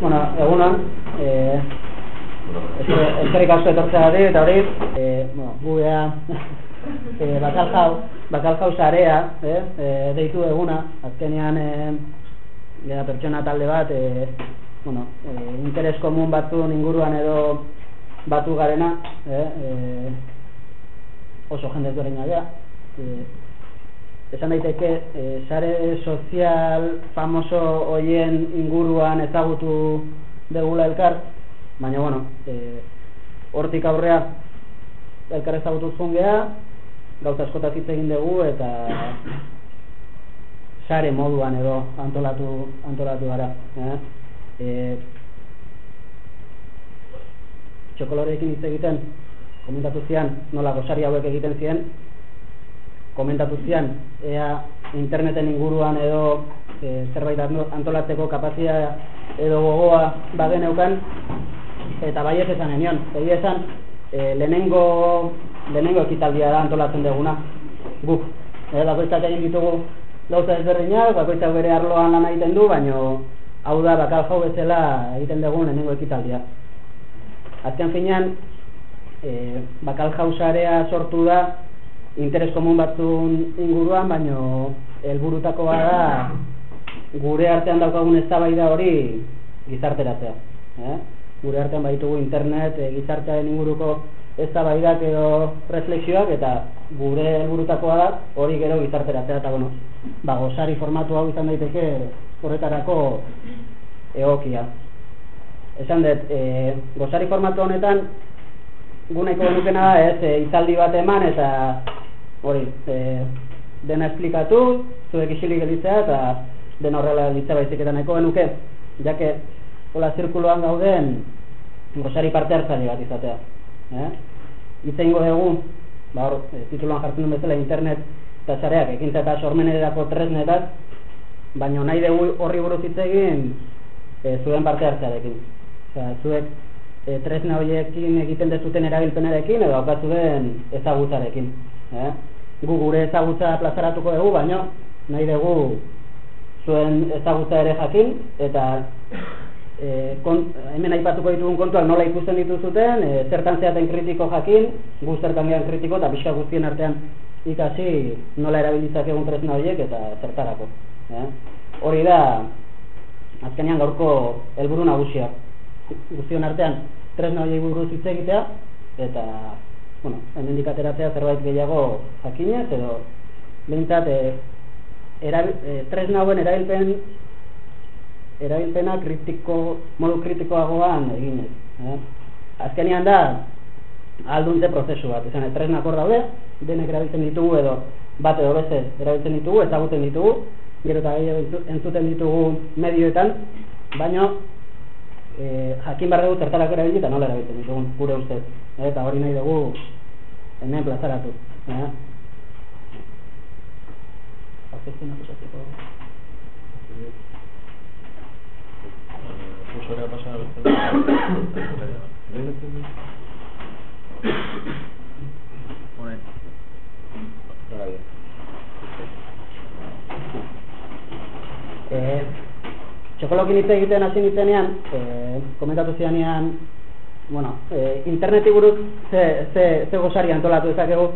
bueno, egunon, eh, eskerrik asko etortzea gati, eta hori, eh, bueno, gu ea, eh, bakal jau, bakal jau zarea, eh, eh, deitu eguna, azkenean, eh, gara pertsona talde bat, eh, bueno, eh, interes komun batzun inguruan edo batu garena, eh, eh, oso jende duren gara, eh, esan daiteke e, sare sozial famoso hoien inguruan ezagutu degula elkar baina bueno e, hortik aurrea elkar ezagutu zungea gauza askotaz hitz egin dugu eta sare moduan edo antolatu antolatu gara eh? e, txokolorekin hitz egiten komentatu zian nola gosari hauek egiten ziren komentatu zian, ea interneten inguruan edo e, zerbait antolatzeko kapazia edo gogoa bagen eukan, eta bai ez esan enion. Egi esan, e, lehenengo, lehenengo ekitaldia da antolatzen deguna, guk. E, bakoitzak egin ditugu gauza ezberdinak, bakoitzak bere arloan lan egiten du, baino hau da bakal jau bezala egiten dugun lehenengo ekitaldia. Azken finean, e, bakal jausarea sortu da, interes komun batzun inguruan, baino helburutakoa da gure artean daukagun eztabaida hori gizarteratzea. Eh? Gure artean baitugu internet e, gizartearen inguruko eztabaidak edo reflexioak eta gure helburutakoa da hori gero gizarteratzea eta bueno, ba gosari formatu hau izan daiteke horretarako egokia. Esan dut, e, gozari formatu honetan guneko benukena da ez, e, izaldi bat eman eta hori, e, dena esplikatu, zuek isilik gelitzea eta den horrela gelitzea baizik eta nahiko genuke, jake hola zirkuloan gauden gozari parte hartzari bat izatea. Eh? Itza ingo dugu, ba hor, e, tituloan jartzen duen bezala internet eta zareak, ekintza eta sormenerako tresnetak, baina nahi dugu horri buruz hitz egin e, zuen parte hartzearekin. Osea, zuek e, tresna horiekin egiten dezuten erabilpenarekin edo aukatu den ezagutzarekin. Eh? gu gure ezagutza plazaratuko dugu, baina nahi dugu zuen ezagutza ere jakin, eta e, kont, hemen aipatuko ditugun kontuak nola ikusten dituzuten, e, zertan zeaten kritiko jakin, gu zertan gehan kritiko, eta pixka guztien artean ikasi nola erabilitzak egun tresna horiek eta zertarako. Eh? Hori da, azkenean gaurko helburu nagusia. Guztion artean tresna horiek buruz hitz egitea, eta bueno, hemen dikateratzea zerbait gehiago jakinez, edo behintzat e, e, tres nagoen erabilpen erabilpena kritiko, modu kritikoagoan eginez. Eh? Azkenian da, alduntze prozesu bat, izan, tres nakor daude, denek erabiltzen ditugu edo bat edo beste erabiltzen ditugu, ezaguten ditugu, gero eta gehiago entzuten ditugu medioetan, baina e, jakin barra dugu zertarako erabili eta nola erabiltzen ditugun, gure ustez. E, eta hori nahi dugu hemen plazaratu. E? Azkezten akusatiko. Usorea pasara beste. Honen. Eh, txokolokin hitz egiten hasi nitzenean, e, komentatu zianean, bueno, e, interneti buruz ze, ze, ze gozari antolatu ezakegu,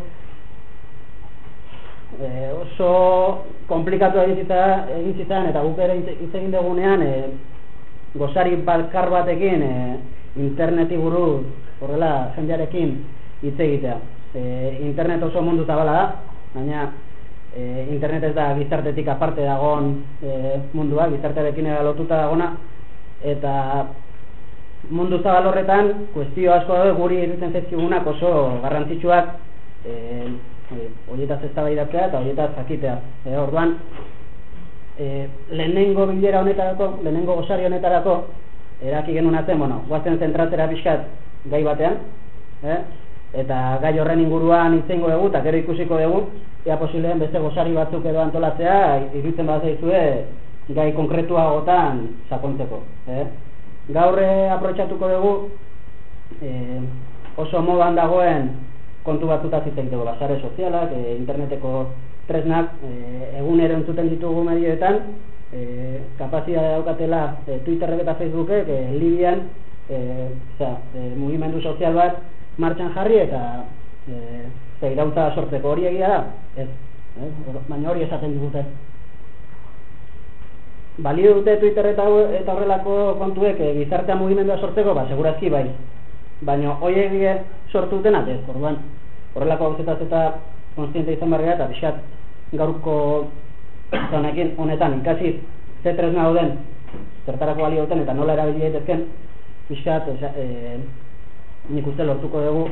e, oso komplikatu egin zitzan, egin zitzan eta guk ere hitz egin dugunean, e, gozari balkar batekin e, interneti buruz horrela jendearekin hitz egitea. E, internet oso mundu zabala da, baina e, internet ez da gizartetik aparte dagoen e, mundua, gizartearekin ega lotuta dagona eta mundu zabal horretan kuestio asko daude guri irutzen zezkigunak oso garrantzitsuak e, e, horietaz ez eta horietaz zakitea e, orduan e, lehenengo bilera honetarako lehenengo gozari honetarako eraki genuen atzen, bueno, guazen zentratzera pixkat gai batean eh? eta gai horren inguruan itzengo dugu eta gero ikusiko dugu ea posibleen beste gozari batzuk edo antolatzea iruditzen bat zaizue gai konkretuagotan sakontzeko eh? gaurre eh, aprotxatuko dugu eh, oso modan dagoen kontu batzuta zitzen dugu basare sozialak, eh, interneteko tresnak eh, egunero entzuten ditugu medioetan e, kapazitatea daukatela e, Twitterrek eta Facebookek e, Libian e, oza, e, mugimendu sozial bat martxan jarri eta e, zeirautza sortzeko hori egia da ez, ez, baina hori esaten digute. Balio dute Twitter eta, eta horrelako kontuek e, gizartea mugimendua sortzeko, ba, segurazki bai. Baina hori sortu duten ez, orduan. Horrelako hau eta konstiente izan barria eta pixat gaurko zonekin honetan ikasi ze tresna dauden zertarako balio duten eta nola erabili daitezken pixat e, nik uste lortuko dugu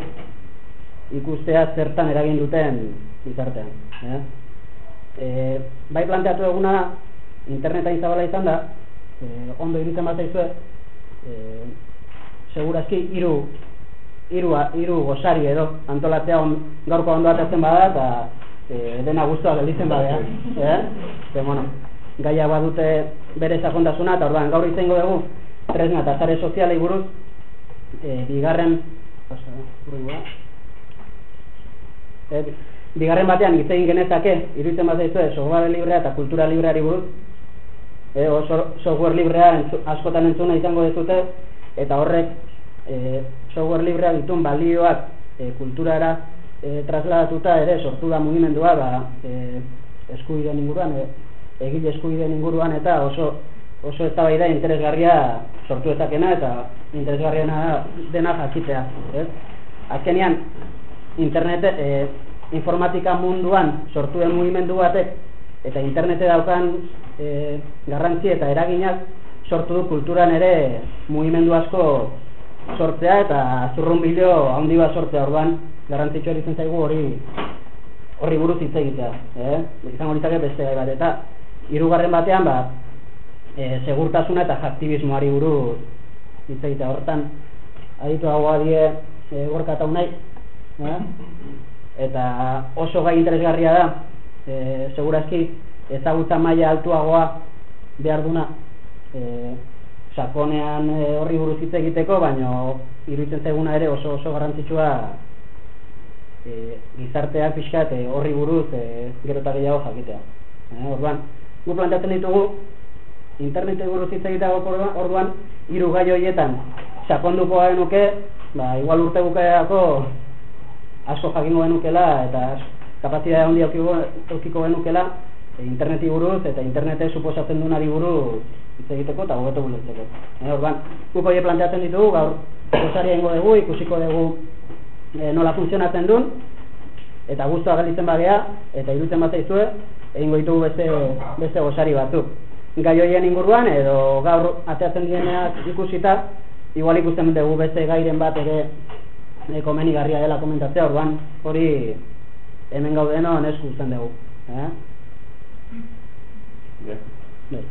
ikustea zertan eragin duten izartean eh? E, bai planteatu eguna interneta izabala izan da e, ondo irutzen bat zaizue e, segurazki iru hiru hiru gosari edo antolatzea on, gaurko ondo atatzen bada eta e, dena guztua gelditzen bada eh? E, bueno gaia badute bere sakontasuna eta orduan gaur izango dugu tresna eta sare sozialei buruz e, bigarren e, bigarren batean hitz egin genezake iruditzen bat zaizue software librea eta kultura libreari buruz e, software librea askotan entzuna izango dezute eta horrek e, software librea ditun balioak e, kulturara e, trasladatuta ere sortu da mugimendua ba, e, eskubideen inguruan e, egile eskubideen inguruan eta oso oso eztabaida interesgarria sortu ezakena eta interesgarriena dena jakitea, ez? Azkenean internet e, informatika munduan sortu den mugimendu batek eta internete daukan e, garrantzi eta eraginak sortu du kulturan ere mugimendu asko sortzea eta zurrun bideo handi bat sortzea orduan garrantzitsua eritzen zaigu hori horri buruz hitz egitea, eh? Izango litzake beste gai bat eta hirugarren batean ba e, segurtasuna eta aktibismoari buruz hitz egitea. Hortan aditu dago die e, unai, Eta oso gai interesgarria da. Eh, segurazki ezagutza maila altuagoa behar duna eh, sakonean e, horri buruz hitz egiteko, baino iruditzen zaiguna ere oso oso garrantzitsua e, gizartea pixkat e, horri buruz e, gero eta gehiago jakitea. E, orduan, gu plantatzen ditugu internete buruz hitz egiteko orduan hiru gai horietan sakonduko genuke, ba igual urte bukaerako asko jakingo genukela eta kapazitatea handia aukiko genukela e, interneti buruz eta internete suposatzen duenari buruz hitz egiteko eta gobeto buletzeko. Eh, orban, guk hori planteatzen ditugu, gaur gozari egingo dugu, ikusiko dugu e, nola funtzionatzen duen, eta guztua gelditzen bagea, eta irutzen bat zaizue, egingo ditugu beste, beste gozari batzuk. Gai horien inguruan, edo gaur ateatzen dieneak ikusita, igual ikusten dugu beste gairen bat ere e, komenigarria dela komentatzea, orban, hori hemen gaudeno nesku uzten dugu. Eh? Yeah. Bai.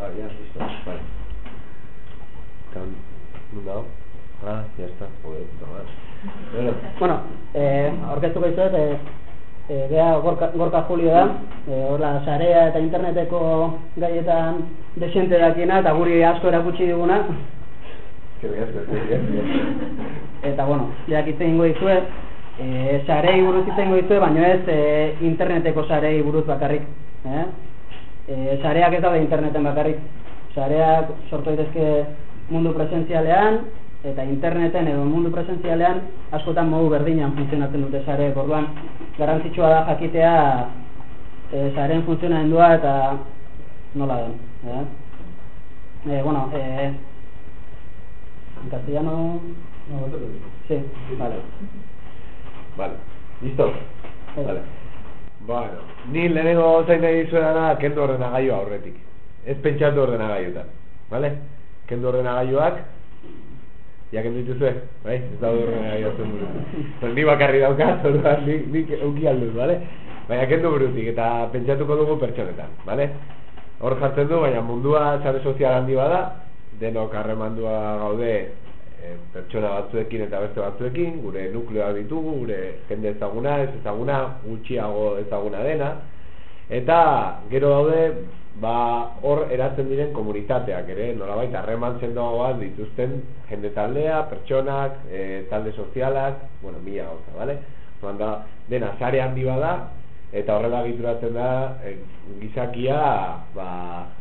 Ah, ya, listo. Vale. Can... No. Ah, ya está. Joder, puta madre. Bueno, eh, aurkeztuko dizuet, eh, eh, gea gorka, gorka Julio da, eh, horla sarea eta interneteko gaietan desente dakina, eta guri asko erakutsi diguna, que veas que estoy eta bueno, leak hitz egingo dizue, eh, sarei buruz hitz egingo dizue, baina ez eh, interneteko sarei buruz bakarrik. Eh? Eh, sareak ez daude interneten bakarrik. Sareak sortu daitezke mundu presentzialean, eta interneten edo mundu presentzialean askotan modu berdinan funtzionatzen dute sareek. Orduan, garrantzitsua da jakitea e, sareen funtzionamendua eta nola den. Eh? Eh, bueno, eh, en castellano... No, no te preocupes. Sí, vale. Vale. ¿Listo? Sí. Vale. Bueno, ni lehenengo zain nahi dizuena da kendu ordenagailua aurretik. Ez pentsatu ordenagailutan. Vale? Kendu ordenagailuak Ja kendu dituzue, bai? Ez daude ordenagailuak zen buru. ni bakarri daukat, orduan nik, nik euki alduz, vale? Baina kendu burutik eta pentsatuko dugu pertsonetan, vale? Hor jartzen du, baina mundua sare sozial handi bada, denok harremandua gaude e, pertsona batzuekin eta beste batzuekin, gure nukleoak ditugu, gure jende ezaguna, ez ezaguna, gutxiago ezaguna dena, eta gero daude, ba, hor eratzen diren komunitateak ere, nolabait harreman sendoagoak dituzten jende taldea, pertsonak, e, talde sozialak, bueno, mila gauza, bale? Orduan da, dena sare handi bada, eta horrela egituratzen da e, gizakia ba,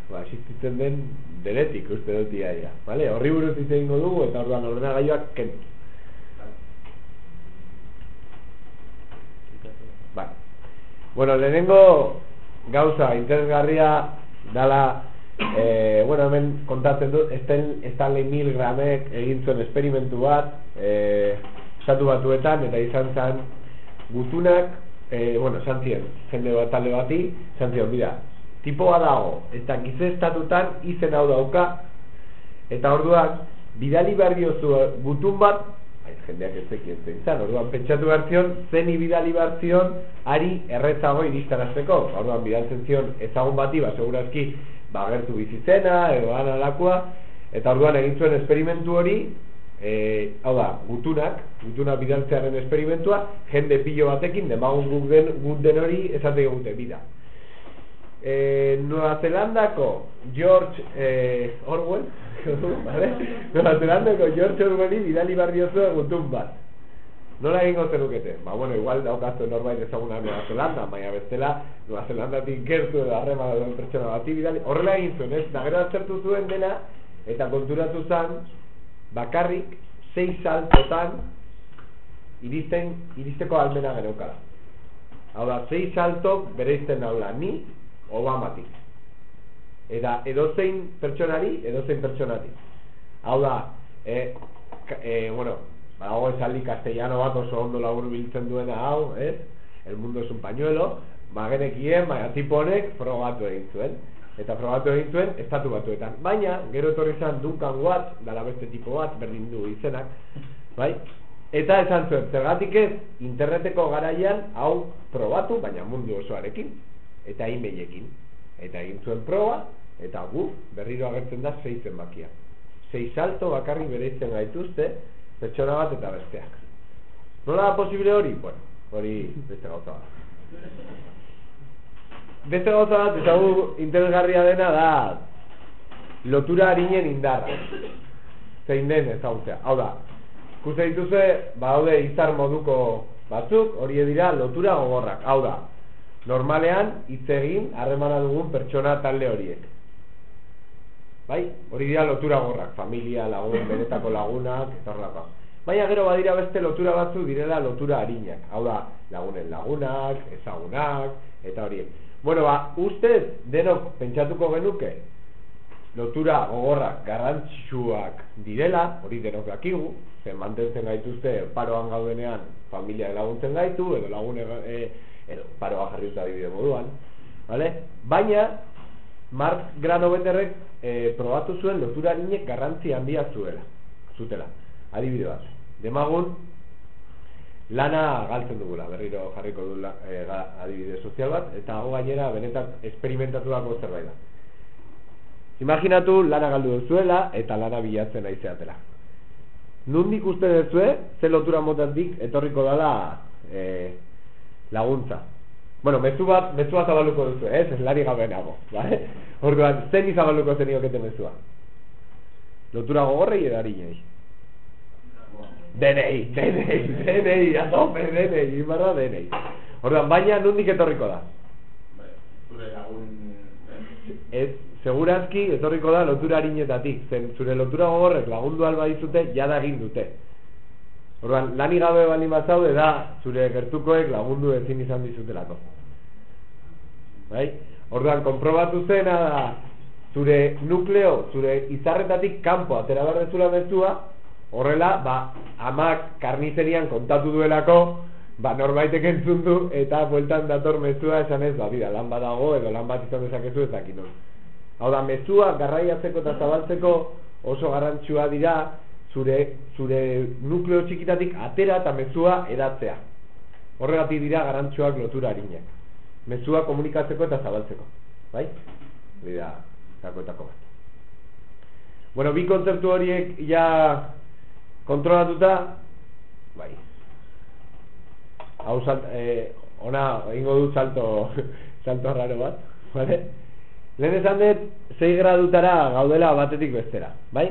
ba existitzen den deretik uste dut iaia, vale? Horri buruz egingo dugu eta orduan ordenagailuak kendu. Bai. Bueno, lehenengo gauza interesgarria dala eh, bueno, hemen kontatzen dut Stanley Milgramek egin zuen esperimentu bat eh, estatu batuetan eta izan zen gutunak eh, bueno, esan jende bat talde bati esan ziren, mira, tipoa dago eta gize estatutan izen hau dauka. Eta orduan bidali behar diozu gutun bat jendeak ez zekien zan, orduan pentsatu behar zion, zen ibidali behar zion, ari errezago iristarazteko, orduan bidaltzen zion ezagun bati, ba, segurazki, ba, gertu bizizena, edo gana lakua, eta orduan egin zuen esperimentu hori, e, hau da, gutunak, gutunak bidaltzearen esperimentua, jende pilo batekin, demagun guk den, guk den hori, esate gute, bida. E, Nueva Zelandako George eh, Orwell, vale? Nueva Zelandako George Orwelli bidali bardiozu gutun bat. Nola egingo zenukete? Ba, bueno, igual daukaztu norbait ezaguna Nueva Zelanda, baina bestela Nueva Zelanda tinkertu edo harrema duen pertsona bati bidali. Horrela egin zuen, ez? Da gero zuen dena, eta konturatu zen, bakarrik, sei saltotan, iristen, iristeko almena geneukala. Hau da, sei saltok bere izten naula, ni, Obamatik. Eta edozein pertsonari, edozein pertsonatik. Hau da, e, e, bueno, badago esaldi castellano bat oso ondo labur biltzen duena hau, ez? El mundo es un pañuelo, bagenekien, baina tipo honek frogatu egin zuen. Eta frogatu egin zuen, estatu batuetan. Baina, gero etorri zan Duncan Watts, dala beste tipo bat, berdin du izenak, bai? Eta esan zuen, zergatik ez, interneteko garaian, hau probatu, baina mundu osoarekin eta imeilekin. Eta egin zuen proba, eta gu, berriro agertzen da sei zenbakia. Sei salto bakarrik bereitzen gaituzte, pertsona bat eta besteak. Nola da posible hori? Bueno, hori beste gauza bat. Beste gauza bat, eta gu interesgarria dena da lotura harinen indarra. Zein den ezagutzea. Hau da, ikuste dituzue, ba haude izar moduko batzuk, hori dira lotura gogorrak. Hau da, normalean hitz egin harremana dugun pertsona talde horiek. Bai? Hori dira lotura gorrak, familia, lagun, benetako lagunak, eta horrela. Baina gero badira beste lotura batzu direla lotura harinak. Hau da, lagunen lagunak, ezagunak, eta horiek. Bueno, ba, ustez denok pentsatuko genuke lotura gogorrak garrantzitsuak direla, hori denok dakigu, zen mantentzen gaituzte paroan gaudenean familia laguntzen gaitu, edo lagun e, edo paroa jarri dut adibide moduan, vale? Baina Mark Granovetterrek e, probatu zuen lotura harinek garrantzi handia zuela, zutela. Adibide bat. Demagun lana galtzen dugula, berriro jarriko du e, adibide sozial bat eta hau gainera benetan esperimentatu dago zerbait da. Imaginatu lana galdu duzuela eta lana bilatzen aizeatela. Nundik uste duzue, ze lotura motatik etorriko dala eh, laguntza. Bueno, mezu bat, mezu bat zabaluko duzu, ez? Ez lari gabe nago, bale? Orduan, zen izabaluko zen kete mezua? Lotura gogorrei edo ari nahi? Denei, denei, denei, atope, denei, imarra denei. Orduan, baina nundik etorriko da? Zure lagun... Ez, segurazki etorriko da lotura harinetatik, zen zure lotura gogorrek lagundu alba dizute, jada egin dute. Orduan, lani gabe bali mazaude da zure gertukoek lagundu ezin izan dizutelako. Bai? Orduan, konprobatu zena da zure nukleo, zure izarretatik kanpo atera behar mezua, horrela, ba, amak karnizerian kontatu duelako, ba, norbaitek entzun du, eta bueltan dator mezua esan ez, ba, bida, lan badago, edo lan bat izan dezakezu ezakin Hau da, mezua garraiatzeko eta zabaltzeko oso garrantzua dira, zure, zure nukleo txikitatik atera eta mezua edatzea. Horregatik dira garantzuak lotura harinak. Mezua komunikatzeko eta zabaltzeko. Bai? Dira, zakoetako bat. Bueno, bi kontzertu horiek ja kontrolatuta, bai. Hau salt, eh, ona, ingo dut salto, salto raro bat, vale? Lehen esan dut, 6 gradutara gaudela batetik bestera, bai?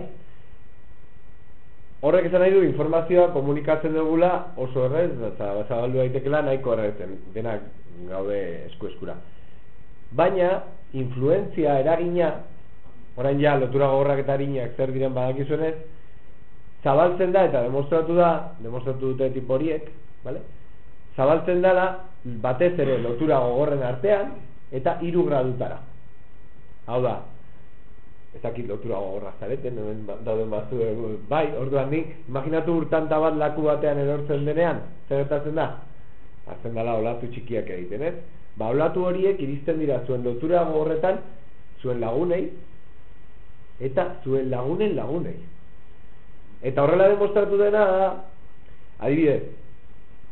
Horrek esan nahi du informazioa komunikatzen dugula oso errez, eta zabaldu daitekela nahiko errezen. Denak gaude esku eskura. Baina, influentzia eragina, orain ja, lotura gogorrak eta harinak zer diren badakizuenez, zabaltzen da, eta demostratu da, demostratu dute tipo horiek, vale? zabaltzen dela, batez ere lotura gogorren artean, eta hiru gradutara. Hau da, ez dakit lotura gogorra zareten, hemen ba- dauden batzu, bai, orduan ni, imaginatu urtanta bat laku batean erortzen denean, zer da? Azten dela olatu txikiak egiten, ez? Ba, olatu horiek iristen dira zuen lotura gogorretan, zuen lagunei, eta zuen lagunen lagunei. Eta horrela demostratu dena da, adibidez,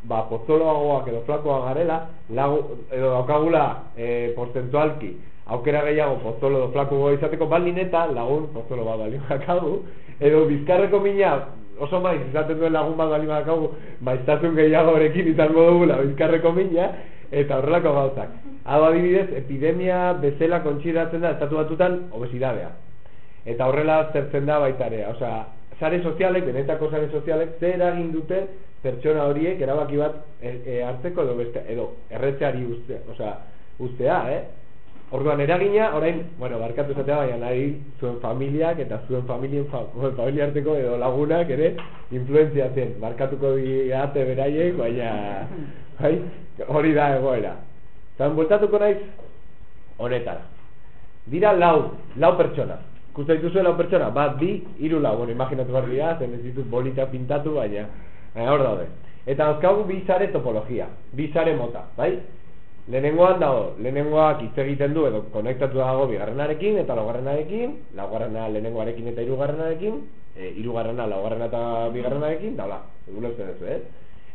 ba, pozoloagoak edo flakoa garela, lagu, edo daukagula e, portentualki, aukera gehiago pozolo edo flako izateko baldin eta lagun pozolo bat balin bakagu, edo bizkarreko mina oso maiz izaten duen lagun bat balin bakagu, maiztasun gehiago horrekin izango dugula bizkarreko mina, eta horrelako gauzak. Hau adibidez, epidemia bezala kontsideratzen da estatu batutan obesidadea. Eta horrela zertzen da baita ere, osea, sare sozialek, benetako sare sozialek, zer eragin dute pertsona horiek erabaki bat e, e, hartzeko edo beste, edo erretzeari uste, osea, ustea, eh? Orduan eragina, orain, bueno, barkatu esatea baina nahi zuen familiak eta zuen familien fa, familia arteko edo lagunak ere influenziatzen. Barkatuko diate beraiek, baina bai, hori da egoera. Zan bueltatuko naiz honetara. Dira lau, lau pertsona. Kusta dituzue lau pertsona, bat, bi, hiru lau. Bueno, imaginatu behar dira, zen ez ditut bolita pintatu, baina baina hor daude. Eta dauzkagu bi sare topologia, bi sare mota, bai? Lehenengoan dago, lehenengoak hitz egiten du edo konektatu dago bigarrenarekin eta laugarrenarekin, laugarrena lehenengoarekin eta hirugarrenarekin, e, hirugarrena laugarrena eta bigarrenarekin, da hola, ulertzen duzu, ez?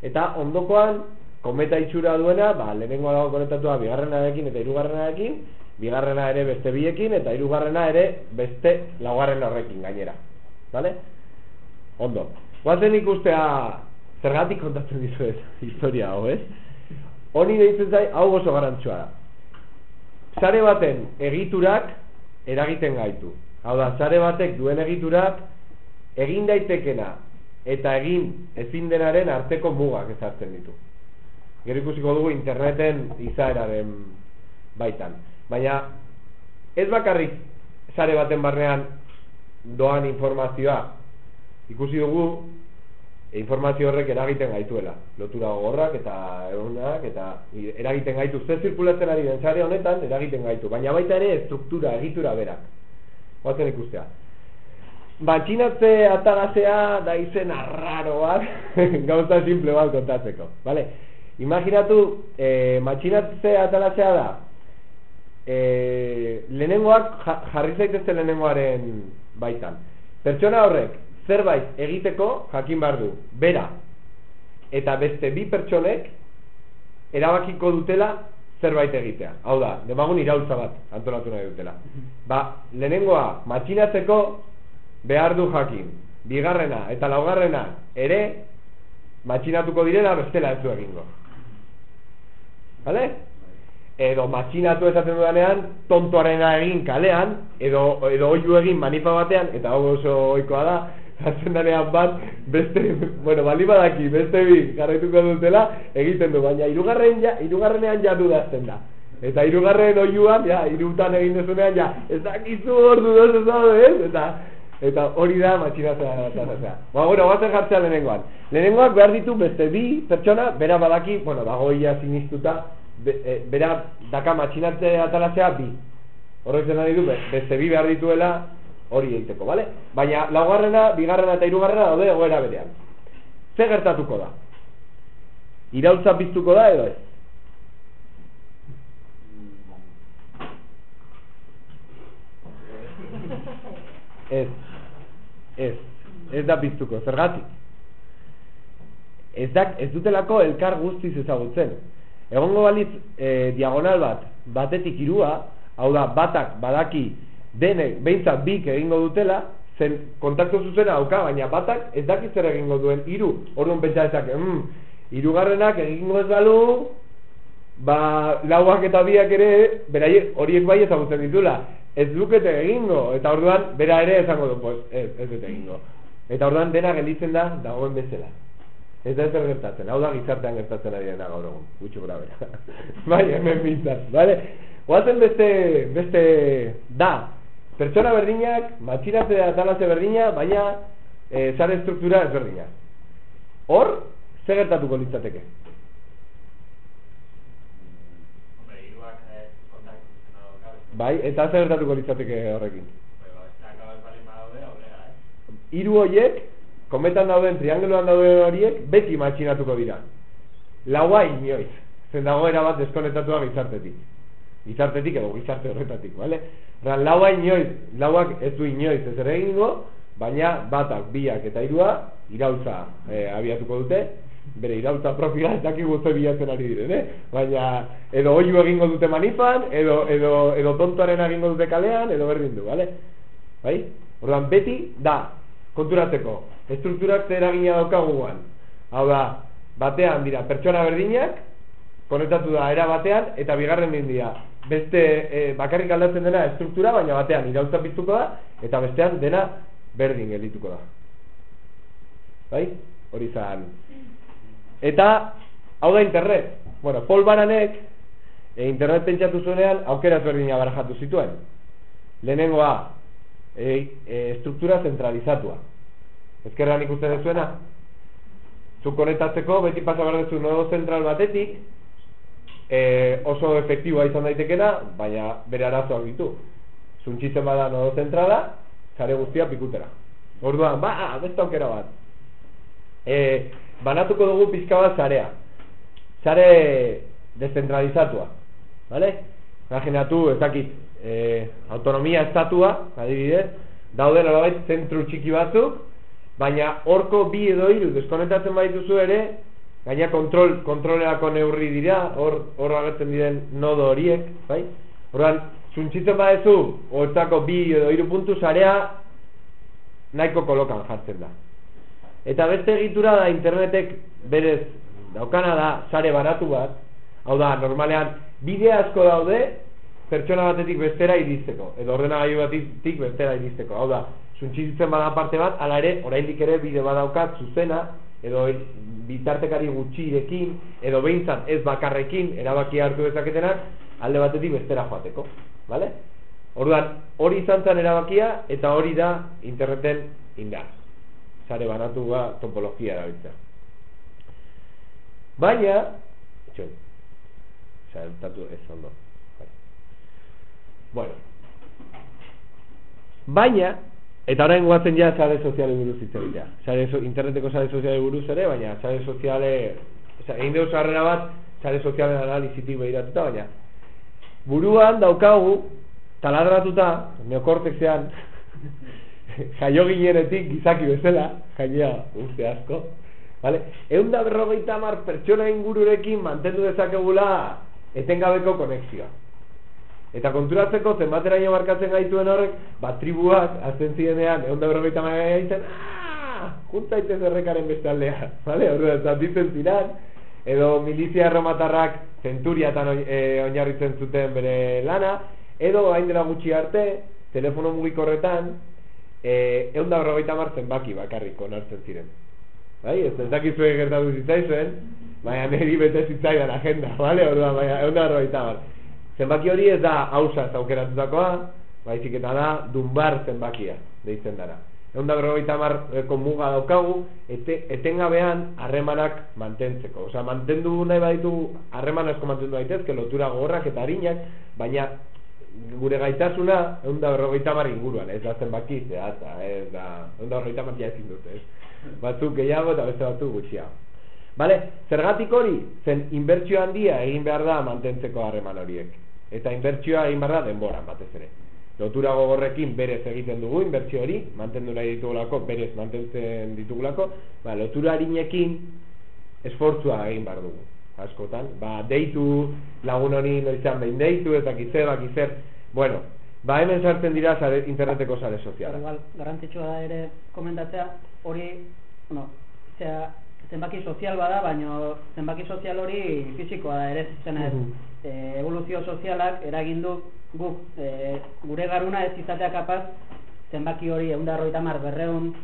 Eta ondokoan kometa itxura duena, ba, lehenengoa dago konektatua bigarrenarekin eta hirugarrenarekin, bigarrena ere beste biekin eta hirugarrena ere beste laugarren horrekin gainera. Vale? Ondo. Guazen ikustea zergatik kontatzen dizu ez historia hau, ez? Honi deitzen zai, hau oso garantzua da. Sare baten egiturak eragiten gaitu. Hau da, sare batek duen egiturak egin daitekena eta egin ezin denaren arteko mugak ezartzen ditu. Gero ikusiko dugu interneten izaeraren baitan. Baina ez bakarrik sare baten barnean doan informazioa ikusi dugu informazio horrek eragiten gaituela. Lotura gogorrak eta egunak eta eragiten gaitu. Ze zirkulatzen ari den sare honetan eragiten gaitu. Baina baita ere estruktura egitura berak. Goazen ikustea. Batxinatze atagazea da izen arraro bat, gauza simple bat kontatzeko, vale? Imaginatu, e, matxinatze atalazea da, e, lehenengoak jarri zaitezte lehenengoaren baitan. Pertsona horrek, zerbait egiteko jakin behar du, bera, eta beste bi pertsonek erabakiko dutela zerbait egitea. Hau da, demagun iraultza bat antolatu nahi dutela. Ba, lehenengoa matxinatzeko behar du jakin. Bigarrena eta laugarrena ere matxinatuko direla bestela ez du egingo. Vale? Edo matxinatu esaten dudanean tontoarena egin kalean edo, edo oiu egin manipa batean eta hau oso oikoa da jartzen danean bat, beste, bueno, bali badaki, beste bi jarraituko dutela, egiten du, baina irugarren ja, irugarrenean ja dudazten da. Eta irugarren oiuan, ja, irutan egin dezunean, ja, ez dakizu hor dudaz ez da, ez? Eta, eta hori da matxinatzea da, da, Ba, bueno, guazen jartzea lehenengoan. Lehenengoak behar ditu beste bi pertsona, bera badaki, bueno, dagoia sinistuta, be, e, bera daka matxinatzea atalatzea bi. Horrek zen nahi du, beste bi behar dituela, hori egiteko, bale? Baina laugarrena, bigarrena eta hirugarrena daude egoera berean. Ze gertatuko da? Irautza piztuko da edo ez? Ez. Ez. Ez da piztuko, zergatik. Ez da, ez dutelako elkar guztiz ezagutzen. Egongo balitz e, diagonal bat, batetik irua, hau da, batak badaki denek behintzat bik egingo dutela, zen kontaktu zuzena auka, baina batak ez dakit zer egingo duen hiru. Orduan pentsa ezak, mm, hirugarrenak egingo ez balu, ba lauak eta biak ere beraie horiek bai ezagutzen ditula. Ez lukete egingo eta orduan bera ere esango du, pues ez ez dute egingo. Eta orduan dena gelditzen da dagoen bezala. Ez da ezer gertatzen, hau da gizartean gertatzen ari dena gaur egun, gutxi gora bera. bai, hemen bintzat, bale? Oazen beste, beste, da, pertsona berdinak, matxinatze da talaze berdina, baina e, zare struktura ezberdina. Hor, ze gertatuko litzateke? Eh. Bai, eta ze gertatuko litzateke horrekin? Bai, ba, aurrera, eh? Hiru horiek, kometan dauden, triangeluan dauden horiek, beti matxinatuko dira. Laua inoiz, zen dago erabat deskonektatua gizartetik. Gizartetik edo gizarte horretatik, bale? Ran, laua inoiz, lauak ez du inoiz ez ere egingo, baina batak, biak eta hirua irautza e, abiatuko dute, bere irautza profila ez dakigu ze bilatzen ari diren, eh? Baina, edo oiu egingo dute manifan, edo, edo, edo tontoaren egingo dute kalean, edo berdin du, bale? Bai? Orduan, beti da, konturatzeko, estrukturak zer eragina daukaguan. Hau da, batean dira pertsona berdinak, konektatu da era batean, eta bigarren dira. Beste e, bakarrik aldatzen dena estruktura, baina batean irautza piztuko da, eta bestean dena berdin geldituko da. Bai? Hori zan. Eta, hau da internet. Bueno, Paul Baranek, e, internet pentsatu zuenean, aukera ezberdina barajatu zituen. Lehenengoa, e, e, estruktura zentralizatua. Ezkerran ikusten duzuena? Zu konektatzeko, beti pasa behar duzu nodo zentral batetik, e, oso efektiboa izan daitekena, baina bere arazoak ditu. Zuntxitzen bada nodo zentrala, sare guztia pikutera. Orduan, ba, beste aukera bat. E, banatuko dugu pizka bat sarea. Sare descentralizatua. Vale? Imaginatu, ez dakit, e, autonomia estatua, adibidez, daude nolabait zentru txiki batzuk, baina horko bi edo hiru deskonektatzen badituzu ere, gaina kontrol kontrolerako neurri dira, hor hor agertzen diren nodo horiek, bai? Orduan, suntzitzen badezu, hortako bi edo hiru puntu sarea nahiko kolokan jartzen da. Eta beste egitura da internetek berez daukana da sare baratu bat, hau da, normalean bide asko daude pertsona batetik bestera iristeko, edo ordenagailu batetik bestera iristeko, hau da, suntzitzen bada parte bat, ala ere, oraindik ere bide badaukat zuzena, edo bitartekari gutxirekin, edo behintzat ez bakarrekin, erabaki hartu dezaketenak, alde batetik bestera joateko, vale? Orduan, hori izan zen erabakia, eta hori da interneten indar. Sare banatu ba, topologia erabiltza. Baina, txon, saltatu ez ondo. Bai. Bueno. Baina, eta orain guatzen ja sare soziale buruz hitz egitea. Sare so, interneteko sare soziale buruz ere, baina sare soziale, osea, egin deus harrera bat sare sozialen analizitik behiratuta, baina buruan daukagu taladratuta neokortexean jaio ginenetik gizaki bezala, jaia urte asko, vale? Egun da berrogeita mar pertsona ingururekin mantendu dezakegula etengabeko konexioa. Eta konturatzeko zenbateraino markatzen gaituen horrek, bat tribuak, azten zirenean, egun da berrogeita mar gaitzen, aaa, juntaitez errekaren beste aldea, vale? Horre, zatitzen ziren, edo milizia erromatarrak zenturiatan e, oinarritzen zuten bere lana, edo hain dela gutxi arte, telefono mugikorretan, eh ehun da berrogeita mar zenbaki bakarrik onartzen ziren. Bai, ez ez dakizue gertatu zitzaizuen, baina niri bete zitzaidan agenda, vale? Orduan, baina ehun da mar. Zenbaki hori ez da hausa aukeratutakoa, baizik eta da dunbar zenbakia, deitzen dara. Ehun da berrogeita mar muga daukagu, ete, etengabean harremanak mantentzeko. Osea, mantendu nahi baditu harreman asko mantendu daitezke, lotura gogorrak eta harinak, baina gure gaitasuna egun da berrogeita mar inguruan, ez da zenbaki zehatza, ez da, egun da berrogeita mar ezin dute, ez? Batzuk gehiago eta beste batzuk gutxiago. Bale, zergatik hori, zen inbertsio handia egin behar da mantentzeko harreman horiek. Eta inbertsioa egin behar da denboran batez ere. Lotura gogorrekin berez egiten dugu inbertsio hori, mantendu nahi ditugulako, berez mantentzen ditugulako, ba, lotura harinekin esfortzua egin behar dugu askotan, ba, deitu lagun honi noizean behin deitu, eta kizer, ba, kizer, bueno, ba, hemen sartzen dira sare, interneteko sare soziala. Igual, garrantzitsua da ere komentatzea, hori, bueno, zera, zenbaki sozial bada, baina zenbaki sozial hori fisikoa da ere, zen ez, e, evoluzio sozialak eragin du guk, e, gure garuna ez izatea kapaz, zenbaki hori da mar berreun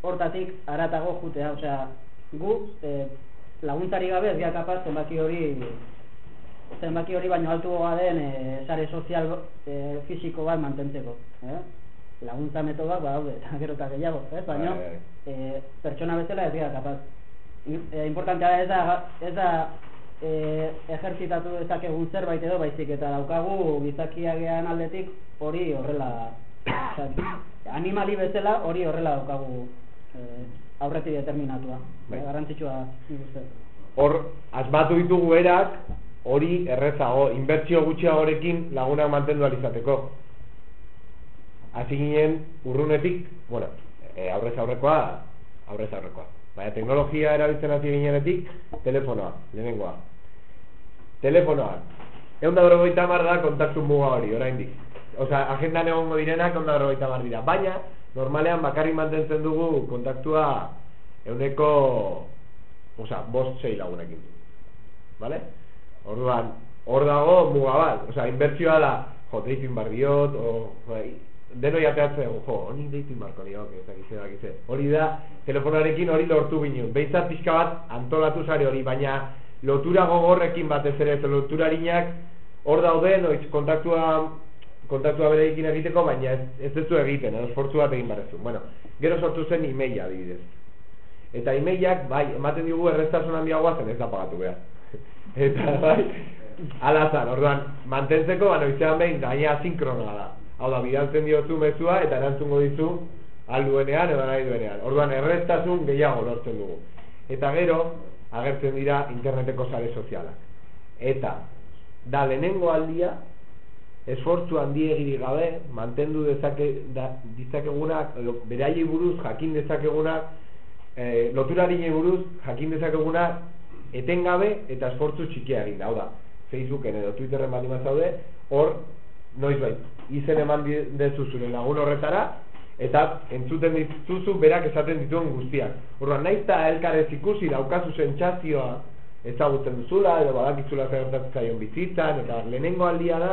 hortatik aratago jutea, osea, gu e, laguntzari gabe ez kapaz zenbaki hori zenbaki hori baino altu den e, sare sozial e, fisiko bat mantentzeko eh? laguntza metodoak badaude gero eta gehiago ez? baina Bai, bai. e, pertsona bezala ez gara kapaz e, importantea da ez da, ez da e, ejertzitatu dezakegun zerbait edo baizik eta daukagu gizakiagean aldetik hori horrela animali bezala hori horrela daukagu e, aurretik determinatua Bai. bai. garrantzitsua dut. hor asmatu ditugu erak hori errezago, inbertsio gutxiagorekin lagunak mantendu ahal izateko. Hasi ginen urrunetik, bueno, e, aurrez aurrekoa, aurrez aurrekoa. Baina teknologia erabiltzen hasi ginenetik, telefonoa, lehenengoa. Telefonoa. Egun da berrogeita hamar da kontaktu muga hori, oraindik. Osea, agendan egongo direnak egun da berrogeita hamar dira. Baina, normalean bakarrik mantentzen dugu kontaktua euneko, osea, bost sei lagunekin. Vale? Orduan, hor dago muga bat, osea, inbertsioa da, jo, deitu inbar diot, o, bai, deno jateatzen, jo, honi deitu inbarko niok, ez dakize, dakize. Hori da, telefonarekin hori lortu ginen, behintzat pixka bat antolatu sare hori, baina lotura gogorrekin batez ere, harinak hor daude, noiz kontaktua kontaktua berekin egiteko, baina ez, ez duzu egiten, esfortzu bat egin barezu. Bueno, gero sortu zen emaila adibidez. Eta emailak, bai, ematen digu erreztasun handiagoa zen ez da pagatu behar. Eta bai, ala zan, orduan, mantentzeko, baina behin, gaina asinkronoa da. Hau da, bidaltzen diozu mezua eta erantzungo dizu alduenean edo nahi duenean. Orduan, erreztasun gehiago lortzen dugu. Eta gero, agertzen dira interneteko sare sozialak. Eta, da lehenengo aldia, esfortzu handiegirik gabe, mantendu dezake, da, ditzakegunak, beraiei buruz jakin dezakegunak, e, loturari buruz jakin dezakegunak, etengabe eta esfortzu txikia egin da. Hau da, Facebooken edo Twitterren baldin bazaude, hor, noizbait, izen eman dezu zure lagun horretara, eta entzuten dituzu berak esaten dituen guztiak. Orduan, nahiz eta elkarez ikusi daukazu sentsazioa ezagutzen duzula, edo badakizula zer gertatzen zaion bizitzan, eta lehenengo aldia da,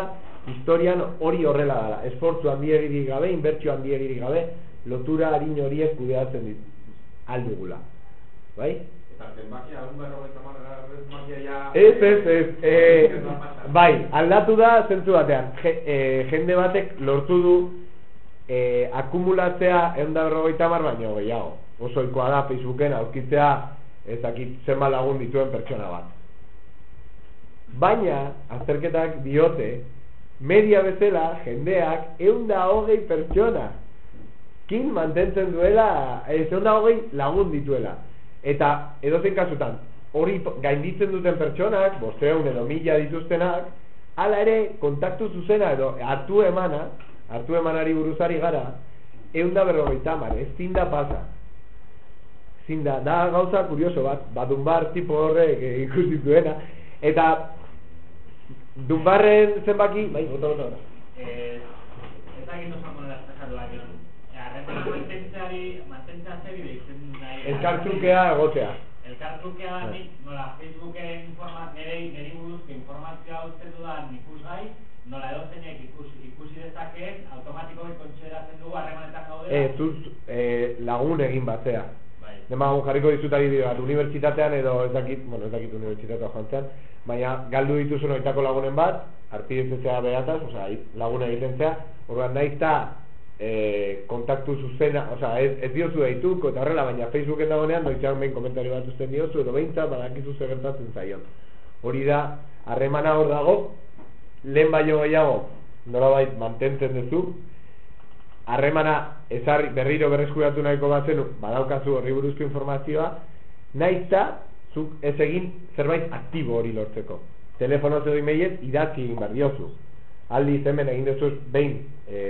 historian hori horrela dela. Esfortzu handiegirik gabe, inbertsio handiegirik gabe, lotura harin horiek kudeatzen dit, aldugula. Bai? Ez, ez, ez, e, bai, aldatu da zentzu batean, Je, e, jende batek lortu du e, akumulatzea egun da berrogeita mar baino gehiago. Oso ohikoa da Facebooken aurkitzea ez dakit zenbat lagun dituen pertsona bat. Baina, azterketak diote, media bezala jendeak egun da hogei pertsona kin mantentzen duela, ez da hogei lagun dituela. Eta edozein kasutan, hori gainditzen duten pertsonak, bosteun edo mila dituztenak, hala ere kontaktu zuzena edo hartu emana, hartu emanari buruzari gara, egun da berrogeita hamar, ez zinda pasa. Zinda, da gauza kurioso bat, ba Dunbar tipo horrek eh, ikusi duena, eta Dunbarren zenbaki, bai. Eh, ez dakit oso ondo espresatu da, gero. Eh, Harremana mantentzeari, mantentzea zer deitzen nahi. Elkartrukea egotea. Elkartrukea da nik, nola, Facebooken informa, nire, nire buruzko informazioa uzten dudan ikusgai, nola edozeinek ikusi, ikusi dezakeen, automatikoki kontsideratzen dugu harremanetan gaudela. E, zuz, e, lagun egin batzea. Bai. Demagun jarriko dizut adibide bat, unibertsitatean edo ez dakit, bueno, ez dakit unibertsitatea joan zen, baina galdu dituzun oitako lagunen bat, arpidetzen zea behataz, osea, lagun egiten zea, orduan nahiz eta e, kontaktu zuzena, osea, ez, ez diozu deituko eta horrela, baina Facebooken dagoenean noizean behin komentario bat uzten diozu, edo behintzat badakizu zer gertatzen zaion. Hori da, harremana hor dago, lehen baino gehiago, nolabait mantentzen duzu, harremana ezarri berriro berreskuratu nahiko bazenu badaukazu horri buruzko informazioa. Nahiz eta zuk ez egin zerbait aktibo hori lortzeko. Telefonoz edo emailez idatzi egin behar diozu. Aldiz hemen egin duzu behin e,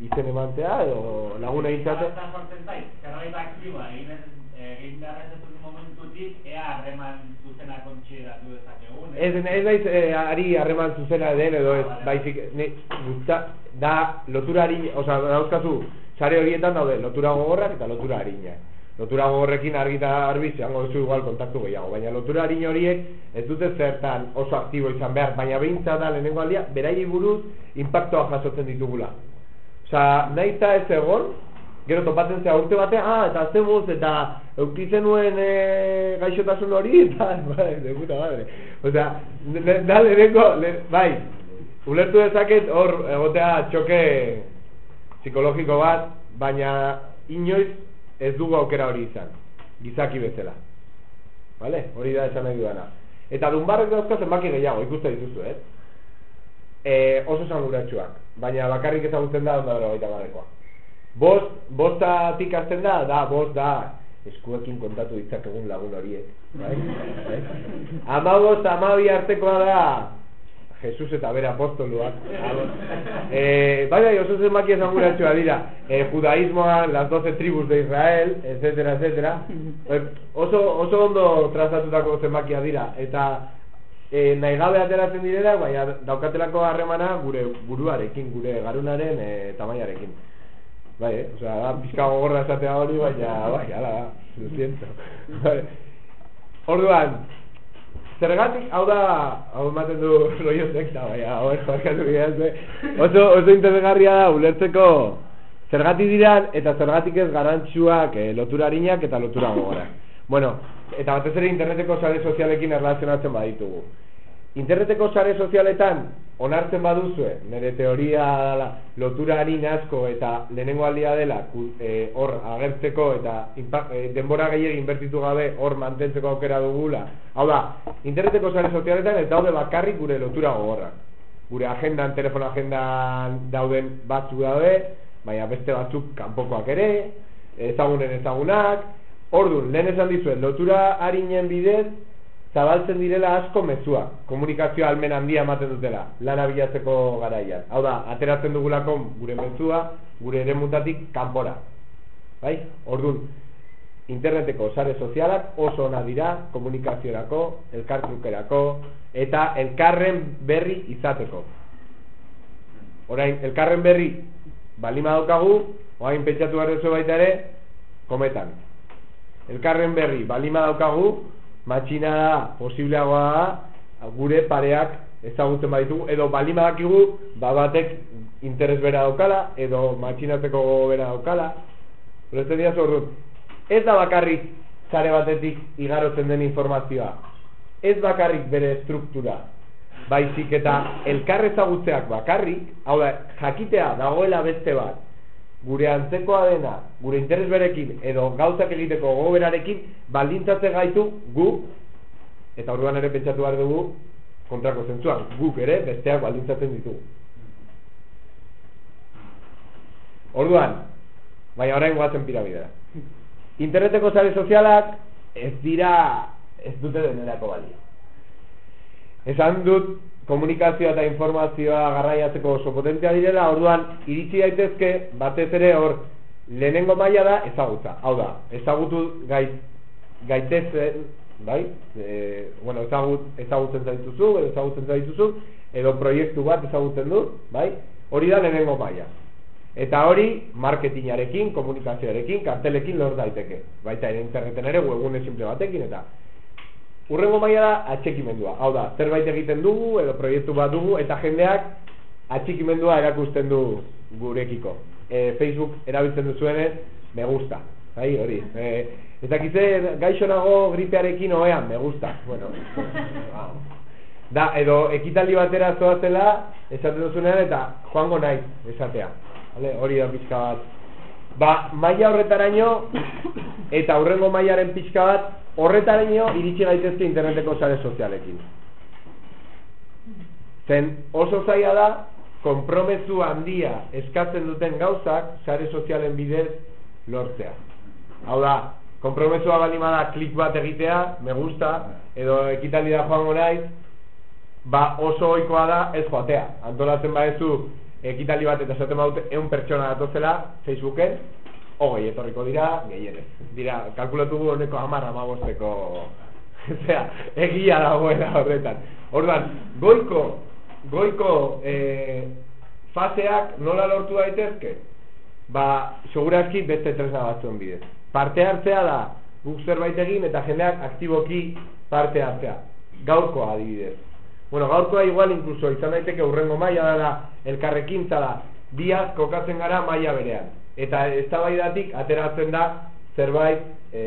izen emantzea edo lagun egin zate Eta sortzen zait, zerbait aktiboa egin egin behar ez dut momentutik, ea harreman zuzena kontsideratu dezakegun. Ez, ez naiz eh, ari harreman zuzena den edo ez, baizik, ne, gutza, da loturari, osea, dauzkazu, sare horietan daude lotura gogorrak eta lotura harinak. Lotura gogorrekin argi eta garbi izango duzu igual kontaktu gehiago, baina lotura harin horiek ez dute zertan oso aktibo izan behar, baina behintza da lehenengo aldia, beraiei buruz impactoa jasotzen ditugula. Osea, nahi eta ez egon, Gero topatzen zea urte batean, ah, eta zemuz, eta eukitzen nuen e, gaixotasun hori, eta, bai, de puta madre. Osea, da lehenengo, le, bai, ulertu dezaket hor egotea txoke psikologiko bat, baina inoiz ez dugu aukera hori izan, gizaki bezala. Vale? Hori da esan nahi duana. Eta dunbarrek dauzka zenbaki gehiago, ikuste dituzu, eh? E, oso zanguratxuak, baina bakarrik ezagutzen da onda bera baita barrekoa. Bost, bostatik azten da, da, bost da, eskuekin kontatu ditzak egun lagun horiek. Bai? Bai? Ama bost, ama bi artekoa da, Jesus eta bere apostoluak. Eh, bai, bai, oso zenbaki esanguratxoa dira. Eh, judaísmoa, las doce tribus de Israel, etcétera, etcétera. Eh, oso, oso ondo trazatutako zenbakia dira. Eta eh, nahi gabe ateratzen direla, baina daukatelako harremana gure buruarekin, gure garunaren eh, tamaiarekin. Bai, eh? Osea, da, pizka gogorra esatea hori, baina, bai, ala, lo siento. Bai. Orduan, zergatik, hau da, hau ematen du rollo sekta, baina, hau ez, bakatu bidea, oso, oso interesgarria da, ulertzeko, zergatik diran, eta zergatik ez garantzuak eh, lotura harinak eta lotura gogora. Bueno, eta batez ere interneteko sare sozialekin erlazionatzen baditugu. Interneteko sare sozialetan onartzen baduzue, nire teoria dela lotura harin asko eta lehenengo aldia dela e, hor agertzeko eta e, denbora gehiagin inbertitu gabe hor mantentzeko aukera dugula. Hau da, interneteko sare sozialetan ez daude bakarrik gure lotura gogorra. Gure agendan, telefono agendan dauden batzu daude, baina beste batzuk kanpokoak ere, ezagunen ezagunak. Orduan, lehen esan dizuen, lotura harinen bidez, zabaltzen direla asko mezua, komunikazio almen handia ematen dutela, lana bilatzeko garaian. Hau da, ateratzen dugulako gure mezua, gure ere mutatik kanpora. Bai? Orduan, interneteko sare sozialak oso ona dira komunikaziorako, elkartrukerako, eta elkarren berri izateko. Orain, elkarren berri balima daukagu, oain pentsatu garrezu baita ere, kometan. Elkarren berri balima daukagu, matxina da posibleagoa da gure pareak ezagutzen baditugu edo balima dakigu ba batek interes bera daukala edo matxinatzeko gogo bera daukala. Horretzen dira zordun Ez da bakarrik zare batetik igarotzen den informazioa. Ez bakarrik bere struktura Baizik eta elkar ezagutzeak bakarrik Hau da, jakitea dagoela beste bat gure antzekoa dena, gure interes berekin edo gauzak egiteko goberarekin baldintzatze gaitu gu eta orduan ere pentsatu behar dugu kontrako zentzuan, guk ere besteak baldintzatzen ditugu. Orduan baina orain guazen piramidea. Interneteko zare sozialak ez dira ez dute denerako balio. Esan dut komunikazioa eta informazioa garraiatzeko oso potentia direla, orduan iritsi daitezke batez ere hor lehenengo maila da ezagutza. Hau da, ezagutu gait, gaitez, bai? E, bueno, ezagut, ezagutzen zaituzu, ezagutzen zaituzu, edo proiektu bat ezagutzen du, bai? Hori da lehenengo maila. Eta hori, marketingarekin, komunikazioarekin, kartelekin lor daiteke. Baita ere interneten ere, webgune simple batekin, eta Urrengo maila da atxekimendua. Hau da, zerbait egiten dugu edo proiektu bat dugu eta jendeak atxikimendua erakusten du gurekiko. E, Facebook erabiltzen duzuenez, me gusta. Bai, hori. E, eta kize gaixo nago gripearekin oean, me gusta. Bueno, da, edo ekitaldi batera zoazela, esaten duzunean eta joango naiz esatea. Vale, hori da pixka bat. Ba, maila horretaraino eta hurrengo mailaren pixka bat horretaraino iritsi gaitezke interneteko sare sozialekin. Zen oso zaila da konpromezu handia eskatzen duten gauzak sare sozialen bidez lortzea. Hau da, konpromesua balima da klik bat egitea, me gusta, edo ekitaldi da joango naiz, ba oso ohikoa da ez joatea. Antolatzen baezu ekitaldi bat eta esaten baute eun pertsona datozela Facebooken, hogei etorriko dira, gehienez. Dira, kalkulatu gu honeko amarra magosteko, zera, egia dagoela horretan. Orduan, goiko, goiko e, faseak nola lortu daitezke? Ba, segurazki beste tresna batzuen bidez. Parte hartzea da, guk zerbait egin eta jendeak aktiboki parte hartzea. Gaurkoa adibidez. Bueno, gaurkoa igual incluso izan daiteke urrengo maila da elkarrekintza da, biaz kokatzen gara maila berean eta eztabaidatik ateratzen da zerbait e,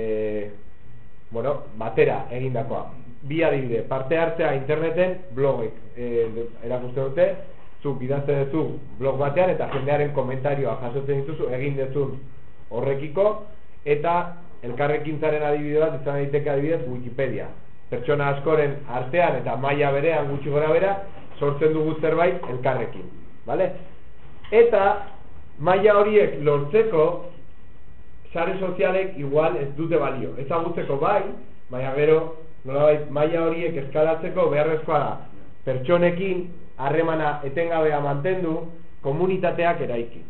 bueno, batera egindakoa. Bi adibide, parte hartzea interneten blogek e, erakusten dute, zuk idazten duzu blog batean eta jendearen komentarioa jasotzen dituzu egin dezun horrekiko eta elkarrekintzaren adibide bat izan daiteke adibidez Wikipedia. Pertsona askoren artean eta maila berean gutxi gora bera sortzen dugu zerbait elkarrekin, vale? Eta maila horiek lortzeko sare sozialek igual ez dute balio. Ezagutzeko bai, baina gero nolabait maila horiek eskalatzeko beharrezkoa da pertsonekin harremana etengabea mantendu komunitateak eraiki.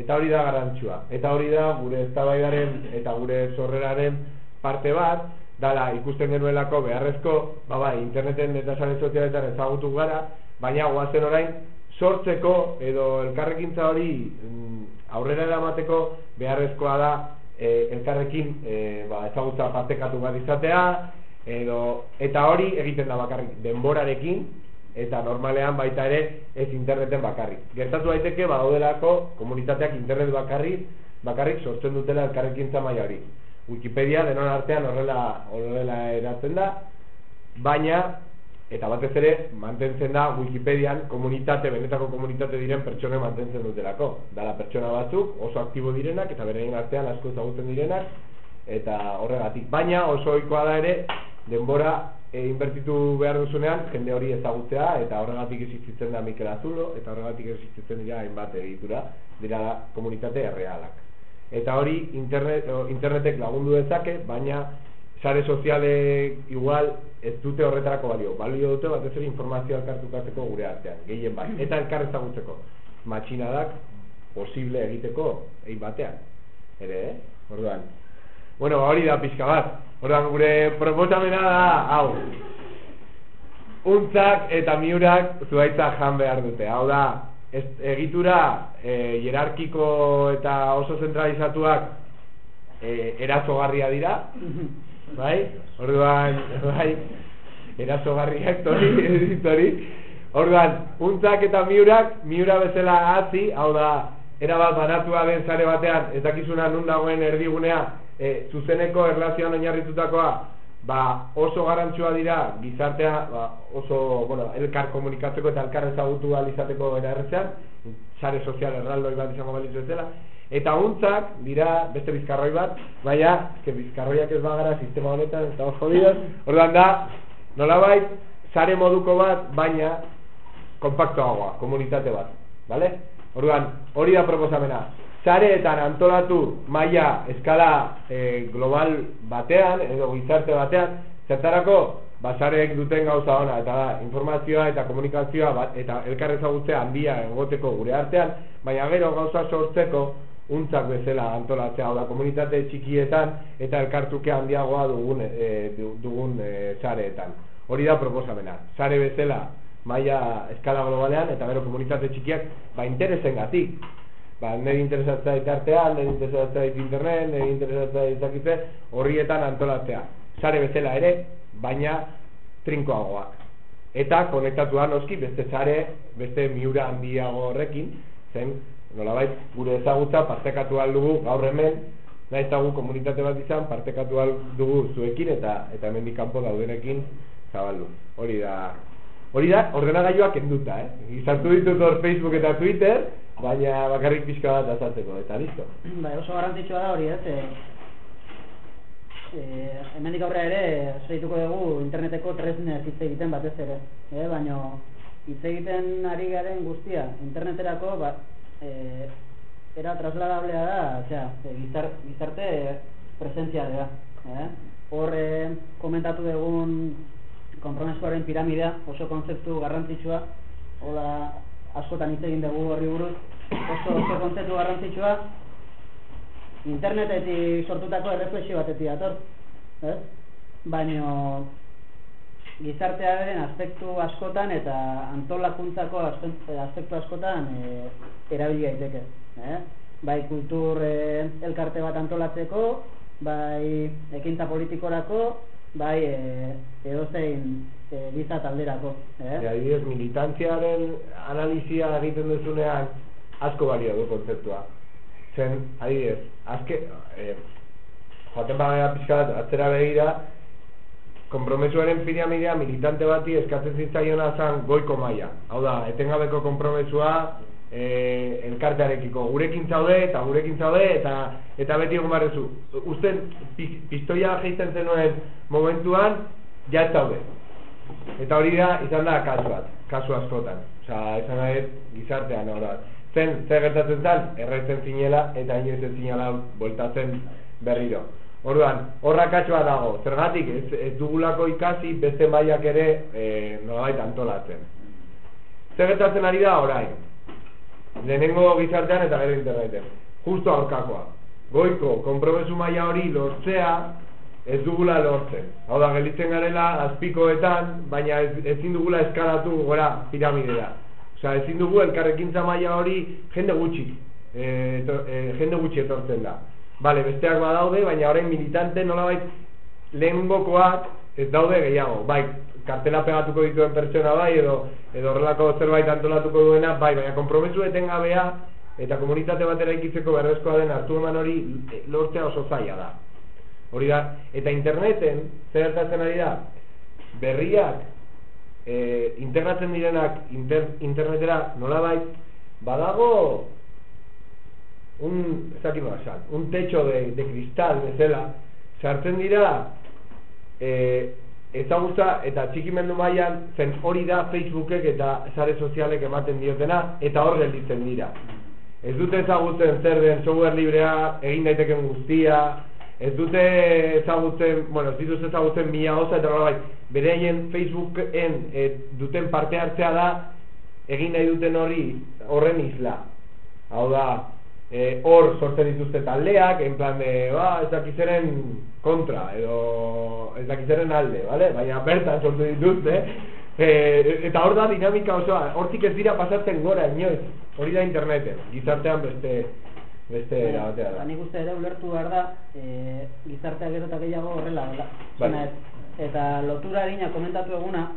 Eta hori da garantzua. Eta hori da gure eztabaidaren eta gure sorreraren parte bat, dala ikusten genuelako beharrezko, ba bai, interneten eta sare sozialetan ezagutu gara, baina guazen orain sortzeko edo elkarrekintza hori mm, aurrera eramateko beharrezkoa da e, elkarrekin e, ba, ezagutza partekatu bat izatea edo eta hori egiten da bakarrik denborarekin eta normalean baita ere ez interneten bakarrik. Gertatu daiteke badaudelako komunitateak internet bakarrik bakarrik sortzen dutela elkarrekintza maila hori. Wikipedia denon artean horrela horrela eratzen da, baina eta batez ere mantentzen da Wikipedian komunitate, benetako komunitate diren pertsone mantentzen dutelako. Dala pertsona batzuk oso aktibo direnak eta berein artean asko ezagutzen direnak eta horregatik. Baina oso ohikoa da ere denbora e, inbertitu behar duzunean jende hori ezagutzea eta horregatik existitzen da Mikel Azulo eta horregatik existitzen dira hainbat egitura dira komunitate errealak eta hori internet, internetek lagundu dezake baina sare soziale igual ez dute horretarako balio. Balio dute bat ez ere informazioa elkartukatzeko gure artean gehien bai. Eta elkar ezagutzeko. Matxinadak posible egiteko egin batean ere, eh? orduan. Bueno, hori da pixka bat. Orduan, gure proposamena da, hau, untzak eta miurak zuaitza jan behar dute. Hau da, ez, egitura e, hierarkiko eta oso zentralizatuak e, erazogarria dira, bai? Orduan, bai, erazogarriak tori, tori. Orduan, untzak eta miurak, miura bezala hazi, hau da, erabat banatua den zare batean, ez dakizuna nun dagoen erdigunea, e, zuzeneko erlazioan oinarritutakoa ba, oso garantzua dira gizartea ba, oso bueno, elkar komunikatzeko eta elkar ezagutu izateko erarretzean sare sozial erraldoi bat izango balitzu zela eta untzak dira beste bizkarroi bat baina, que bizkarroiak ez bagara sistema honetan eta oso jodidos orduan da, nolabait sare moduko bat, baina kompaktoagoa, komunitate bat vale? orduan, hori da proposamena zareetan antolatu maila eskala e, global batean edo gizarte batean zertarako basareek duten gauza ona eta da informazioa eta komunikazioa bat, eta elkar ezagutzea handia egoteko gure artean baina gero gauza sortzeko untzak bezala antolatzea da komunitate txikietan eta elkartuke handiagoa dugun e, dugun e, zareetan hori da proposamena. Sare bezala maila eskala globalean eta gero komunitate txikiak ba interesen gatik ba, nire interesatzea itartean, nire interesatzea dit internet, nire interesatzea ditzakitze, horrietan antolatzea. Sare bezala ere, baina trinkoagoak. Eta konektatuan noski beste sare, beste miura handiago horrekin, zen, nolabait, gure ezagutza partekatu dugu gaur hemen, nahi gu komunitate bat izan, partekatu dugu zuekin eta eta hemendik kanpo daudenekin zabaldu. Hori da, hori da, ordenagailuak enduta, eh? Izartu ditut hor Facebook eta Twitter, baina bakarrik pixka bat azaltzeko, eta listo. Bai, oso garrantzitsua da hori, ez? E, e, hemendik aurrea ere, segituko dugu interneteko tresne hitz egiten batez ere, eh? baina hitz egiten ari garen guztia, interneterako, ba, e, era trasladablea da, osea, e, gizar, gizarte presentzia da, eh? Hor komentatu dugun konpromesuaren piramidea, oso kontzeptu garrantzitsua, hola askotan hitz egin dugu horri buruz, oso oso kontzeptu garrantzitsua internetetik sortutako erreflexio batetik dator, ez? Baina gizartearen aspektu askotan eta antolakuntzako aspektu askotan e, erabili daiteke, eh? Bai kultur e, elkarte bat antolatzeko, bai ekintza politikorako, bai e, edozein e, giza talderako. Eh? Adibidez, militantziaren analizia egiten duzunean asko balio du kontzeptua. Zen, adibidez, azke, eh, joaten bagara pixka bat, atzera begira, konpromesuaren piramidea militante bati eskatzen zitzaiona zan goiko maila. Hau da, etengabeko konpromesua e, elkartearekiko gurekin zaude eta gurekin zaude eta eta beti egon barrezu. Usten pistoia jaisten zenuen momentuan ja ez zaude. Eta hori da, izan da kasu bat, kasu askotan. Osa, izan da gizartean, hori Zen, zer gertatzen zen, erretzen zinela eta inoiz ez zinela voltatzen berriro. Orduan, horra kasua dago, zergatik ez, ez dugulako ikasi beste mailak ere e, nolabait antolatzen. Zer gertatzen ari da orain? Lehenengo gizartean eta gero interneten. Justo aurkakoa. Goiko, kompromesu maila hori lortzea ez dugula lortzen. Hau da, gelitzen garela azpikoetan, baina ez, ezin dugula eskalatu gora piramidea. Osea, ezin dugu elkarrekintza maila hori jende gutxi, e, e, jende gutxi etortzen da. Bale, besteak badaude, baina orain militante nolabait lehengokoak ez daude gehiago. Bai, kartela pegatuko dituen pertsona bai, edo edo horrelako zerbait antolatuko duena, bai, baina kompromesu etengabea eta komunitate batera ikitzeko berrezkoa den hartu eman hori lortzea oso zaila da. Hori da, eta interneten, zer ari da, berriak e, integratzen direnak inter, internetera nolabait badago un ezakit esan, un techo de, de cristal bezala. Sartzen dira e, ezagutza eta txikimendu mailan zen hori da Facebookek eta sare sozialek ematen diotena eta hor gelditzen dira. Ez dute ezagutzen zer den software librea egin daiteken guztia ez dute ezagutzen, bueno, ez dituz ezagutzen mila oza, eta bai, bereien Facebooken e, duten parte hartzea da, egin nahi duten hori horren isla. Hau da, e, hor sortzen dituzte taldeak, en plan de, ba, ez dakizeren kontra, edo ez dakizeren alde, vale? baina bertan sortzen dituzte, e, eta hor da dinamika osoa, hortik ez dira pasatzen gora inoiz, hori da interneten, gizartean beste, beste era batea da. Ba, nik uste ere ulertu behar da, e, gizartea gero eta gehiago horrela, bai. Eta lotura harina komentatu eguna,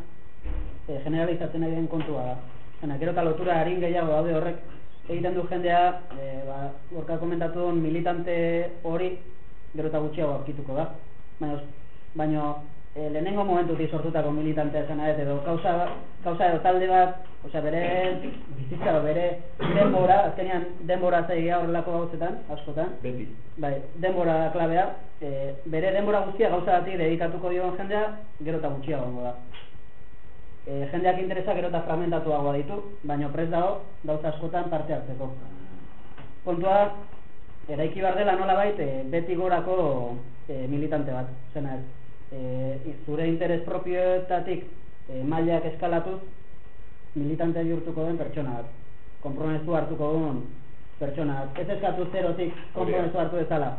e, generalizatzen nahi den kontua da. Zena, gero eta lotura harin gehiago daude horrek, egiten du jendea, e, ba, gorka komentatu militante hori, gero eta gutxiago aurkituko da. Baina, baina e, lehenengo momentu sortutako militantea zen ez, edo kauza, kauza edo talde bat, osea, bere bizitza, bere denbora, azkenean denbora zaigia horrelako gauzetan, askotan. Beti. Bai, denbora da klabea, e, bere denbora guztia gauza batik dedikatuko dioan jendea, gero eta gutxiago da. E, jendeak interesa gero eta fragmentatuagoa ditu, baina prez dago gauza askotan parte hartzeko. Kontua, eraiki bar dela nola baita, beti gorako e, militante bat, zena ez e, zure interes propioetatik e, mailak eskalatuz militante bihurtuko den pertsona bat. Kompromesu hartuko duen pertsona bat. Ez eskatu zerotik kompromesu hartu ezala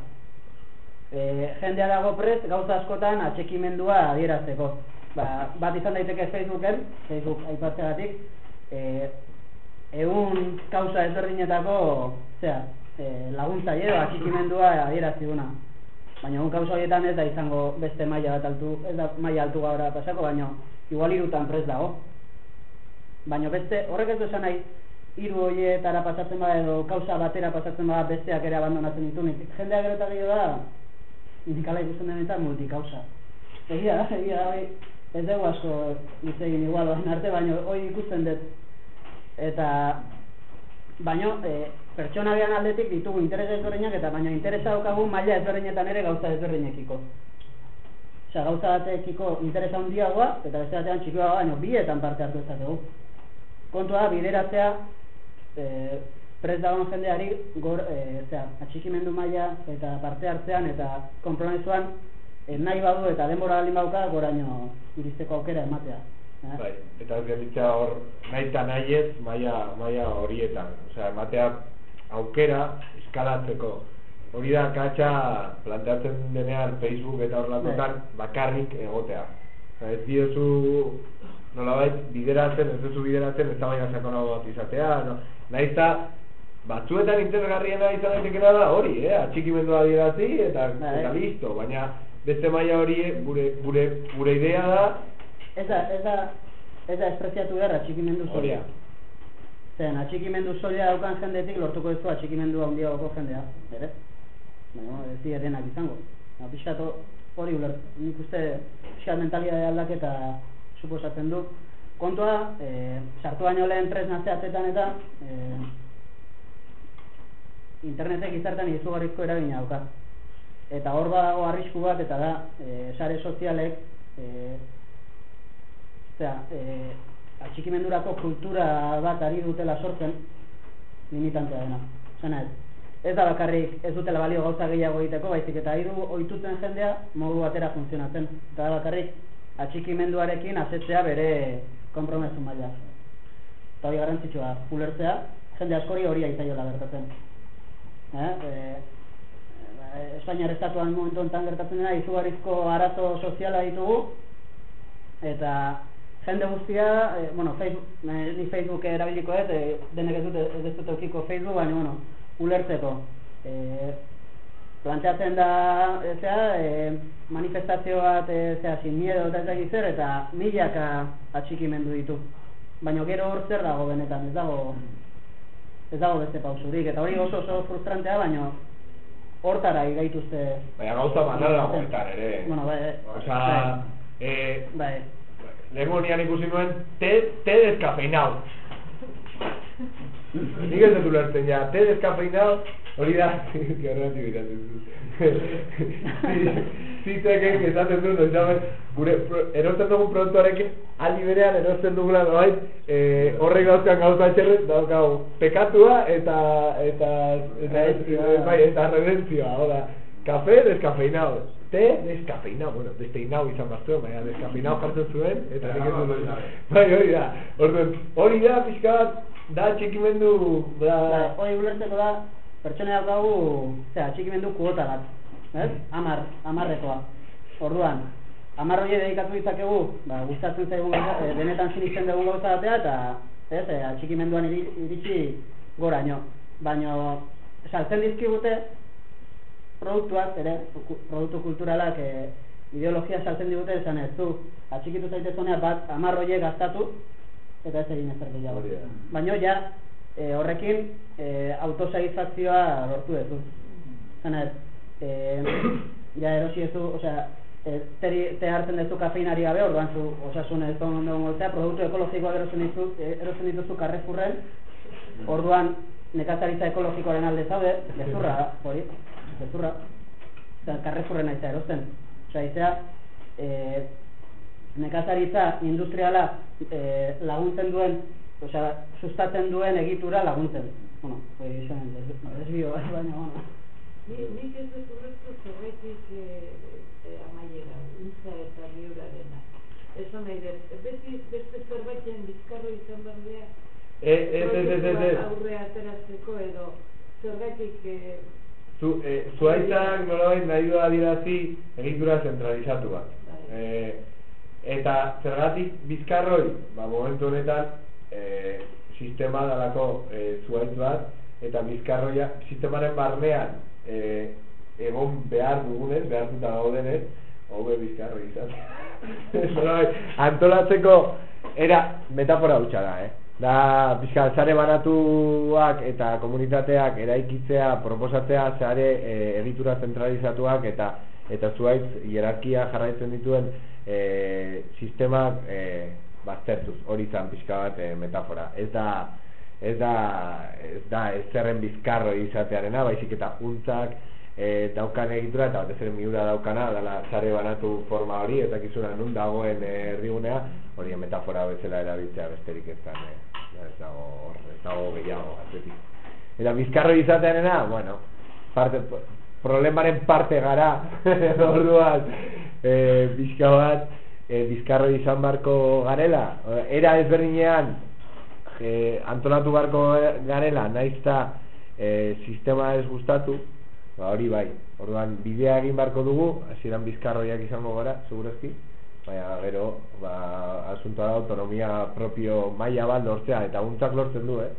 e, jendea dago prest gauza askotan atxekimendua adierazteko. Ba, bat izan daiteke Facebooken Facebook aipatzeagatik e, egun kauza ezberdinetako zera, e, laguntza edo atxekimendua adieraziguna baina un kausa horietan ez da izango beste maila bat altu, ez da maila altu gaura pasako, baina igual irutan prez dago. Baina beste, horrek ez du esan nahi, hiru horietara pasatzen bada edo kausa batera pasatzen bada besteak ere abandonatzen ditu. Jendea gero eta gehiago da, indikala ikusten denetan multikausa. Egia egia bai, ez dugu asko izegin igual baina arte, baina hori ikusten dut. Eta, baina, e, pertsona behan aldetik ditugu interes ezberdinak eta baina interesa daukagu maila ezberdinetan ere gauza ezberdinekiko. Osea, gauza batekiko interesa handiagoa eta beste batean txikioagoa, baina bietan parte hartu ezategu. Kontua bideratzea e, prez dagoen jendeari gor, e, zera, atxikimendu maila eta parte hartzean eta kompromesuan e, nahi badu eta denbora baldin bauka goraino iristeko aukera ematea. Eh? Bai, eta ez hor nahi eta nahi ez maia, maia horietan. Osea, ematea aukera eskalatzeko. Hori da katxa planteatzen denean Facebook eta horrelakotan bai. bakarrik egotea. Ez diozu nolabait bideratzen, ez duzu bideratzen ez baina sakonago bat izatea. No? Naizta batzuetan interesgarriena izan daitekena da hori, eh? atxikimendu adierazi eta, bai. eta listo, baina beste maila hori gure, gure, gure idea da Ez da, ez da, ez da espreziatu gara atxikimendu zoria. Zen, atxikimendu solia daukan jendetik lortuko ez du atxikimendu handiagoko jendea, ere? Baina, ez direnak izango. Ba, pixkat hori uler, nik uste pixkat mentalidade aldaketa suposatzen du. Kontua, e, sartu baino lehen tresna zehatzetan eta e, internetek izartan izugarrizko eragina dauka. Eta hor badago arrisku bat, eta da, e, sare sozialek, e, zera, e, atxikimendurako kultura bat ari dutela sortzen, limitantea dena. Zena ez, ez da bakarrik ez dutela balio gauza gehiago egiteko, baizik eta hiru ohitutzen jendea modu batera funtzionatzen. Eta da bakarrik atxikimenduarekin asetzea bere konpromesu maila. Eta hori garrantzitsua, ulertzea, jende askori hori aizaiola gertatzen. Eh? E, Espainiar estatuan momentu enten gertatzen dena, izugarrizko arazo soziala ditugu, eta jende guztia, e, bueno, Facebook, e, ni Facebook erabiliko ez, e, denek ez dute, ez dute okiko Facebook, baina, bueno, ulertzeko. E, planteatzen da, ezea, e, manifestazio bat, ezea, sin miedo eta ez zer, eta milaka atxikimendu ditu. Baina gero hor zer dago benetan, ez dago, ez dago beste pausurik, eta hori oso oso frustrantea, baina hortara igaituzte... Baina gauza banal dago ere. Bueno, bai, Osa, bai. eh, bai. Lehenko nian ikusi nuen, te, te deskafeinau. Nik ez dut ulertzen ja, te deskafeinau, hori da, que horretik biratzen du. Ziteken, esaten du, no, jabe, gure, erosten dugun produktuarekin, aldi berean erosten dugula, bai, eh, horrek dauzkan gauza txerret, daukau, pekatua eta, eta, eta, eta, bai, eta hau da, kafe deskafeinau, te deskafeinau, bueno, desteinau izan baztuen, baina deskafeinau jartzen zuen, eta nik ez dut, bai, hori da, orduan, hori da, pixka bat, da txikimendu, da, hori ulertzeko da, pertsone daukagu, zera, txikimendu kuota bat, ez? Amar, amarrekoa. Orduan, amar hori dedikatu ditzakegu, ba, gustatzen zaigu gauza, e, benetan sinisten dugu gauza batea, eta, ez, e, atxikimenduan iri, iritsi goraino. Baina, saltzen dizkigute, produktuak, ere, produktu kulturalak, e, ideologia saltzen digute, esan ez, du, atxikitu zaitezonea bat, amar horiek gastatu, eta ez egin ezer gehiago. Baina, ja, e, horrekin, e, autosaizazioa lortu ez du. Zena ez, e, ja erosi ez du, osea, e, teri, te hartzen dezu kafeinari gabe, orduan zu osasun ez da ondo gozea, produktu ekologikoa erosen ditu, erosen dituzu karrefurren, orduan nekazaritza ekologikoaren alde zaude, gezurra da, hori, gezurra. Osea, karrefurren aiza erosten. Osea, izea, e, nekazaritza industriala e, laguntzen duen, osea, sustatzen duen egitura laguntzen. Bueno, hori izan, desbio, baina, bueno. Ni, nik ez dut urrezko zerretik e, e, amaiera, untza eta miurarena. Esan nahi dut, beti beste zerbaiten bizkarro izan berdea, ez, ez, ez, ez, ez, aurre ateratzeko edo zergatik e, Zu, eh, zuaitzak nolabait nahi du adirazi egitura zentralizatu bat. Eh, eta zergatik bizkarroi, ba, momentu honetan, eh, sistema dalako eh, zuaitz bat, eta bizkarroia, sistemaren barnean eh, egon behar dugunez, behartuta gaudenez, hobe bizkarroi izatea. antolatzeko, era metafora hutsa da, eh? Da pixka sare banatuak eta komunitateak eraikitzea proposatzea sare e, egitura zentralizatuak eta eta zuaitz hierarkia jarraitzen dituen e, sistemak e, baztertuz. Hori zan pixka bat e, metafora. Ez da ez da ez da ez zerren bizkarro izatearena baizik eta untzak e, daukan egitura eta batez ere miura daukana dela sare banatu forma hori eta kizuna nun dagoen e, erdigunea hori metafora bezala erabiltzea besterik ez da e, ez dago hor ez dago gehiago atzetik. Eta bizkarro izatearena bueno parte problemaren parte gara orduan e, bizka bat e, bizkarro izan barko garela. Era ezberdinean e, antolatu barko garela naizta e, sistema ez gustatu ba hori bai. Orduan bidea egin barko dugu hasieran bizkarroiak izango gara segurazki baina gero ba asuntoa da autonomia propio maila bat lortzea eta untzak lortzen du eh?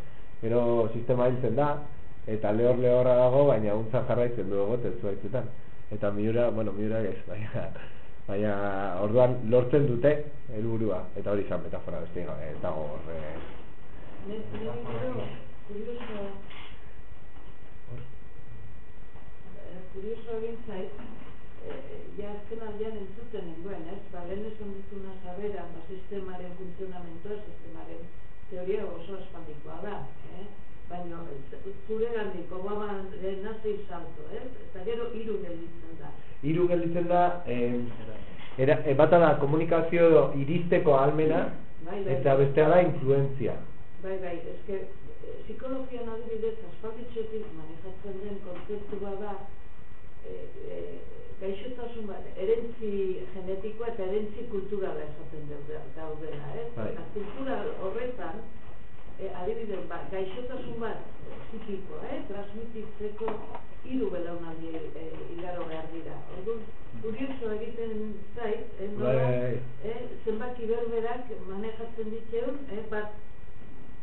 Gero sistema hiltzen da eta lehor lehorra dago baina untzak jarraitzen du egote zuaitzetan eta miura bueno miura ez baina baina orduan lortzen dute helburua. Eta hori izan metafora beste ez dago Ne, nire gero, kurioso, eh, egin zait, eh, ja azken aldean entzuten nengoen, ez? Ba, lehen esan duzuna zabera, ba, sistemaren funtzionamentua, sistemaren teoria oso espandikoa da, eh? Baina, zure gandik, Obaman nazi salto, ez? Eta gero hiru gelditzen da. Hiru gelditzen da, eh, era, e, bata da komunikazio edo iristeko almena, Bai, bai. eta bestea da influentzia. Bai, bai, eske eh, psikologian adibidez aspalditxetik manejatzen den kontzeptua da eh, eh, gaixotasun bat, erentzi genetikoa eta erentzi kulturala esaten daude- daudela, ez? Bai. Eta kultura horretan, eh, adibidez, ba, gaixotasun bat eh, psikiko, eh, transmititzeko hiru belaunaldi eh, igaro behar dira. Orduan, kurioso egiten zait, eh, nola, Bai. eh, zenbaki berberak manejatzen ditzeun, eh, bat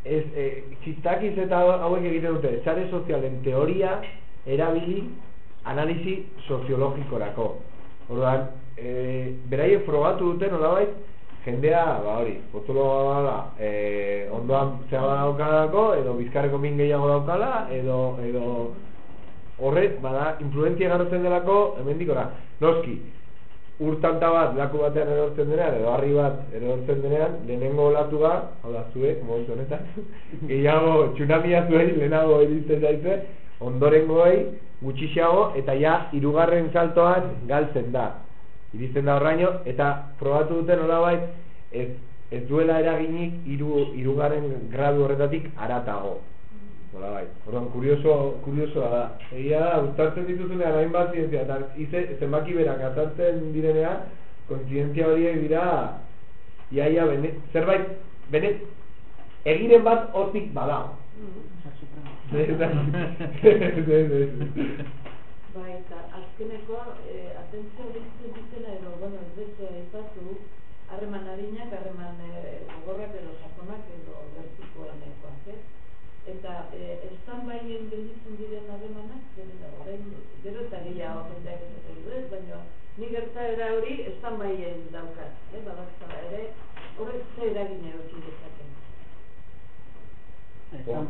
Ez, e, txistakiz eta hauek egiten dute, sare sozialen teoria erabili analisi soziologikorako. Orduan, e, beraiek frogatu dute nolabait, jendea, ba hori, potoloa dala, e, ondoan zea daukalako, edo bizkarreko min gehiago daukala, edo, edo horrek, bada, influentzia garratzen delako, hemendik ora. Noski, urtanta bat laku batean erortzen denean, edo harri bat erortzen denean, lehenengo olatua, hau da zuek, momentu honetan, gehiago tsunamia zuei lehenago iristen zaitue, ondorengoei gutxixago, eta ja, hirugarren saltoan galtzen da. Iristen da horraino, eta probatu duten nolabait, ez, ez duela eraginik hiru hirugarren gradu horretatik aratago. Nolabait. Orduan kurioso, kuriosoa da. Egia da, uztartzen dituzunean hainbat zientzia, eta ize, zenbaki berak azaltzen direnean, kontzientzia horiek dira, iaia, bene, zerbait, bene, egiren bat hortik badago. Bai, eta azkenekoa, eh, atentzio deitzen dutena edo, bueno, ez beste aipatu, harreman harinak, harreman eh, gogorrak edo sakonak edo vertikoenekoak, ez? Eta eh, stand-byen gelditzen diren harremanak, gero orain, gero eta gehiago jendeak ez du ez, baina ni gertaera hori stand-byen daukat, eh? badakza ere, horrek ze eragina eduki dezaken. Estan,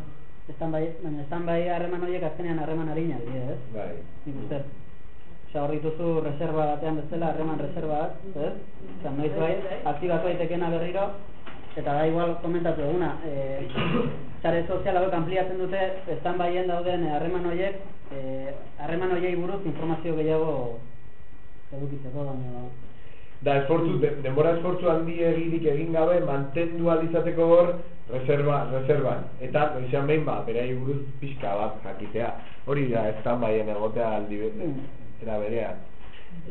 estan bai, baina estan bai harreman horiek azkenean harreman harina dira, ez? Bai. Nik uste. Osea, hor reserva batean bezala, harreman reserva bat, ez? Osea, noiz bai, aktibatu daitekena berriro, eta da igual komentatu eguna, e, sare sozial hauek ampliatzen dute, estan baien dauden eh, harreman horiek, eh, harreman horiei buruz informazio gehiago edukitzeko, baina... Da, esfortzu, de, denbora esfortzu handi egirik egin gabe, mantendu alizateko hor, reserva, reservan. Eta, noizean behin, ba, berai buruz pixka bat jakitea. Hori da, da baien egotea aldi be- era berean.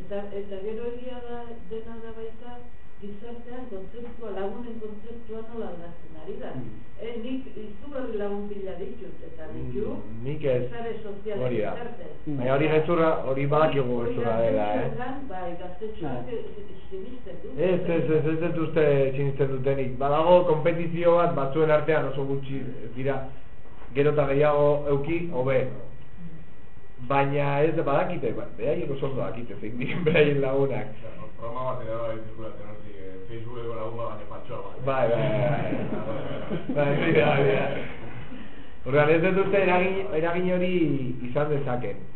Eta, eta gero egia da, dena da baita, gizartean kontzeptua, lagunen kontzeptua nola aldatzen ari da. Mm. Eh, nik izugarri lagun pila ditut, eta ditu, Mm, nik ez. Hori da. Mm. Baina hori gezurra, hori badakigu gezurra dela, eh? Bai, gaztetxoak Bai. eh, sinisten du. Ez, ez, ez, ez dut uste sinisten dutenik. Badago kompetizio bat batzuen artean oso gutxi dira gero eta gehiago euki, hobe. Baina ez badakite, ba, beraiek oso ondo dakite, zein diren beraien lagunak. Programa bat ere bai zirkulatzen hortik, eh, Facebookeko lagun bat baina patxoa bat. Bai, bai, bai. Bai, hori da, hori da. Orduan ez dut uste eragin, eragin hori izan dezaken.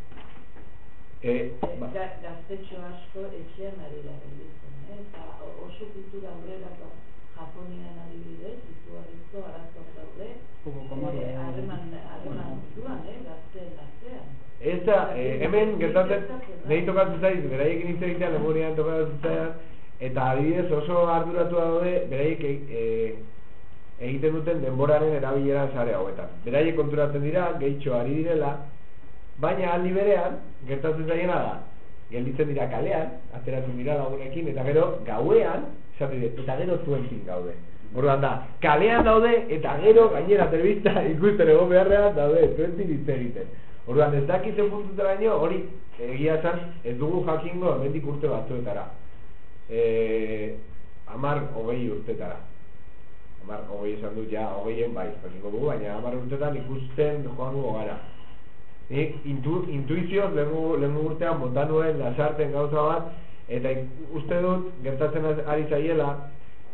E, ba, Ga, gaztetxo asko etxean ari da gelditzen, eh? eta oso kultura aurrerako Japonian adibidez, izugarrizko arazoak daude, eh, eh, harreman harreman munduan, eh, gazteen artean. Ez da, eh, hemen gertatzen, nahi tokatzen zaiz, beraiekin hitz egitea, lemurian tokatzen zaiz, eta adibidez oso arduratu daude, beraiek e, egiten duten denboraren erabilera sare hauetan. Beraiek konturatzen dira, gehitxo ari direla, baina aldi berean, gertatzen zaiena da, gelditzen dira kalean, ateratzen dira lagunekin, eta gero gauean, esaten dira, eta gero zuentin gaude. Orduan da, kalean daude, eta gero gainera telebista ikusten egon beharrean daude, zuentin hitz egiten. Orduan, ez dakiten puntutaraino, hori, egia esan, ez dugu jakingo hemendik urte batzuetara. E, amar, hogei urtetara. Amar, hogei esan dut, ja, hogeien bai, jakingo dugu, baina amar urtetan ikusten joango gara. Nik intu, intuizioz lehengu urtean bota nuen lasarten gauza bat, eta uste dut gertatzen ari zaiela,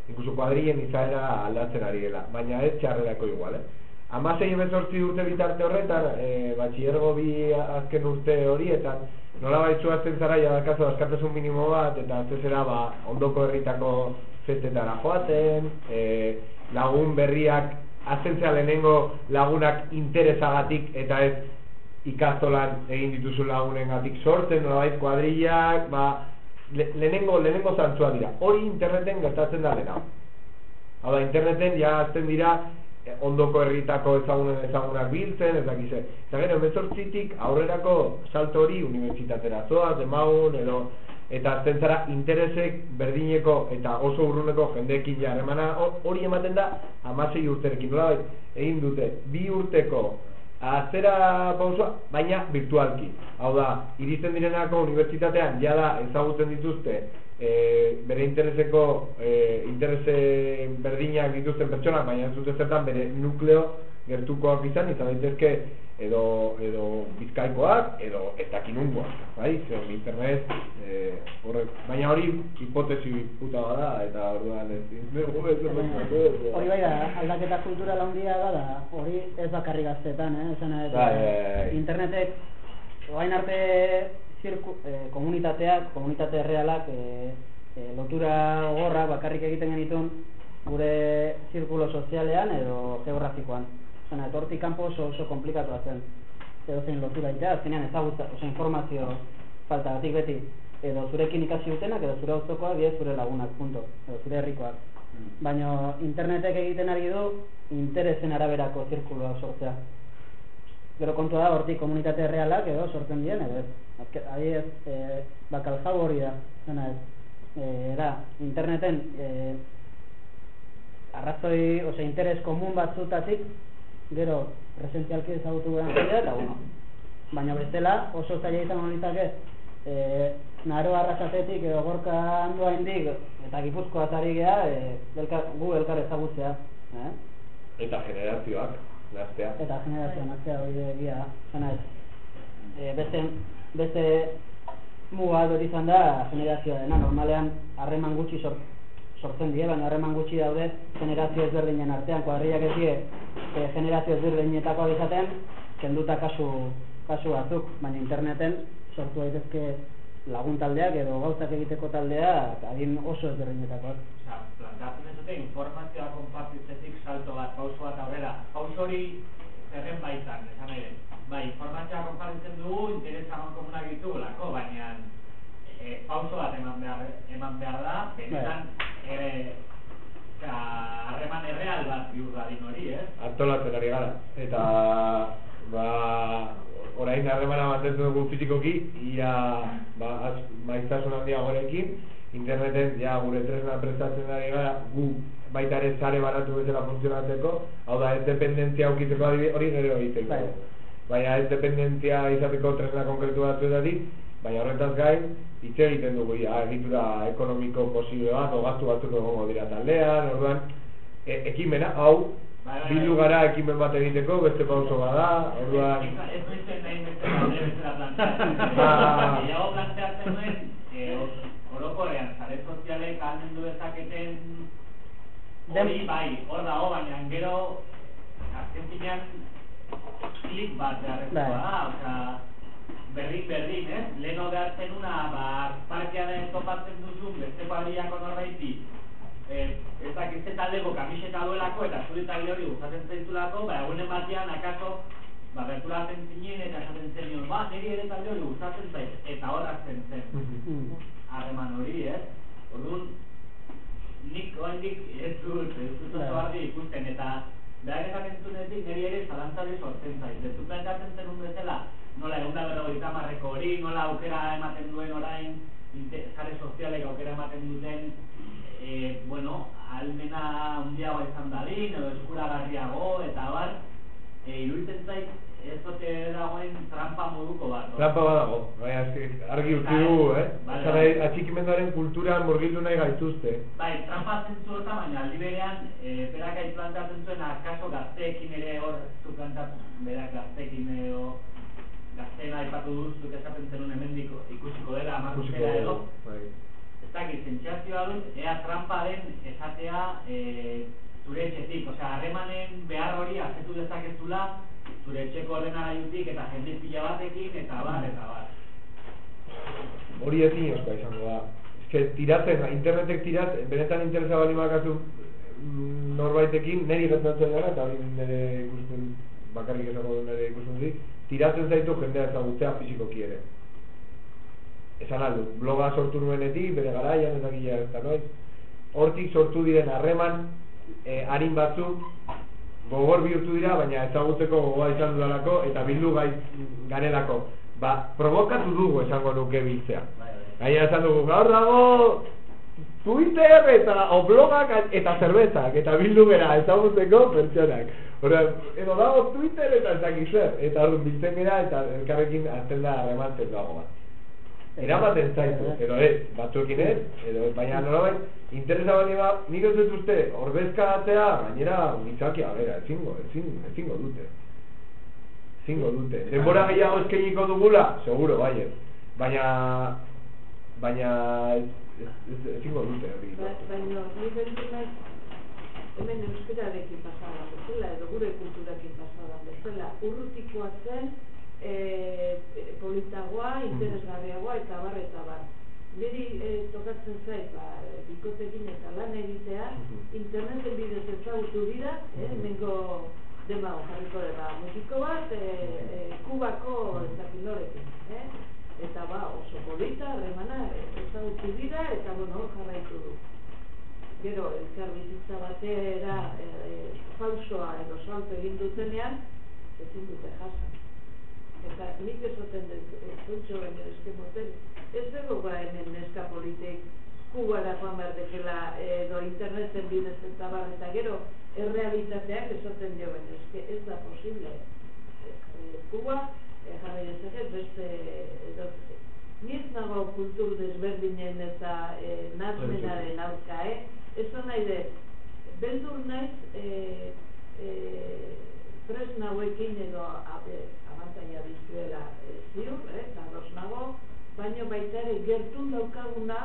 inkluso kuadrillen izaera aldatzen ari dela, baina ez txarrerako igual, eh? Amasei emezortzi urte bitarte horretan, e, batxillergo bi azken urte horietan, nola baitzu azten zara, jadakazo, askatasun minimo bat, eta aztezera, ba, ondoko herritako festetara joaten, e, lagun berriak, aztentzea lehenengo lagunak interesagatik, eta ez ikastolan egin dituzu lagunengatik sortzen, nolabait kuadrillak, ba, le, lehenengo, lehenengo zantzua dira. Hori interneten gertatzen da dena. Hau da, interneten ja azten dira eh, ondoko herritako ezagunen ezagunak biltzen, ez dakize. Eta gero, emezortzitik aurrerako salto hori unibertsitatera zoaz, demagun, edo eta azten zara interesek berdineko eta oso urruneko jendeekin jarremana hori ematen da amasei urterekin nola egin dute bi urteko Azera pausoa, baina virtualki. Hau da, iristen direnako unibertsitatean jada ezagutzen dituzte e, bere intereseko e, interese berdinak dituzten pertsona, baina ez dute zertan bere nukleo gertukoak izan, izan daitezke edo, edo bizkaikoak, edo ez dakinungoak, bai? Zer, internet, e, horrek, baina hori hipotesi puta bada, eta orduan ez dugu ez Hori bai da, aldaketa kultura handia da, da, hori ez bakarri gaztetan, eh? Esan, bai, bai, bai. internetek, oain arte zirku, eh, komunitateak, komunitate realak, eh, eh, lotura gorra bakarrik egiten genitun, gure zirkulo sozialean edo geografikoan. Zena, etortik kanpo oso, oso komplikatu zen. Edo zein lotura itea, azkenean ezagutza, oso informazio falta batik beti. Edo zurekin ikasi dutenak, edo zure auzokoak, die zure lagunak, punto. Edo zure herrikoak. Mm. Baina internetek egiten ari du interesen araberako zirkuloa sortzea. Gero kontua da, hortik komunitate realak edo sortzen dien, edo ez. Azke, ahi ez, e, bakal jau hori da, zena ez. E, era, interneten e, arrazoi, ose, interes komun batzutatik gero presentzialki ezagutu gara jendea eta bueno baina bestela oso zaila izan honitake e, naro arrasatetik edo gorka handoa indik eta gipuzkoa zari geha e, elkar, gu elkar ezagutzea eh? eta generazioak naztea eta generazioak naztea hori egia zena ez e, beste, beste muga hori izan da generazioa dena. Normalean harreman gutxi sortu sortzen die, baina harreman gutxi daude generazio ezberdinen artean, kuadriak ez die e, generazio ezberdinetako izaten, kenduta kasu, kasu batzuk, baina interneten sortu daitezke lagun taldeak edo gauzak egiteko taldeak adin oso ezberdinetakoak. Osa, plantatzen dute informazioa konpartitzetik salto bat, pauso bat aurrera. Pauso hori zerren baitan, esan ere. Bai, informazioa konpartitzen dugu, interesa komunak ditugulako, baina e, pauso bat eman behar, eman behar da, benetan, ere, harreman erreal bat bihur dadin hori, eh? Antolatzen ari gara, eta, ba, orain harremana mantentzen dugu fizikoki, ia, ba, az, maiztasun handia gorekin, interneten, ja, gure tresna prestatzen ari gara, gu, baita ere zare baratu bezala funtzionatzeko, hau da, ez dependentzia aukitzeko hori gero egiteko. Bai. Baina ez dependentzia izateko tresna konkretu batzuetatik, baina horretaz gain, hitz egiten dugu ja, egitura ekonomiko posible bat, gastu batzuk egongo dira taldean, orduan, e, ekimena, hau, bildu bai. gara ekimen bat egiteko, beste pauso bada, orduan... Ez duitzen nahi beste talde bezala planteatzen. Iago planteatzen duen, orokorean, zare sozialek almen du dezaketen hori bai, hor dago, baina gero, azken finean, klik bat beharrezkoa da, oza, berdin berdin, eh? Leno behartzen una, ba, parkea den topatzen duzun, beste kuadriako norbaiti, eh, ez dakiz taldeko kamiseta duelako, eta zure talde hori gustatzen zentzulako, ba, egunen batean, akaso, ba, bertulatzen zinen, eta esaten zen ba, niri ere talde hori gustatzen zait, eta horrazten zen, mm-hmm. harreman hori, eh? Orduan, nik oendik ez dut, ez dut oso argi ikusten, eta behar esaten zunetik, niri ere zalantzari sortzen zait, ez dut plantatzen zen un bezala, nola egun da berrogeita marreko hori, nola aukera ematen duen orain, jare sozialek aukera ematen duten, e, bueno, almena hundiagoa izan dadin, edo eskuragarriago, eta bar, e, iruditzen zait, ez zote dagoen trampa moduko bat. Trampa bat dago, bai, argi utzi dugu, eh? Bai, bai. atxikimenduaren kultura murgildu nahi gaituzte. Bai, trampa zentzu eta baina aldi berean, e, berak plantatzen zuen, akaso gazteekin ere hor, zu plantatzen, berak gazteekin edo, gaztena aipatu duzuk esaten zenun hemendik ikusiko dela, amarrukera edo. Bai. Ez dakit, zentxazioa dut, ea trampa den esatea e, zure etxetik, osea, harremanen behar hori azetu dezakezula zure etxeko ordenagailutik eta jende pila batekin eta bar eta bar. Hori ezin oskoa izango da. Eske tiratzen, internetek tiratzen, benetan interesa bali makazu mm, norbaitekin, niri gertatzen gara, eta hori nire ikusten, bakarrik esango du nire ikusten di, tiratzen zaitu jendea ezagutzea fizikoki ere. Esan aldu, bloga sortu nuenetik, bere garaian, ez dakila ez da noiz, hortik sortu diren harreman, eh, harin batzuk, gogor bihurtu dira, baina ezagutzeko gogoa izan dudalako, eta bildu gai garelako. Ba, provokatu dugu esango nuke biltzea. Gaina esan dugu, gaur dago Twitter eta o blogak eta zerbezak eta bildu gera ezagutzeko pertsonak. Ora, edo dago Twitter eta ez dakiz zer, eta orduan biltzen gara eta elkarrekin azten da harremantzen dago bat. Eramaten zaitu, edo ez, batzuekin ez, edo ez, baina nolabait, interesa bali bat, nik ez dut uste, orbezkaratzea, gainera, mitzakia, bera, ezingo, ezin, ezingo dute. Ezingo dute. Denbora gehiago eskeniko dugula, seguro, bai, baina, baina, ez, ez, ez, ezingo dute hori. Ba- Baina, ni beldur naiz, hemen euskararekin pasada bezala, edo gure kulturakin pasada bezala, urrutikoa zen, e, politagoa, interesgarriagoa eta bar eta bar. Niri e, tokatzen zait, ba, bikotekin eta lan egitea, interneten bidez ezagutu dira, eh, nengo demago jarriko dela mutiko bat, e, e, kubako ezakilorekin, eh? eta ba, oso polita, harremana ezagutu dira, eta bueno, jarraitu du. Gero, elkar bizitza batera e, e, falsoa edo salto egin dutenean, ezin dute jasan. Eta nik esaten dut, zuntxo baino eske motel, ez dugu ba hemen neska politik kubara joan behar dekela edo interneten bidez eta bar eta gero errealitateak esaten dio baino eske ez da posible. E, Kuba e, jarri dezake beste edo Ni ez nago kultur desberdinen eta e, nazmenaren aurka, eh? Ez nahi dut, beldur naiz e, e, tresna hauekin edo abe, abantaia dizuela e, ziur, eh, ados nago, baina baita ere gertun daukaguna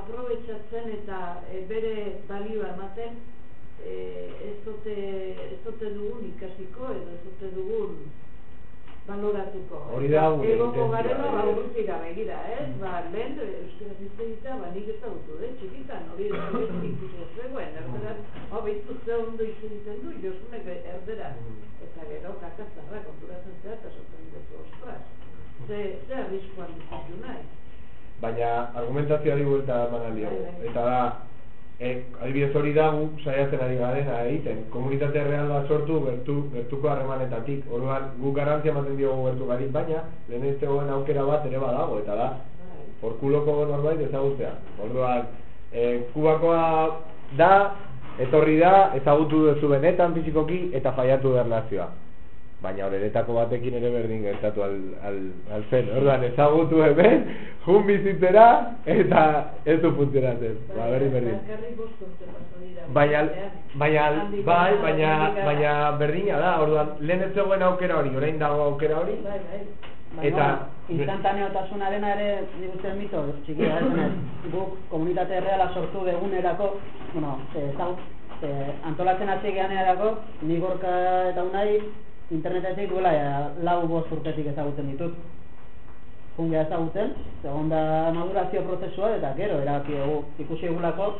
aprobetsatzen eta e, bere balioa ematen e, ez ote dugun ikasiko edo ez ote dugun baloratuko. Hori da gure intentzioa, garela, ba, eh? urrutik gabe gira, ez? Ba, lehen, euskaraz hitz egitea, ba, nik ezagutu, eh? Txikitan, hori ez ez ikusi ez zegoen, erderaz, ba, behitu ze ondo hitz egiten du, josunek erderaz. Eta gero, kakazarra, konturatzen zera, eta sortzen duzu, ostras. Ze, ze arriskuan bizitu nahi. Baina argumentazioari buelta eman aldi hau. Bai, bai. Eta da, e, adibidez hori da gu saiatzen ari garena egiten. Komunitate real bat sortu gertu, gertuko harremanetatik. Orduan gu garantzia ematen diogu garik, baina lehen ez aukera bat ere badago, eta da, porkuloko norbait ezagutzea. Orduan, e, kubakoa da, etorri da, ezagutu duzu benetan fizikoki eta faiatu da erlazioa. Baina horretako batekin ere berdin gertatu al, al, al zen. Orduan, ezagutu hemen, jun bizitzera eta ez du funtzionatzen. Ba, berdin berdin. Baina, baina, bai, baina, baina berdina da, orduan, lehen ez zegoen aukera hori, orain dago aukera hori, Bai, bai. Eta- instantaneotasunarena ere uste mito txikia guk komunitate reala sortu degunerako, bueno, e, zau, e, antolatzen hasi geanerako, ni gorka eta unai internetetik duela e, lau bost urtetik ezagutzen ditut. Jungea ezagutzen, segon da madurazio prozesua eta gero erabaki dugu ikusi egulako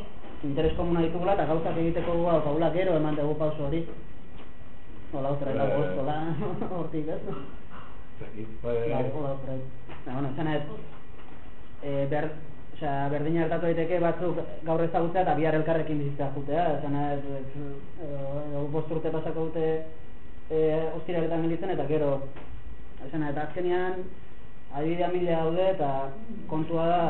interes komuna ditugula eta gauzak egiteko gu gaula gero eman dugu pauso hori. Hola, otra, lau Eh. bost, hola, hortik ez? Zakit, Bai, bai, hola, por ahí. Ba, bueno, esan ez, e, ber, osea, berdin hartatu daiteke batzuk gaur ezagutzea eta bihar elkarrekin bizitza jutea, esan ez, edo bost urte pasako dute e, ostiraretan gelditzen eta gero, esan ez, azkenean adibidea mila daude eta kontua da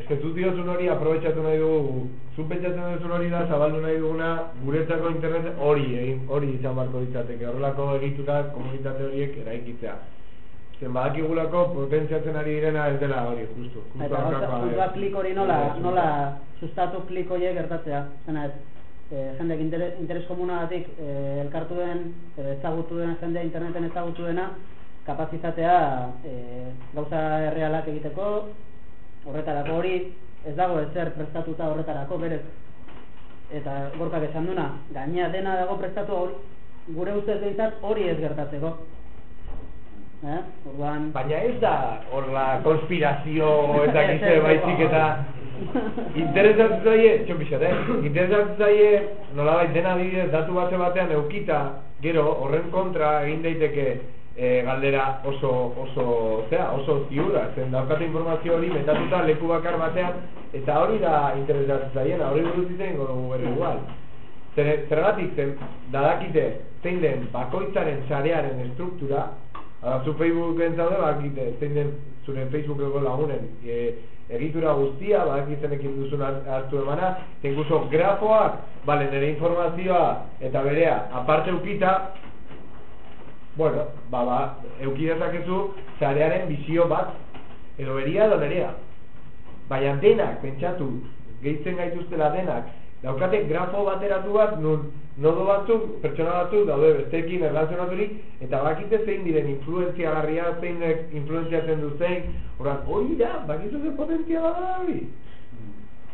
Ez que zut diozun hori aprobetxatu nahi dugu, zu pentsatzen duzun hori da, zabaldu nahi duguna, guretzako internet hori egin, hori izan barko ditzateke, horrelako egitura komunitate horiek eraikitzea. Zen badakigulako potentziatzen ari direna ez dela hori, justu. justu Eta gauza, klik hori nola, Bai, nola sustatu klik horiek gertatzea. Zena ez, e, jendek interes, interes komunagatik e, elkartu den, ezagutu den jende interneten ezagutu dena, kapazitatea e, gauza errealak egiteko, horretarako hori ez dago ezer prestatuta horretarako, berez eta gorkak esan duna, gainea dena dago prestatu hori, gure ustez behintzat hori ez gertatzeko. Eh? Orduan... Baina ez da horla konspirazio eta gize baizik eta interesatu zaie, txopixat, eh? Interesatu zaie, nola bai, dena bidez, datu base batean eukita, gero, horren kontra egin daiteke e, galdera oso, oso, zera, oso ziurra, zen daukate informazio hori metatuta leku bakar batean, eta hori da interesatu zaiena, hori buruz izan gogo berri igual. Zergatik zen, dadakite, zein den bakoitzaren sarearen estruktura, Hala, zu Facebooken zaude, bakite, zein den zure Facebookeko lagunen e, egitura guztia, bakiten ekin duzun hartu emana, tenguzo grafoak, bale, nire informazioa eta berea, aparte eukita, bueno, ba, ba, eukidezakezu zarearen bizio bat, edo beria edo nerea. Baina denak, pentsatu, gehitzen gaituztela denak, daukate grafo bateratu bat, nun nodo batzuk, pertsona batzuk daude besteekin erlazionaturik eta bakite zein diren influenziagarria zein influenziatzen du zein oran, hori da, bakizu ze potentzia da hori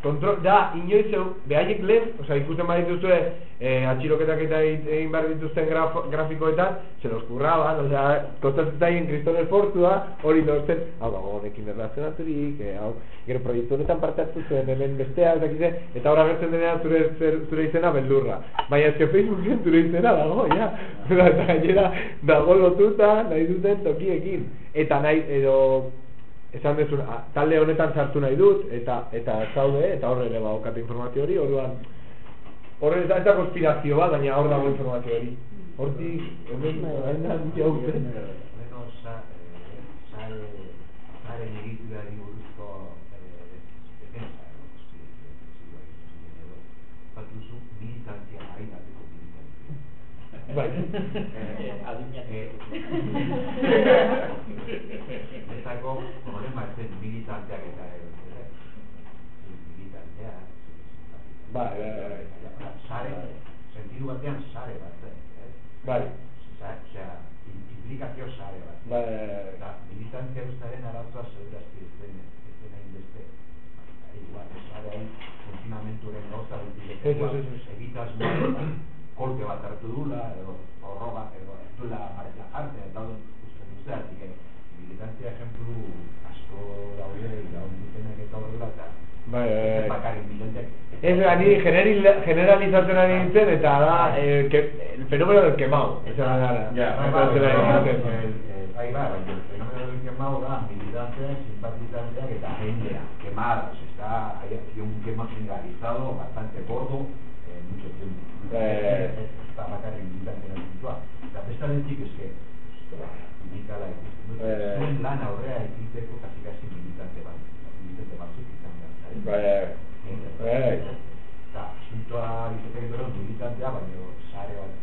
kontrol, da, inoiz zeu, behaiek lehen, oza, ikusten bat dituzue eh, atxiloketak eta egin behar dituzten graf, grafikoetan, se los curraban, oza, kostatzen zaien kriston esfortzua, hori lortzen, hau dago, honekin erlazionaturik, eh, hau, gero proiektu honetan parte hartu zuen, hemen bestea, eta kize, eta hori agertzen denean zure, zure izena beldurra. Baina ez Facebooken zure izena dago, ja, eta gainera dago lotuta, nahi duten tokiekin. Eta nahi, edo, esan dezu, talde honetan sartu nahi dut, eta eta zaude, eta horre ere baukate informazio hori, orduan, horre ez da konspirazio bat, baina hor dago informazio hori. Hortik, hemen, hemen da, dira uten. Zaren egiturari buruzko Bai. Ezako problema zen militanteak eta militantea. Bai, bai, bai. Sare, sentidu batean sare bat zen. Bai. Osea, implikazio sare bat. Bai, bai, Eta militantzia ustaren arazoa segurazki ez zen, ez zen hain beste. Igual, sare hain funtzionamentuaren gauza dut Ez, ez, ez, ez. egitasmoa kolpe bat hartu dula, edo horroga, edo ez duela marezia eta hori usten duzte, así que militantzia ejemplu asko daude, daun dutenek eta Bai, bai, bai. ez bakarrik militanteak. Ez, ni generil- generalizatzen ari nintzen, eta da, eh, que, el fenómeno del quemado. Esa da gara. Ja, bai, Bai, bai, el fenómeno del quemado da eta jendea, quemadas, está, hay aquí un quema generalizado, bastante gordo, tiempo. Eh. Eta bakarrik militanteak puntua. Eta bestaldetik eske, indikala ikusten dut, Eh. lan aurrea egiteko kasi kasi militante bat, militante batzuk izan behar. zare? Bai. Eta asuntoa izatek gero militantea, baina sare bat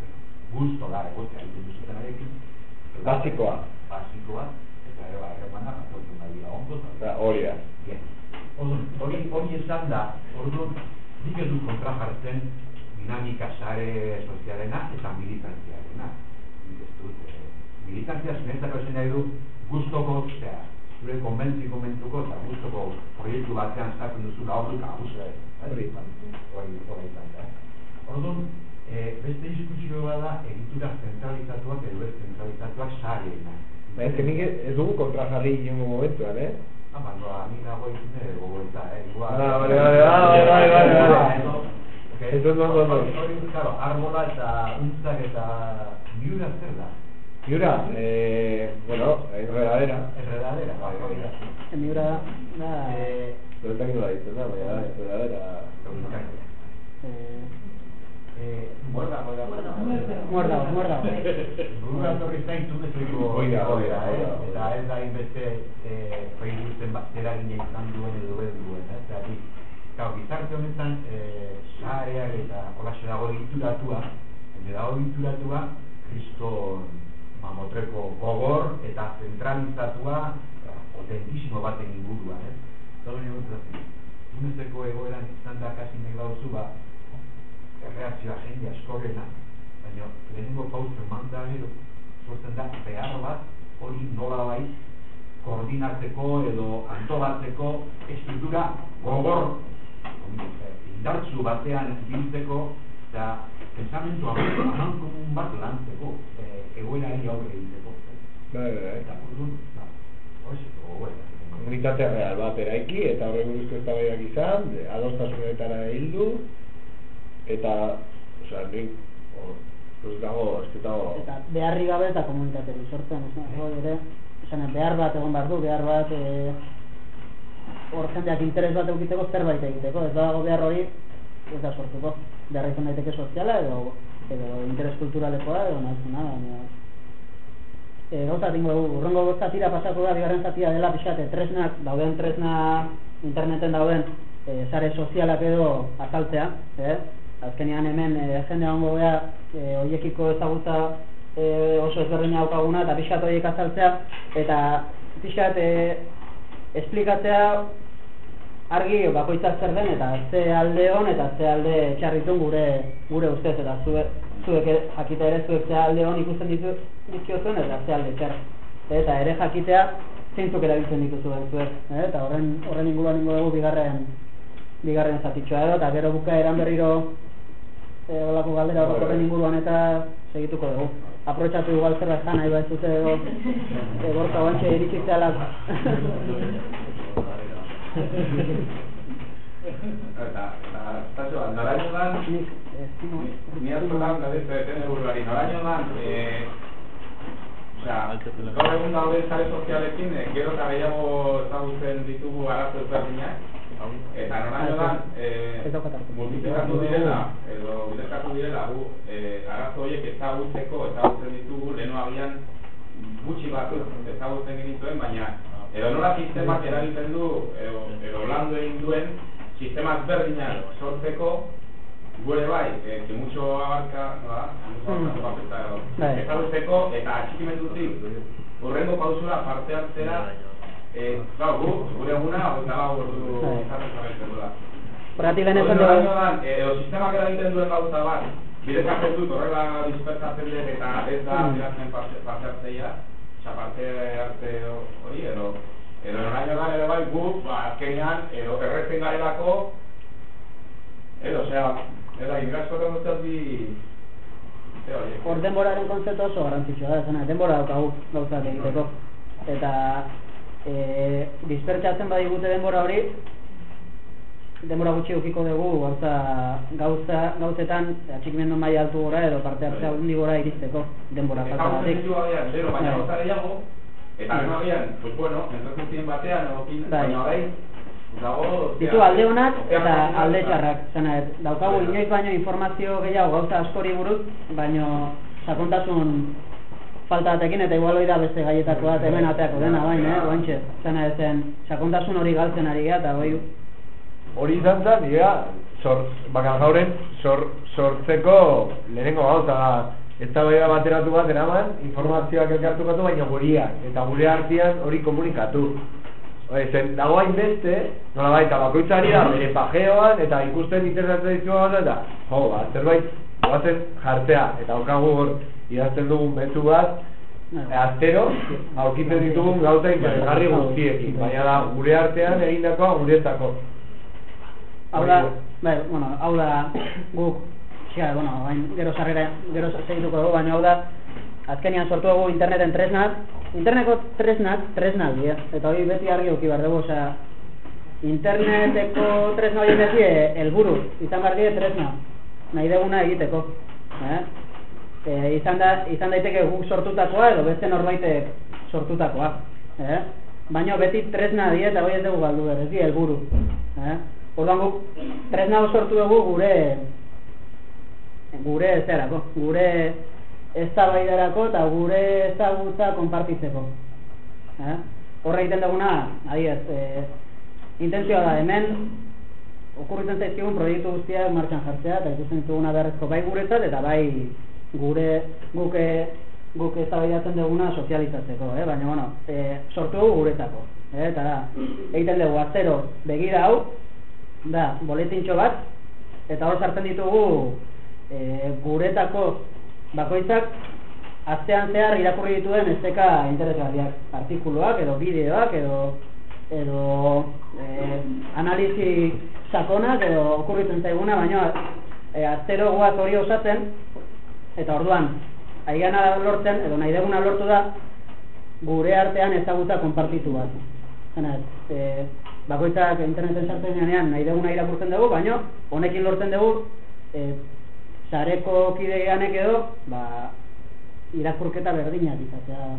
gusto da egotea egiten duzuten arekin. Basikoa. Basikoa, eta ero harremana jatortzen da dira ondo. Da, hori da. Hori esan da, orduan, nik ez dut kontra jartzen dinamika sare sozialena eta militantziarena. Nik ez dut, eh, militantzia sinetzako esan nahi du gustoko, osea, zure konbentzi konbentzuko eta gustoko proiektu batean sartzen duzula hori kabuzue. Hori. Hori, hori izan da. Orduan, eh, beste diskusio bat da egitura zentralizatuak edo ez zentralizatuak sareena. Ba, ez ez dugu kontra jarri inongo momentuan, eh? Ah, bando, ni nago izune gogoeta, eh? Igual. Ah, vale, vale, vale, vale, vale, vale. Okay. Ez dut ondo, ondo. Claro, arbola eta untzak eta miura zer da? Yura, eh, bueno, enredadera. Enredadera, bai, hori da. Emiura da, Eh, Zerretak nola ditzen da, baina, enredadera. eh, Eh, muerda, muerda, Muerdao, muerdao. Burura torri zain zumezoiko Hoi da, hoi da, hoi da. Eta ez da inbeste eh, Facebooken bat eragina izan duen edo ez duen, eh? Zergatik, Gau, gizarte honetan, eh, sareak eta holaxe dago egituratua, ende dago egituratua, kriston mamotreko gogor eta zentralizatua eh, potentísimo baten inguruan, ez? Eta hori egun Tunezeko egoeran izan da kasi nahi bauzu ba, erreakzioa jende askorrena, baina lehenengo pauzu eman da gero, sortzen da behar bat hori nola bai koordinatzeko edo antolatzeko estruktura gogor indartsu batean biltzeko eta pensamentu aman komun bat lantzeko eh, egoerari aurre egiteko. Bai, bai, bai. eta orduan ba, hori gogoeta Komunitate real bat eraiki eta horre buruzko eztabaidak izan, adostasunetara hildu eta, osea, nik hor, pues dago, dago eta beharri gabe eta komunitateri sortzen, ez dago ere, esan behar bat egon behar du, behar bat e, hor jendeak interes bat eukiteko zerbait egiteko, ez dago behar hori ez da sortuko, beharra izan daiteke soziala edo edo interes kulturalekoa edo nazuna, baina e, gauza tingo dugu, urrengo zatira pasako da, bigarren zatia dela pixate, tresnak, dauden tresna interneten dauden e, sare sozialak edo azaltzea, eh? azkenean hemen e, jende hongo gea e, oiekiko ezagutza e, oso ezberdina daukaguna eta pixat horiek azaltzea eta pixat e, esplikatzea argi bakoitza zer den eta ze alde on eta ze alde txarritun gure gure ustez eta zuek zuek jakite ere zuek ze alde on ikusten ditu dizkiozuen eta ze alde txar eta ere jakitea zeintzuk erabiltzen dituzuen zuek eh? eta horren horren inguruan ingo dugu bigarren bigarren zatitxoa edo eta gero bukaeran berriro e, olako galdera orokorren inguruan eta segituko dugu. Aprotxatu igual zerbait nahi batzute edo e, borka guantxe iritzitzeala Eta, estazio bat, noraino dan, ni askotan galdetzen deten buruari, noraino dan, eh, osea, gaur egun daude sare sozialekin, eh, gero eta gehiago ezagutzen ditugu arazo ezberdinak, eta noraino dan, eh, hartu. multiplikatu direla, edo biderkatu direla, gu, eh, arazo horiek ezagutzeko, ezagutzen ditugu, lehenu agian, gutxi batzuk ezagutzen genituen, baina edo nola sistemak eragiten du, edo, edo landu egin duen, sistema ezberdinak sortzeko, gure bai, eh, que mucho abarca, nola, mucho abarca, Mm. Bai. ezagutzeko, eta atxikimendutik, urrengo pausura parte hartzera, eh, gau, gu, gure eguna, eta lau ordu Bai. izaten jarraitzen duela. Horregatik lehen esan dugu eh, edo sistemak eragiten duen gauza bat, bidezkatzen dut horrela dispersatzen dut eta ez da Mm. parte, parte hartzeia, oza, parte arte hori, edo, edo oraino da ere bai gu, ba, azkenean, edo erretzen garelako, edo, osea, eta ingraskotan dut bi, ze horiek. hor denboraren konzeptu oso garrantzitsua da, zena, denbora daukagu gauzak egiteko. Eta e, dispertsatzen badigute denbora hori, denbora gutxi edukiko dugu gauza, gauza, gauzetan atxikimendu maila altu gora edo parte hartzea handi gora iristeko denbora faltagatik. ditu agian, zero, baina Bai. gauza gehiago, eta gero agian, pues bueno, entonces zien batean, egokin, Bai. baina orain, dago... Ditu alde honak eta alde eta- txarrak. Zena, ez, daukagu Bai. inoiz baino informazio gehiago gauza askori buruz, baino sakontasun falta batekin eta igual hori da beste gaietako bat hemen ateako dena baina, eh, guantxe. Zena ezen, sakontasun hori galtzen ari gara eta hori hori izan zen, sor, bakal gauren, sor, sortzeko lehenengo gauza da, ez da bateratu bat eraman, informazioak elkartukatu, baina guria, eta gure artean hori komunikatu. Hori, zen, dago hainbeste, nola baita, bakoitzari da, bere pajeoan, eta ikusten interesatzen dizu gauza, eta, jo, ba, zerbait, guazen jartzea, eta okagu hor, idazten dugun mezu bat, Bai. astero, aurkitzen ditugun gauza interesgarri guztiekin, baina da, gure artean egindakoa guretzako. Hau da, bai, bueno, hau da guk, xia, bueno, bain, gero sarrera, gero segituko dugu, baina hau da, azkenean sortu dugu interneten tresnak, interneteko tresnak, tresnak dira, eta hori beti argi uki behar dugu, osea, interneteko tresna horien beti eh, helburu, izan behar die tresna, nahi deguna egiteko, eh? E, izan, da, izan daiteke guk sortutakoa edo beste norbaitek sortutakoa, eh? Baina beti tresna die eta hori ez dugu galdu behar, ez die helburu, eh? Orduan guk tresna sortu dugu gure gure zerako, gure eztabaidarako eta gure ezagutza konpartitzeko. Eh? Horra egiten duguna, adiez, e, intentzioa da hemen okurritzen zaizkigun proiektu guztiak martxan jartzea eta ikusten dituguna beharrezko bai guretzat eta bai gure guk e, guk eztabaidatzen duguna sozializatzeko, eh? baina bueno, e, sortu guretzako. Eh? Eta da, egiten dugu azero begira hau, da, boletintxo bat, eta hor sartzen ditugu e, guretako bakoitzak astean zehar irakurri dituen esteka interesgarriak, artikuluak edo bideoak edo edo e, analizi sakonak edo okurritzen zaiguna, baina e, aztero guaz hori osatzen, eta orduan, aigana lortzen, edo nahi deguna lortu da, gure artean ezagutza konpartitu bat. Zena, e, bakoitzak interneten sartzen ganean nahi deguna irakurtzen dugu, baina honekin lortzen dugu, e, sareko kideanek edo, ba, irakurketa berdinak izatea,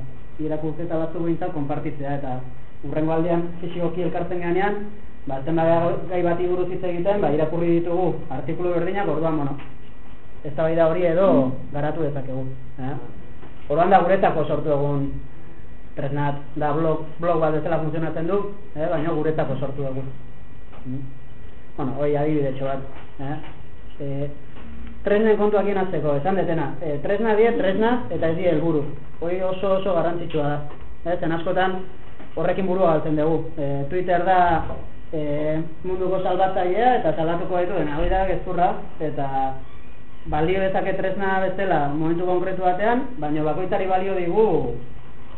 irakurketa batzu behintzat konpartitzea, eta urrengo aldean fisikoki elkartzen ganean, ba, gai bati buruz hitz egiten, ba, irakurri ditugu artikulu berdinak, orduan, bueno, ez da hori edo garatu dezakegu. Eh? Orduan da guretako sortu egun tresnat da blog, blog bat bezala funtzionatzen du, eh? baina guretako sortu dugu. Mm? Bueno, hoi adibide bat. Eh? E, tresnen kontuak inazteko, esan detena. E, tresna die, tresna eta ez die helburu. Hoi oso oso garrantzitsua da. Eh? Zen askotan horrekin burua galtzen dugu. E, Twitter da e, munduko salbatzailea eta salatuko ditu dena. Hoi da gezurra eta balio dezake tresna bezala momentu konkretu batean, baina bakoitzari balio digu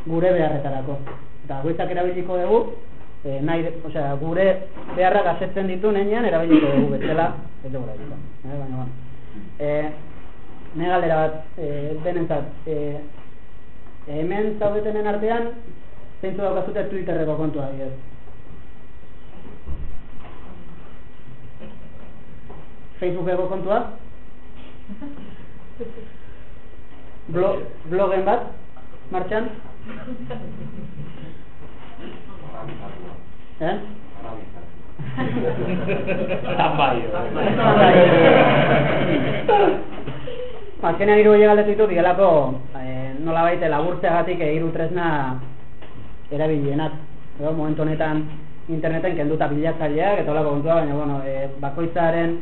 gure beharretarako. Eta goitzak erabiliko dugu, e, nahi, osea, gure beharra gazetzen ditu nenean erabiliko dugu betela, ez dugu erabiliko. E, baina, bueno. E, ne galdera bat, e, denentzat, e, hemen zaudetenen artean, zeintzu daukazute Twitterreko kontua dira. Facebookeko kontua? Blog, blogen bat, martxan? Eh? Tambai. Azkenean hiru galdetu ditu dielako eh, nola baite laburtzeagatik eh, hiru tresna erabilienak. Edo, momentu honetan interneten kenduta bilatzaileak eta holako kontua, baina bueno, eh, bakoitzaren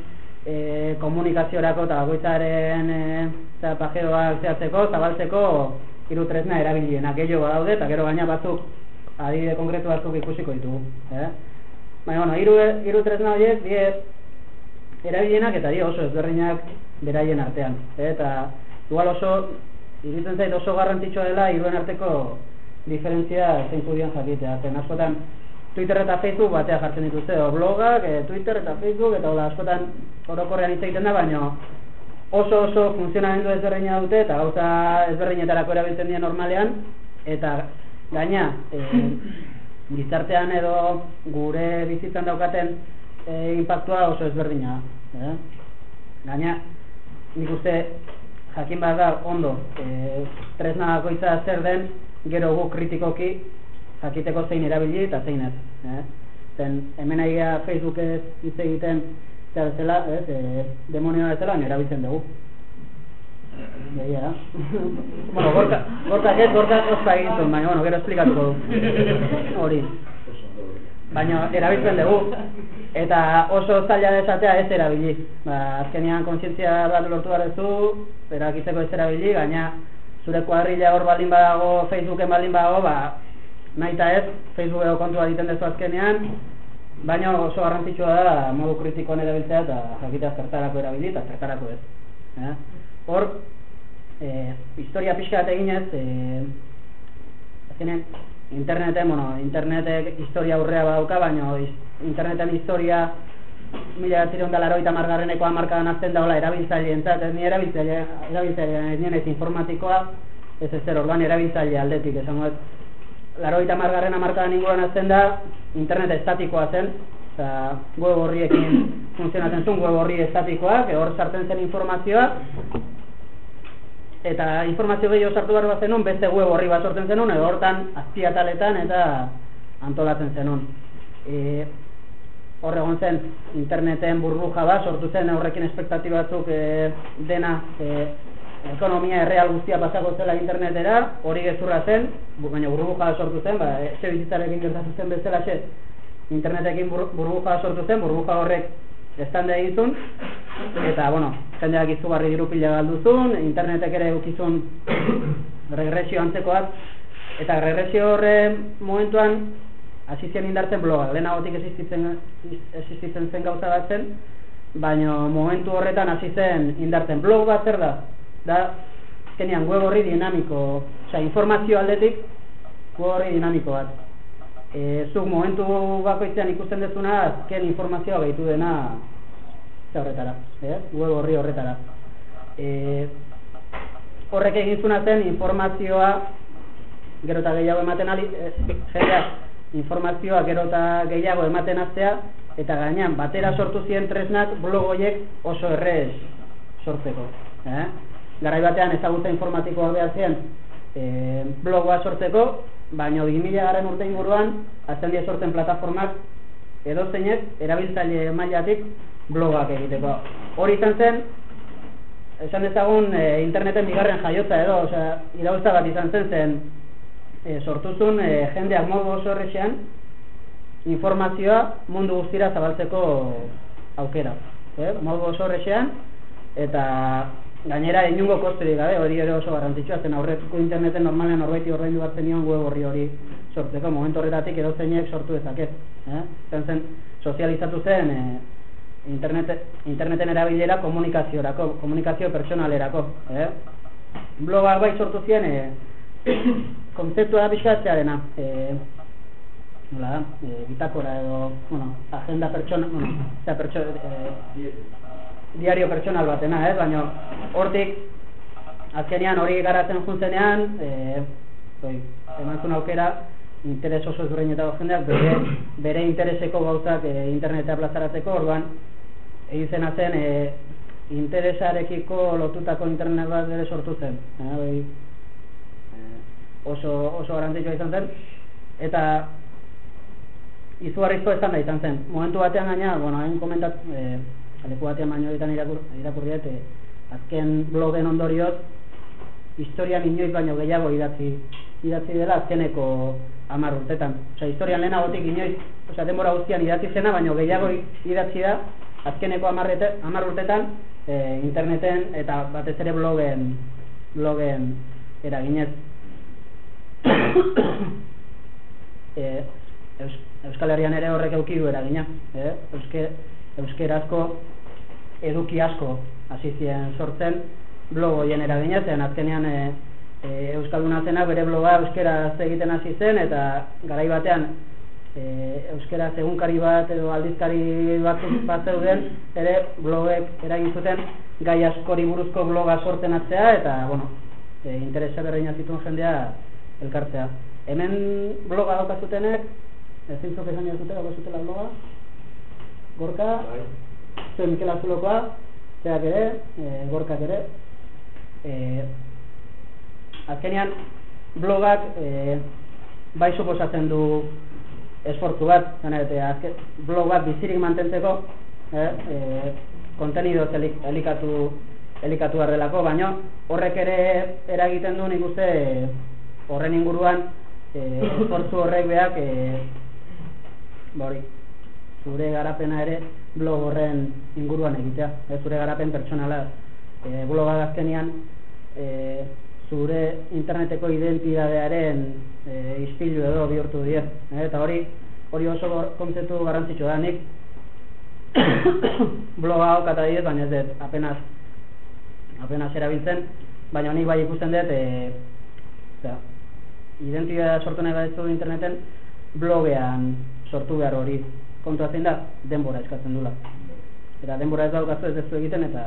eh, komunikaziorako eta bakoitzaren eh, pajeoak zehatzeko, zabaltzeko hiru tresna erabilienak gehiago daude eta gero baina batzuk adibide konkretu batzuk ikusiko ditugu, eh? Baina bueno, hiru hiru tresna horiek die erabilienak eta die oso ezberdinak beraien artean, eh? eta igual oso iruditzen zait oso garrantzitsua dela hiruen arteko diferentzia zein dian jakitea. Zen askotan Twitter eta Facebook batea jartzen dituzte, o blogak, e, Twitter eta Facebook eta hola askotan orokorrean hitz egiten da, baina oso oso funtzionamendu ezberdina dute eta gauza ezberdinetarako erabiltzen dira normalean eta gaina e, gizartean edo gure bizitzan daukaten e, impactua oso ezberdina eh? gaina nik uste jakin bat da ondo e, tresna bakoitza zer den gero gu kritikoki jakiteko zein erabili eta zein ez eh? zen hemen aia Facebook ez hitz egiten eta bezala, ez, e, demonioa bezala, erabiltzen dugu. Egia, bueno, gorka, gorka, ez, gorka ospa egiten, baina, bueno, gero esplikatuko du. Hori. Baina, erabiltzen dugu. Eta oso zaila desatea ez erabili. Ba, azkenian kontzientzia bat lortu barezu, erakitzeko ez erabili, baina zure kuadrilla hor baldin badago, Facebooken baldin badago, ba, nahi ez, Facebookeko kontua egiten dezu azkenean, Baina oso garrantzitsua da modu kritikoan erabiltzea eta jakitea zertarako erabili eta zertarako ez. Eh? Hor, e, historia pixka bat eginez, e, azkenen, interneten, bueno, internetek historia aurrea badauka, baina interneten historia mila bat ziren dala eroita margarreneko amarkadan azten daula erabiltzaile entzat, ez ni erabiltzaile, erabiltzaile, ez nien ez informatikoa, ez ez zer orduan erabiltzaile aldetik, esango laroita margarren amarkadan inguruan azten da, internet estatikoa zen, eta web horriekin funtzionatzen zuen web horri estatikoak, hor sartzen zen informazioa, eta informazio gehiago sartu behar bat zenun, beste web horri bat sortzen zenun, edo hortan azpiataletan eta antolatzen zenun. E, hor egon zen interneten burbuja bat, sortu zen horrekin espektatibatzuk e, dena e, ekonomia erreal guztia pasako zela internetera, hori gezurra zen, baina burbuja sortu zen, ba, etxe bizitzarekin gertatu zen bezala xe, internetekin burbuja sortu zen, burbuja horrek estande egizun, eta, bueno, jendeak izugarri diru pila galduzun, internetek ere eukizun regresio antzekoak, eta regresio horre momentuan, hasi zien indartzen bloga, lehenagotik existitzen, existitzen zen gauza bat zen, baina momentu horretan hasi zen indartzen blog bat zer da, da azkenean web horri dinamiko, osea informazio aldetik web horri dinamiko bat. e, zuk momentu bakoitzean ikusten dezuna azken informazioa gehitu dena ze horretara, eh? web horri horretara. E, horrek egin zuna zen informazioa gero eta gehiago ematen ali, e, informazioa gero eta gehiago ematen aztea, eta gainean batera sortu ziren tresnak blog horiek oso errez sortzeko. Eh? Garai batean ezagutza informatikoa behar ziren e, blogoa sortzeko, baina 2000 garen urte inguruan azten die sortzen plataformak edo zeinek erabiltzaile mailatik blogak egiteko. Hori izan zen, esan dezagun e, interneten bigarren jaiotza edo, osea, irauzta bat izan zen zen e, sortuzun e, jendeak modu oso errexean informazioa mundu guztira zabaltzeko aukera. Eh? Modu oso horrexean, eta gainera inungo kosturik gabe, hori ere oso garrantzitsua, zen aurretuko interneten normalean horbaiti horrein bat zenion web horri hori sortzeko, momentu horretatik edo zeinek sortu dezake. Eh? Zen zen, sozializatu zen e, internet, interneten erabilera komunikaziorako, komunikazio personalerako. Eh? Blogak bai sortu ziren, e, konzeptua da dena. E, nola da, e, bitakora edo, bueno, agenda pertsona, bueno, zera pertsona, e, diario pertsonal batena, ez, baina hortik, azkenean hori garatzen juntzenean, e, oi, eman zuen aukera, interes oso ezberdinetako jendeak, bere, bere intereseko gauzak e, internetea plazaratzeko, orduan, egin zena zen, e, interesarekiko lotutako internet bat ere sortu zen, e, oso, oso garantzitsua izan zen, eta izugarrizko ez da izan zen. Momentu batean gaina, bueno, hain komentat, e, aleku batean baino ditan irakur, irakurri azken blogen ondorioz, historian inoiz baino gehiago idatzi, idatzi dela azkeneko amar urtetan. Osea, historian lehena gotik inoiz, osea, denbora guztian idatzi zena, baino gehiago idatzi da, azkeneko amar urtetan, e, interneten eta batez ere blogen, blogen eraginez. e, Euskal Herrian ere horrek eduki du eragina, eh? Euske, euskerazko eduki asko hasi ziren sortzen blog hoien eragina zen. Azkenean e, e, euskalduna zena bere bloga euskeraz egiten hasi zen eta garai batean e, euskeraz egunkari bat edo aldizkari bat bat zeuden ere blogek eragin zuten gai askori buruzko bloga sortzen atzea eta bueno, e, interesa berdina zituen jendea elkartzea. Hemen bloga daukazutenek ezin zuk esan jazute, dago zutela bloga, gorka, zuen Mikel Azulokoa, zeak ere, e, gorkak ere, e, azkenean blogak e, bai suposatzen du esfortzu bat, zena, azke, blog bat bizirik mantentzeko, e, e, kontenido elikatu elikatu delako, baina horrek ere eragiten du nik uste horren inguruan e, esfortzu horrek beak e, bori, zure garapena ere blog horren inguruan egitea, ez zure garapen pertsonala e, bloga gazkenian e, zure interneteko identidadearen e, ispilu edo bihurtu die, e, eta hori hori oso kontzeptu garrantzitsua da nik. Bloga hau kata diet, baina ez dut apenas apenas erabiltzen, baina nik bai ikusten dut e, identidadea sortu nahi badezu interneten blogean sortu behar hori kontua zein da, denbora eskatzen dula. Eta denbora ez daukazu ez dezu egiten eta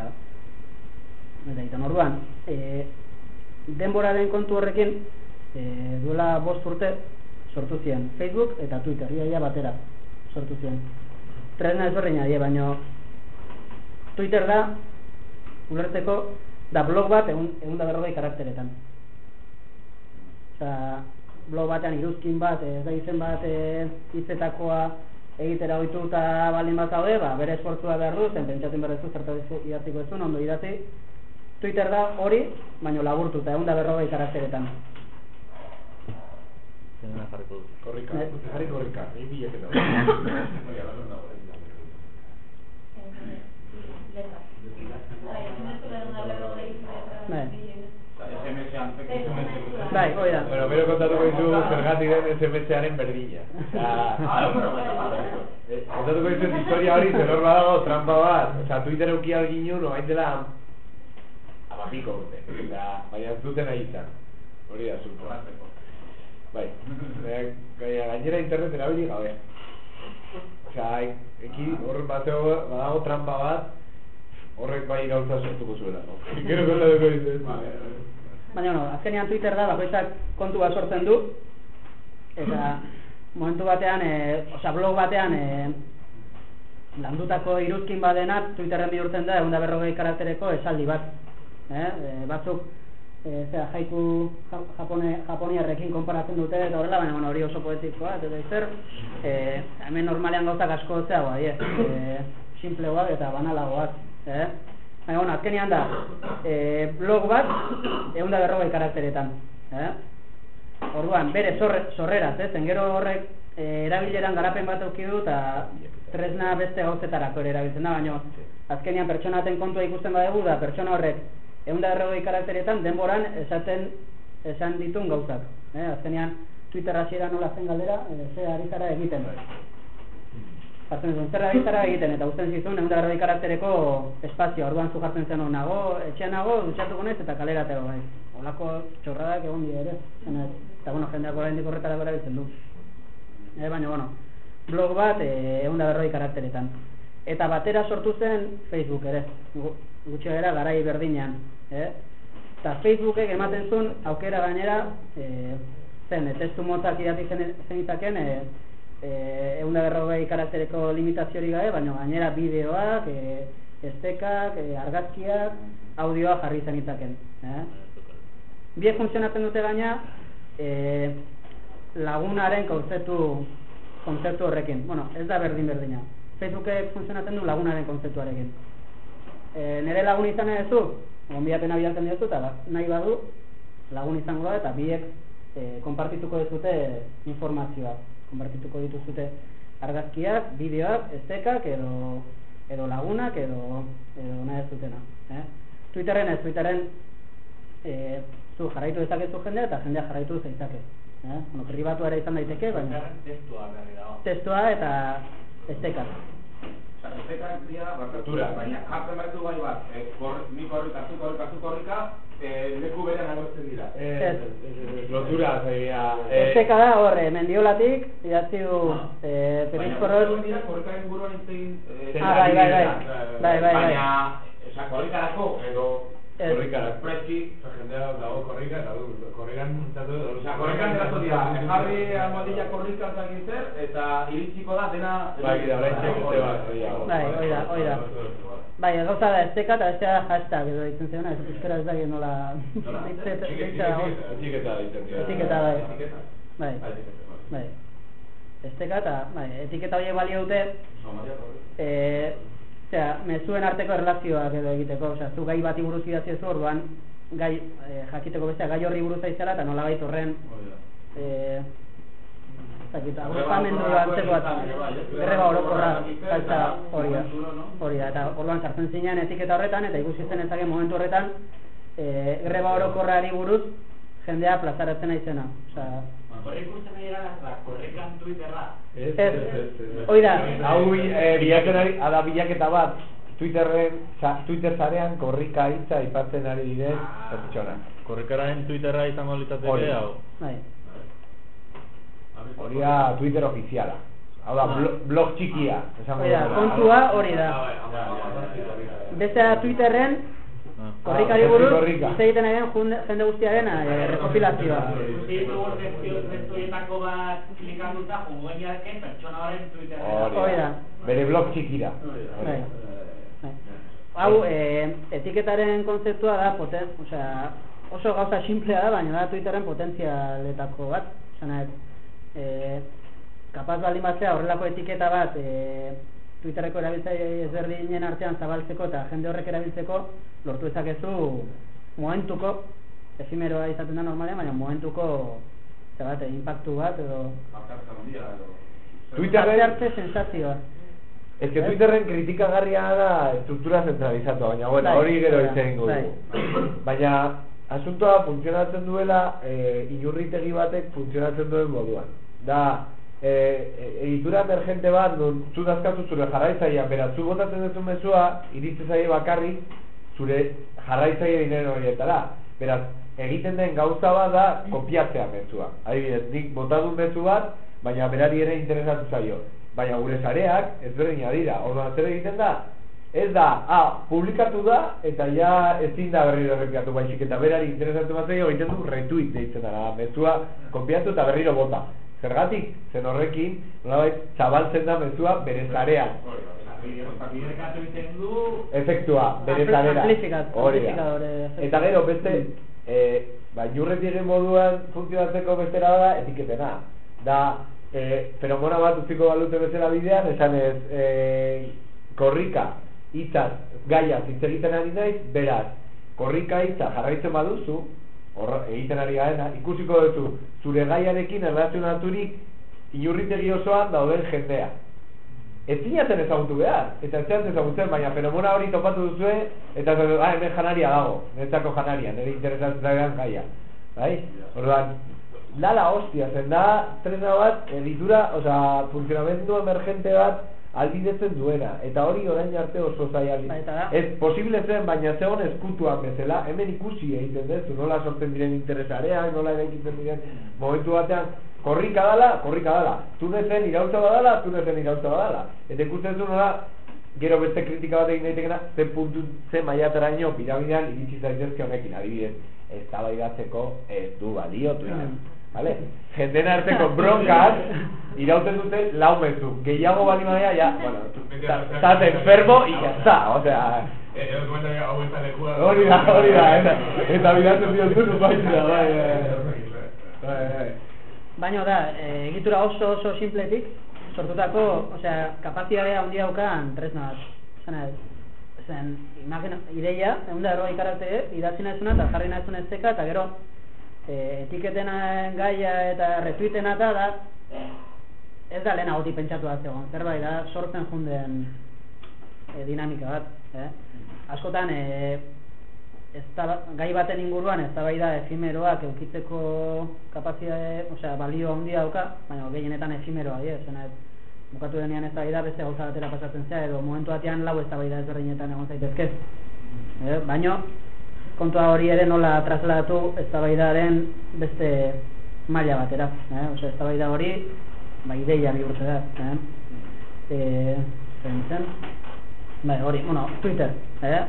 eta egiten orduan. E, denbora den kontu horrekin e, duela bost urte sortu ziren Facebook eta Twitter, iaia batera sortu ziren. Tresna ez horrein adie, baina Twitter da ulertzeko da blog bat egun, egun da berrogei karakteretan. Osa, blog batean iruzkin bat, ez da izen bat e, izetakoa egitera oitu eta baldin bat zaude, ba, bere esportzua behar du, zen pentsatzen behar duzu, zertu idatziko ez ondo idatzi. Twitter da hori, baino laburtu eta egun da berrogei karakteretan. Korrika, jarri korrika, egin bilek eta Bai. Bai, hoi da. Bueno, pero kontatuko dizu zergatik den SMS-aren berdina. Ah, kontatuko dizu historia hori zeror badago trampa bat. Osa, Twitter euki alginu, no hain dela amapiko urte. Baina zuten nahi izan. Hori da, zuntu. Bai, eh, gainera internet erabili gabe. Osea, eki bateo, badago trampa bat, horrek bai gauza sortuko zuela. Gero kontatuko ditzen. Baina, bueno, azkenean Twitter da, bakoitzak kontu bat sortzen du, eta momentu batean, e, osea, blog batean, e, landutako iruzkin badenak Twitterren bihurtzen da, egun da berrogei karaktereko esaldi bat. Eh? E, batzuk, e, zera, jaiku ja- japone, japoniarrekin konparatzen dute, eta horrela, baina bueno, hori oso poetikoa, eta zer, e, hemen normalean gauzak asko zeagoa, e, simplegoak eta banalagoak. Eh? Baina, bueno, azkenean da, e, blog bat, egun da berrogei karakteretan. Eh? Orduan, bere zorre, sorreraz, ez? Gero horrek e, erabileran garapen bat eduki du eta tresna beste gauzetarako ere erabiltzen da, baina azkenean pertsonaten kontua ikusten badegu da pertsona horrek ehun da berrogei karakteretan denboran esaten esan ditun gauzak. Eh? Azkenean Twitter hasiera nola zen galdera, e, ze ari zara egiten. Jartzen zuen, zer ari zara egiten, eta usten zizun, ehun da karaktereko espazio, orduan zu jartzen zen nago, etxean nago, dutxatuko naiz eta kalerateo bai. Olako txorradak egon dira ere, eta bueno, jendeak oraindik horretarako erabiltzen du. E, baina, bueno, blog bat eh, ehun da berroi karakteretan. Eta batera sortu zen Facebook ere, gu- gutxi gara garai berdinean. Eh? Eta Facebookek ematen zuen aukera gainera, e, zen, e, testu motzak idatzi zen zenitaken, e, e, ehun da berrogei karaktereko limitaziorik gabe, baina gainera bideoak, e, estekak, e, argazkiak, audioa jarri zenitaken. Eh? Biek funtzionatzen dute gaina e, lagunaren kontzeptu kontzeptu horrekin. Bueno, ez da berdin berdina. Facebookek funtzionatzen du lagunaren kontzeptuarekin. E, nere lagun izan duzu, gonbidapena bidaltzen diozu eta ba- nahi badu lagun izango da eta biek e, konpartituko dizute informazioa. Konpartituko dituzute argazkiak, bideoak, estekak edo edo lagunak edo edo nahi ez dutena, eh? Twitterren ez, Twitterren e, zu jarraitu dezakezu jendea eta jendea jarraitu zeitzake. Eh? Bueno, pribatu ere izan daiteke, baina testua berri dago. testua eta estekak. Osa, estekak dira, barkatura, baina jartzen behar du gai bat, eh, kor, ni korrika, zu korrika, zu korrika, eh, leku berean agertzen dira. Ez. Lotura, zaila. eh, Esteka da hor, eh, mendiolatik, idatzi du eh, Baina, perizkorros, korrika dira, korrikaren inguruan hitz egin, eh, Ah, bai, bai, bai. Bai, bai, bai. Baina, osa, korrikarako, edo, Ez. Korrikarak. preski, Jendea dago korrika, eta du, korrikan zatu edo. Osa, korrikan geratu dira, jarri almohadilla korrika zer, eta iritsiko da dena... Bai, da, orain txekute bat. Bai, hori da, hori da. Bai, gauza da esteka eta bestea da hashtag edo ditzen zeuna, ez euskera ez da nola hitze dago. Etiketa ditzen dira. Etiketa, bai. Etiketa. Bai, Bai, etiketa, bai. bai. Esteka eta, bai, etiketa horiek balio dute, eh, osea, mezuen arteko erlazioak edo egiteko, osea, zu gai bati buruz idatzi zu, orduan gai eh, jakiteko bestea gai horri buruz aizela eta nolabait horren da. eh Greba agrupamendu antzeko bat, greba orokorra, saltza hori da, hori da, eta orduan sartzen zinean etiketa horretan, eta ikusi zen ezake momentu horretan, e, greba orokorrari buruz, jendea plazaratzen naizena, osea, Hori ikusten nahi gara, la korrikan Twitterra. Ez, Ez, ez, hori da. Hau eh, bilatzen ari, ada bilaketa bat, Twitterren, sa, Twitter zarean korrika hitza aipatzen ari diren pertsona. Korrikararen Twitterra izango litzateke hau. bai, Hori da Twitter ofiziala. Hau da, blo- blog txikia. hori da, kontua hori da. Beste da Twitterren, Ah. Korrikari Ah, buruz, korrika. hitz egiten den jende- jende guztiaren eh, rekopilazioa. Ikusi dugu testuetako bat klikatuta, jungo eniarken pertsona horren. Bere blog txikira. Bai. Bai. Hau, e, etiketaren kontzeptua da, poten, osea, oso gauza simplea da, baina da Twitterren potentzialetako bat. Osea, e, kapaz baldin batzea horrelako etiketa bat e, Twitterreko erabiltzaile ezberdinen artean zabaltzeko eta jende horrek erabiltzeko lortu dezakezu momentuko efimeroa izaten da normalean, baina momentuko zebat, impactu bat edo. Twitterren- hartze sensazioa. Ez que Twitterren kritikagarria da estruktura zentralizatua, baina bueno, Bai, hori gero bai, hitz egingo bai. dugu. Baina asuntoa funtzionatzen duela e, inurritegi batek funtzionatzen duen moduan. Da, e, e, editura emergente bat, nun zu dazkazu zure jarraitzaia, beraz, zu botatzen duzu mezua, iritsi zaie bakarrik zure jarraitzaile dinero horietara. Beraz, egiten den gauza bat da kopiatzea mezua. Adibidez, nik bota dut mezu bat, baina berari ere interesatu zaio. Baina gure sareak ezberdina dira. Orduan zer egiten da? Ez da, ah, publikatu da eta ja ezin da berriro errepikatu baizik eta berari interesatu bat zaio egiten du retweet deitzen da. Mezua kopiatu eta berriro bota. Zergatik, zen horrekin, nolabait, zabaltzen da mezua bere zarean. Efektua, bere zarera. Hori da. Eta gero, beste, eh, ba, jurretiren moduan funtzionatzeko bestera da, etiketena. Da, eh, feromona bat utziko balute bezala bidean, esan ez, eh, korrika, hitzaz, gaiaz, hitz egiten ari naiz, beraz, korrika hitza jarraitzen baduzu, hor egiten ari garena, ikusiko duzu, zure gaiarekin erlazionaturik inurritegi osoan dauden jendea. Ez zinatzen ezagutu behar, eta ez zinatzen ezagutzen, baina fenomena hori topatu duzue, eta ah, hemen janaria dago, netzako janaria, nire interesatzen daidan gaia. Bai? Orduan, lala hostia, zen da, tresna bat, editura, osea, funtzionamendu emergente bat, albidetzen duena, eta hori orain arte oso Ba, eta da- Ez posible zen, baina zegoen eskutuan bezala, hemen ikusi egiten dezu, nola sortzen diren interesareak, nola eraikitzen diren momentu batean, korrika dala, korrika dala, tunezen irautza badala, tunezen irautza badala. Eta ikusten zu nola, gero beste kritika bat egin daitekena, ze puntu, ze maiataraino piramidean iritsi zaitezke honekin, adibidez, ez ez du balio Twitter. Vale? Jenden arteko bronkak irauten dute lau mezu. Gehiago bali badea, ya, bueno, estás enfermo y ya está, o sea... Eh. Hori da, hori da, eta, eta bilatzen diotu nu baita, bai, bai, bai, bai. Baina da, e, egitura oso oso simpletik sortutako, osea, kapazitatea handia daukan tresna bat. Zena, zen, imagina, ideia, egun da erroi karaktere, idatzi nahizuna eta jarri nahizuna esteka, eta gero, e, etiketena gaia eta retuitena eta da, ez da lehen agoti pentsatu da zegoen, zerbait da, sortzen junden e, dinamika bat, eh? Askotan, e, ezta, gai baten inguruan eztabaida efimeroak eukitzeko kapazitate, osea, balio handia dauka, baina gehienetan efimeroa die, zena bukatu denean eztabaida beste gauza batera pasatzen zea edo momentu batean lau eztabaida ezberdinetan egon zaitezke. Eh, baino kontua hori ere nola trasladatu eztabaidaren beste maila batera, eh? Osea, eztabaida hori ba ideia bihurtu da, eh? Eh, zen? Bai, hori, bueno, Twitter, eh?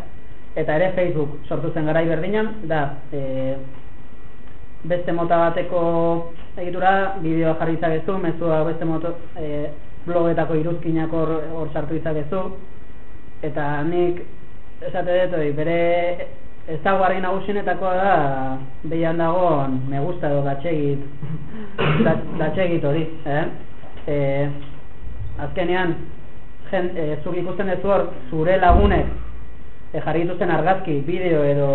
Eta ere Facebook sortu zen garai berdinan, da, e, beste mota bateko egitura, bideoa jarri izagezu, mezua beste moto, e, blogetako iruzkinak hor, hor sartu izagezu, eta nik esate dut, bere ezaugarri nagusienetakoa da behian dagoen me gusta edo datxegit dat, datxegit hori eh? E, azkenean jen, e, zuk ikusten duzu hor zure lagunek e, jarri dituzten argazki, bideo edo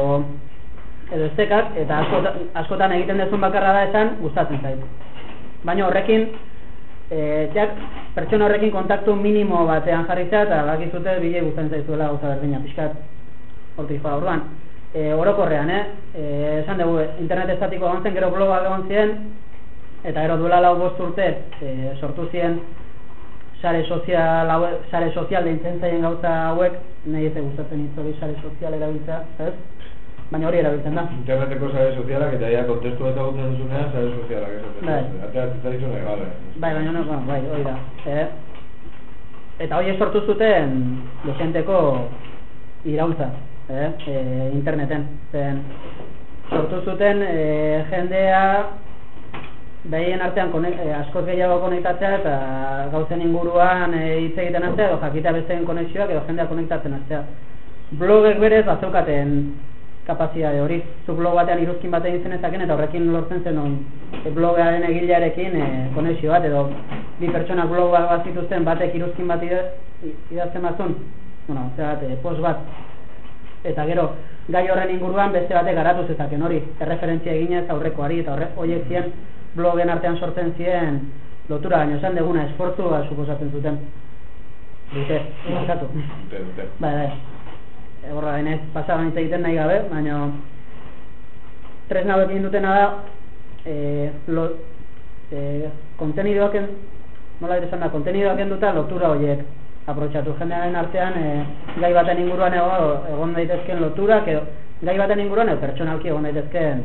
edo estekak eta askotan, askotan egiten dezun bakarra da esan gustatzen zait baina horrekin e, jak, pertsona horrekin kontaktu minimo batean jarritza eta bakizute bile gustatzen zaizuela gauza berdina pixkat hortik joa orduan e, orokorrean, eh? E, esan dugu, internet estatiko egon zen, gero bloga egon ziren, eta gero duela lau bost urte e, sortu ziren sare sozial, haue, sare sozial deintzen zaien gauza hauek, nahi ez gustatzen hitz hori sare sozial erabiltza, ez? Baina hori erabiltzen da. Interneteko sare sozialak eta ja kontestu eta gutzen duzunean sare sozialak esaten Bai. Atea zitzaizun nahi, bale. Bai, baina no, bai, hori da. Eh? Eta hori sortu zuten dezenteko iraultza, eh? E, interneten. Zen, sortu zuten e, jendea behien artean konek, e, askoz gehiago konektatzea eta gauzen inguruan e, hitz egiten hastea edo jakitea besteen konexioak edo jendea konektatzen hastea. Blogek berez bazeukaten kapazitate hori. Zu blog batean iruzkin batean izen ezaken eta horrekin lortzen zen on e, blogaren egilearekin e, konexio bat edo bi pertsona blog bat bat batek iruzkin bat ida- idazten bazun bueno, zerat, e, post bat eta gero gai horren inguruan beste batek garatu zezaken hori erreferentzia eginez aurrekoari eta horre, horiek ziren blogen artean sortzen ziren lotura baino esan deguna esfortzua suposatzen zuten. Dute, dute. bai, bai. Horra, denez, pasaban hitz egiten nahi gabe, baina tresna egin dutena da e, lo, e, kontenidoak en, nola esan da, kontenidoak enduta lotura horiek aprotxatu jendearen artean e, gai baten inguruan ego, egon daitezken loturak edo gai baten inguruan edo pertsonalki egon daitezkeen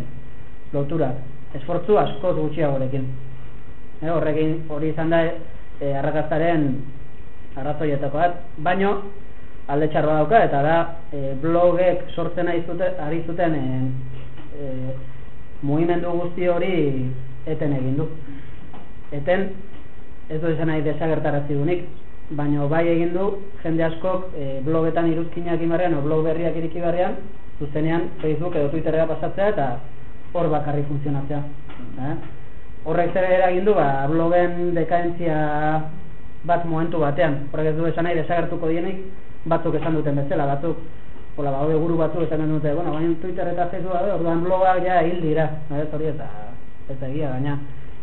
loturak. Esfortzu askoz gutxiagorekin. E, horrekin hori izan da e, arrakastaren arrazoietako bat, baino alde txarra dauka eta da e, blogek sortzen ari zuten, ari zuten e, e, mugimendu guzti hori eten egin du. Eten ez du izan nahi desagertarazi dunik, baino bai egin du jende askok e, blogetan iruzkinak imarrean o blog berriak iriki barrean zuzenean Facebook edo Twitterera pasatzea eta hor bakarri funtzionatzea. Eh? Horrek zer eragin du, ba, blogen dekadentzia bat momentu batean. Horrek ez du esan nahi desagertuko dienik, batzuk esan duten bezala, batzuk Hola, ba, guru batzuk esan dute, bueno, baina Twitter eta Facebook, eh, orduan blogak ja hil dira, ez hori eta eta egia gaina.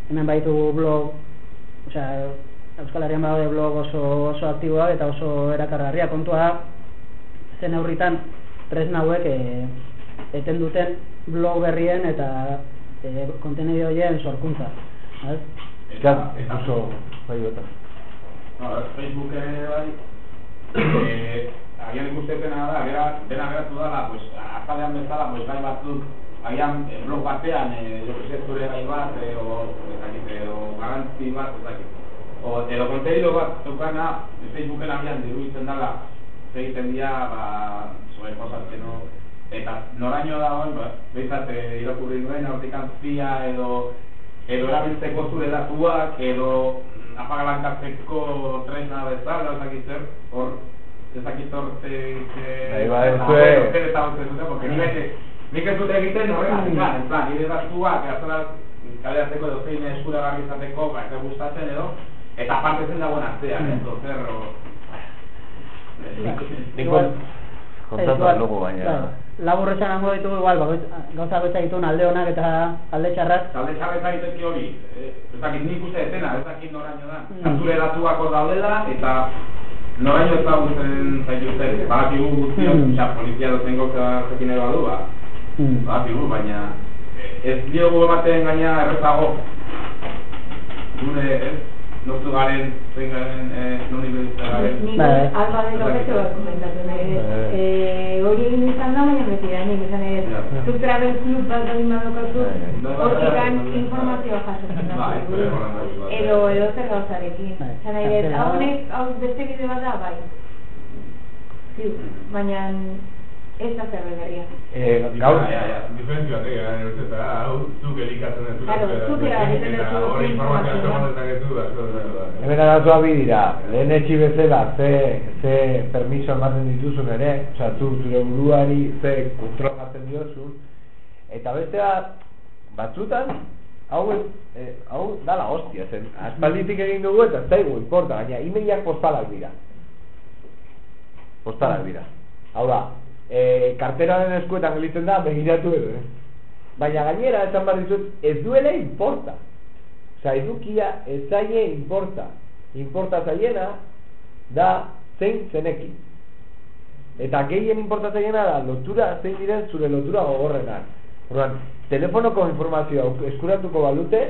Hemen baitu blog, osea, Euskal Herrian badaude blog oso oso aktiboak eta oso erakargarria kontua da zen aurritan tresna hauek e, eten duten blog berrien eta e, kontenido horien sorkuntza, ez? Eta, oso, bai bota. No, Facebook ere bai, eh, agian ikustepena da, gera, dena geratu dala, pues, azalean bezala, pues, bai batzuk, agian eh, blog batean, eh, jo que zure gai bat, eh, o, ezakit, eh, o garantzi bat, ezakit. O, edo kontenido bat, zeukana, Facebooken agian diruditzen dala, egiten dira, ba, zoe cosas que no, eta noraino dagoen, ba, behintzat, eh, irakurri nuen, hortikan zia, edo, edo erabiltzeko zure datuak, edo apagalankatzeko tresna bezala, ezakit zer, hor, ezakit hor, ze, ze, ba, ez eta, zue. zer eta hor zezute, porque nik, nik ez dut egiten horregatik, en plan, nire datuak, gaztela, kaleratzeko edo zein eskuragarri izateko, ba, ez da gustatzen edo, eta aparte zen dagoen artean, Mm. ez, zer, o, Nik Igual- kontatu dugu baina. Labur esan hango ditugu igual, gauza goitza dituen alde honak eta alde txarrak. Talde txarrez egitezki hori, eh, ez dakit nik uste etena, ez dakit noraino da. Mm. Zure datuak hor daudela, eta noraino ezagutzen zaituzten. Badakigu guztiok, Mm. osea, polizia dozengo zekin nahi badu, ba, Mm. badakigu, baina eh, ez diogu ematen gaina errezago. Gure, ez, nortu garen, zein garen, eh, noni beditzen garen. Nik Bai. alba bat komentatu nahi. Bai. Eh, hori egin izan da, baina beti da, nik izan. Ja. Zuk travel club bat bali madokatu, Bai. hortikan informazioa jasotzen da. Bai. Edo, edo zer gauzarekin. Bai. Zan nahi, dut, Kartela. hau hau beste bide bat da, bai. Baina ez da zer berria. Eh, gaur, Ja, ja, ja. Diferentzi bat nire ustez, eta hau zuk elikatzen ez Claro, zuk erabiltzen eta duzu hori informazioa zegoen dezakezu, asko da. hemen arazoa bi dira, lehen etxi bezala ze, ze permiso ematen dituzun ere, osea, zu, zure buruari ze kontrolatzen diozun, eta bestea, batzutan, hau, ez- eh, hau dala hostia, zen, aspalditik egin dugu eta ez zaigu, importa, baina emailak postalak dira. Postalak dira. Hau da, e, karteraren eskuetan gelditzen da, begiratu edo, eh? Baina gainera, esan behar dizut, ez duela importa. Osa, edukia ez zaie importa. Importa zaiena da zein zenekin. Eta gehien importa zaiena da lotura zein diren zure lotura gogorrenak. Orduan, telefonoko informazioa eskuratuko balute,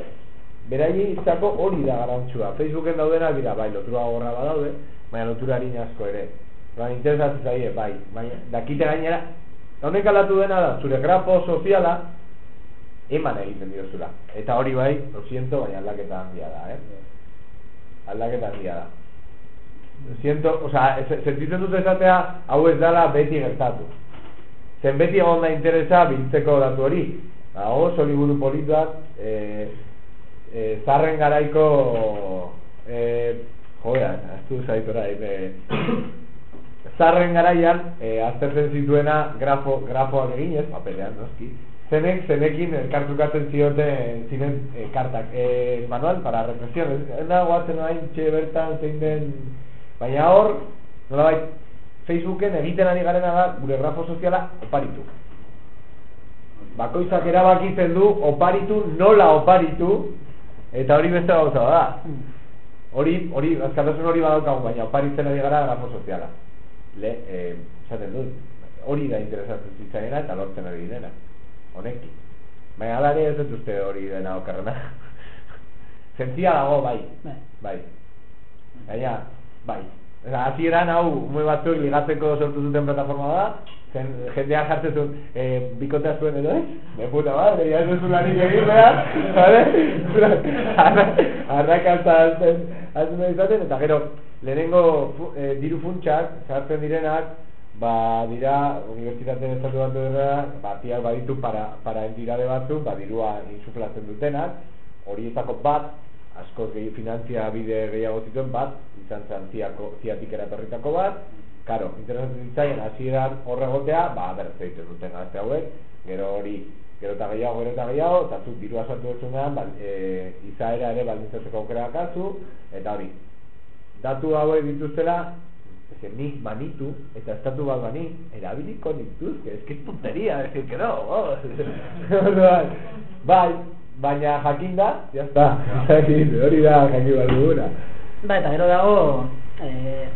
beraiei izako hori da garantzua. Facebooken daudena dira, bai, lotura gogorra badaude, baina lotura harin asko ere. Orduan, interesatzen zaie, bai, baina, dakite gainera, honek alatu dena da, zure grafo soziala, eman egiten diozula. Eta hori bai, lo siento, baina aldaketa handia da, eh? Aldaketa handia da. Lo siento, o sea, se- sentitzen dut esatea, hau ez dala beti gertatu. Zen beti egon da interesa biltzeko datu hori. Ba, oso liburu polit bat, e, e, zarren garaiko, e, joder, aztu zaitora, e, zarren garaian, e, aztertzen zituena grafo, grafoak eginez, papelean, noski, zenek, zenekin elkartukatzen zioten ziren e, kartak, e, manual para represión, ez da guatzen hain txe bertan zein den, baina hor, nolabait, Facebooken egiten ari garena da gure grafo soziala oparitu. Bakoitzak erabakitzen du oparitu, nola oparitu, eta hori beste gauza da. Hori, hori, azkatasun hori badaukagu, baina oparitzen ari gara grafo soziala. Le, eh, esaten dut, hori da interesatzen zitzaiena eta lortzen ari direna. Honekin. Baina ala ere ez dut uste hori dena okerrena. Zentzia dago, bai. Bai. Bai. Baina, bai. Osa, hasieran hau ume batzuk ligatzeko sortu zuten plataforma da, zen, jendea jartzen zuen, eh, bikotea zuen edo ez? De puta madre, ya ez duzu lanik egin behar, ¿vale? Arrakazta azten, azten izaten, eta gero, lehenengo eh, diru funtsak, sartzen direnak, ba, dira, unibertsitateen estatu batu dira, ba, tiak baditu para, para entidade batzuk, ba, dirua insuflatzen dutenak, horietako bat, asko gehi finantzia bide gehiago zituen bat, izan zen ziako, ziatik eratorritako bat, karo, interesatzen zitzaien hasieran horregotea, ba, bertze egiten duten gazte hauek, gero hori, gero eta gehiago, gero eta gehiago, eta zu dirua sartu duzunean, ba, e, izaera ere baldintzatzeko aukera kazu, eta hori, datu hauek dituztela, Eske nik banitu, eta estatu bat bani, erabiliko nituzke, ez que punteria, decir que no, oh. Bai, baina jakinda, ya está, jakin, hori da jakin behar duguna. Ba, eta gero dago, eh,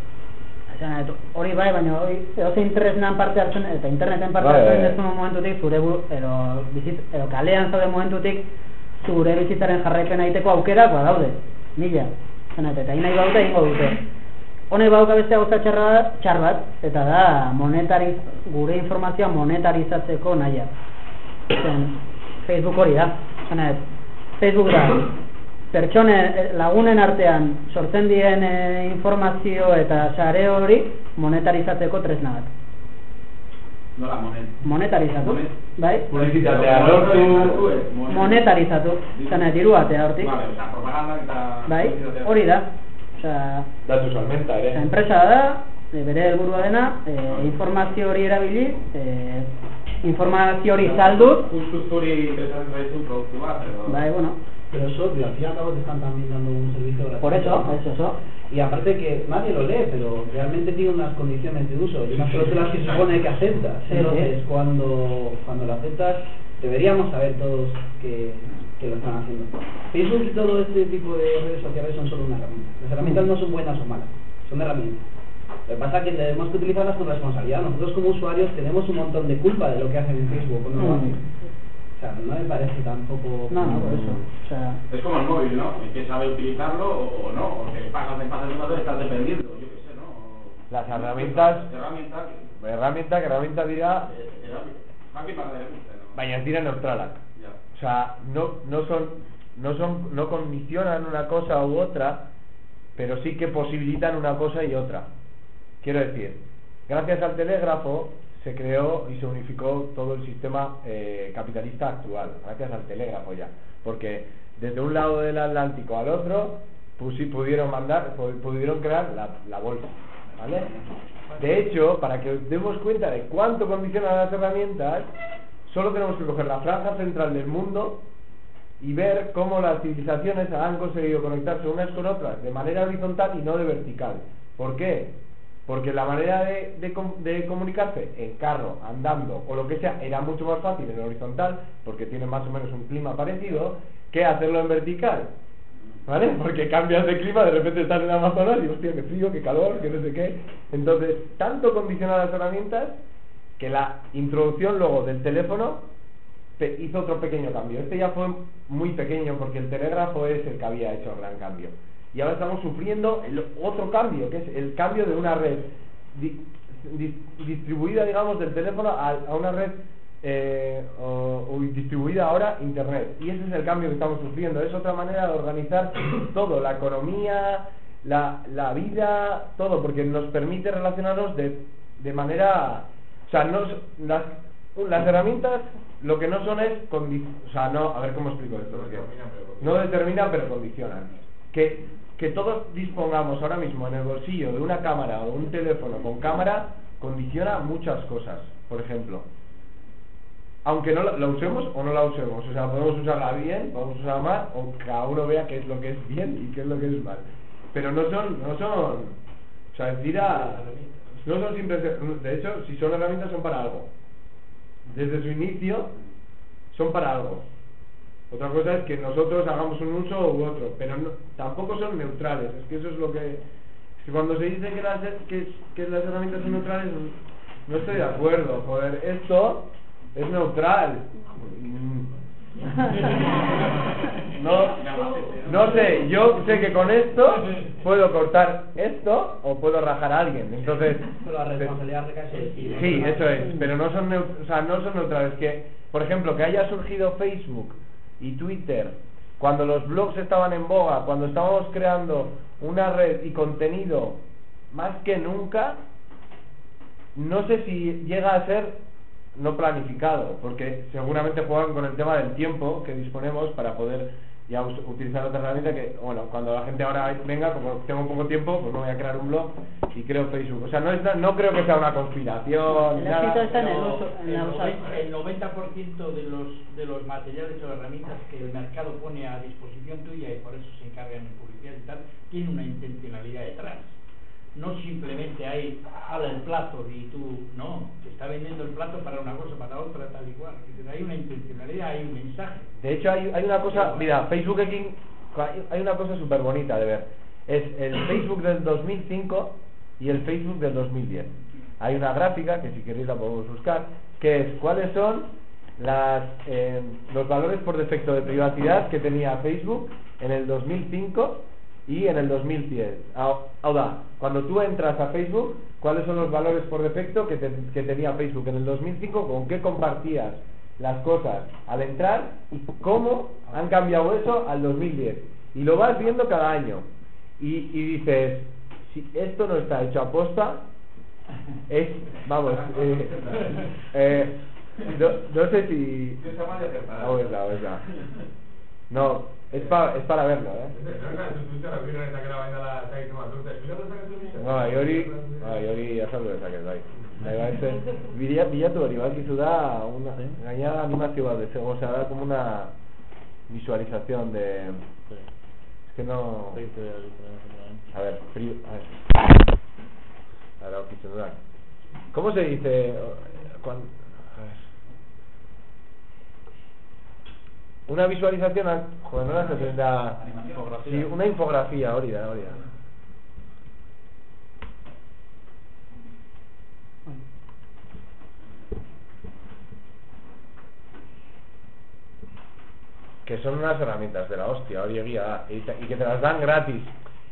hori bai, baina hori, edozein tresnan parte hartzen, eta interneten parte Bai, hartzen bai. dezun momentutik, zure buru, edo, bizit, edo kalean zaude momentutik, zure bizitzaren jarraipena egiteko aukerak badaude, mila. Dut, eta nahi baute egingo dute. Honek bauka beste gauza txarra, txar bat, eta da monetariz, gure informazioa monetarizatzeko naia. Zen, Facebook hori da. Dut, Facebook da, pertsonen eh, lagunen artean sortzen diren eh, informazio eta sare hori monetarizatzeko tresna bat. Nola monet. Monetarizatu, Monet. bai? Publizitatea lortu, Monetarizatu, zena diru atea hortik. Vale, propaganda eta... Bai, hori da. Osea, datu salmenta ere. Eta enpresa da, e, bere helburua dena, e, informazio hori erabili, e, informazio hori salduz, Justu zuri interesatzen zaizu produktu bat, edo... bai, bueno, Pero eso, al fin y al cabo, te están también dando un servicio gratuito. por eso, eso, eso. Y aparte que nadie lo lee, pero realmente tiene unas condiciones de uso y unas cláusulas que supone que aceptas. Entonces, sí. cuando, cuando lo aceptas, deberíamos saber todos que, que lo están haciendo. Facebook y todo este tipo de redes sociales son solo una herramienta. Las herramientas no son buenas o malas, son herramientas. Lo que pasa es que tenemos que utilizarlas con responsabilidad. Nosotros como usuarios tenemos un montón de culpa de lo que hacen en Facebook no Mm. Hacen. O sea, no me parece tampoco... No, no, por eso. O sea, Es como el móvil, ¿no? Hay que saber utilizarlo o, o no, o te pasas de pasas de estás dependiendo, yo qué sé, ¿no? Las herramientas, Herramienta que... herramienta dira, Jakin para dereguste, ¿no? baina ez dira neutralak. Ya. O sea, no, no son, no son, no condicionan una cosa u otra, pero sí que posibilitan una cosa y otra. Quiero decir, gracias al telégrafo se creó y se unificó todo el sistema eh, capitalista actual, gracias al telégrafo ya, porque desde un lado del Atlántico al otro, pues sí pudieron mandar, pu- pudieron crear la, la bolsa, ¿vale? De hecho, para que os demos cuenta de cuánto condicionan las herramientas, solo tenemos que coger la franja central del mundo y ver cómo las civilizaciones han conseguido conectarse unas con otras de manera horizontal y no de vertical. ¿Por qué? Porque la manera de, de com- de comunicarse en carro, andando o lo que sea era mucho más fácil en horizontal porque tiene más o menos un clima parecido que hacerlo en vertical. ¿Vale? Porque cambias de clima, de repente estás en Amazonas y hostia, qué frío, qué calor, qué no sé qué. Entonces, tanto condiciona las herramientas que la introducción luego del teléfono pe- hizo otro pequeño cambio. Este ya fue muy pequeño porque el telégrafo es el que había hecho el gran cambio. Y ahora estamos sufriendo el otro cambio, que es el cambio de una red di- di- distribuida, digamos, del teléfono a, a una red eh, o- o distribuida ahora Internet. Y ese es el cambio que estamos sufriendo. Es otra manera de organizar todo, la economía, la, la vida, todo, porque nos permite relacionarnos de, de manera... O sea, no, las, las herramientas lo que no son es... condi- O sea, no... A ver cómo explico esto. porque no determinan, pero condicionan. Que, que todos dispongamos ahora mismo en el bolsillo de una cámara o un teléfono con cámara condiciona muchas cosas. Por ejemplo, aunque no la, la usemos o no la usemos. O sea, podemos usarla bien, podemos usarla mal, o cada uno vea qué es lo que es bien y qué es lo que es mal. Pero no son, no son, o sea, a- no son siempre, de hecho, si son herramientas son para algo. Desde su inicio son para algo. Otra cosa es que nosotros hagamos un uso u otro, pero no- tampoco son neutrales. Es que eso es lo que, es que cuando se dice que las, que, que las herramientas son neutrales, no estoy de acuerdo. Joder, esto es neutral. No, No sé, yo sé que con esto puedo cortar esto o puedo rajar a alguien. Entonces. Sí, eso es, pero no son, o sea, no son neutrales. Que, por ejemplo, que haya surgido Facebook y Twitter cuando los blogs estaban en boga, cuando estábamos creando una red y contenido más que nunca, no sé si llega a ser no planificado, porque seguramente juegan con el tema del tiempo que disponemos para poder ya utilizar otra herramienta que, bueno, cuando la gente ahora venga, como tengo poco tiempo, pues me voy a crear un blog y creo Facebook. O sea, no, es, no creo que sea una conspiración. El nada. está en el uso, en el 90% de los, de los materiales o herramientas que el mercado pone a disposición tuya y por eso se encargan en publicidad y tal, tiene una intencionalidad detrás. No simplemente hay, ala el plato y tú, no, te está vendiendo el plato para una cosa, para otra, tal y cual. Hay una intencionalidad, hay un mensaje. De hecho, hay, hay una cosa, mira, Facebook King, hay- hay una cosa súper bonita de ver. Es el Facebook del 2005 y el Facebook del 2010. Hay una gráfica, que si queréis la podemos buscar, que es cuáles son las, eh, los valores por defecto de privacidad que tenía Facebook en el 2005 y en el 2010. Au- Ahora, cuando tú entras a Facebook, ¿cuáles son los valores por defecto que, te- que tenía Facebook en el 2005? ¿Con qué compartías las cosas al entrar y cómo han cambiado eso al 2010? Y lo vas viendo cada año. Y, y dices, si esto no está hecho a posta, es, vamos, eh, eh, no, no sé si... Ah, verdad, verdad. No, es, pa, es para verlo, ¿eh? No, hori, bai, hori azaldu dezaket, bai. Bai, bai, ze, bilatu hori, bakizu da, una, gainera animazio bat, ez, o sea, da como una visualización de... Es que no... A ver, frío, a ver. Ahora. ¿Cómo se dice cuando, a ver. Una visualización, a- joder, no da, Infografía. sí, una infografía, hori da, hori da. que son unas herramientas de la hostia, hori egia da, y, y que te las dan gratis.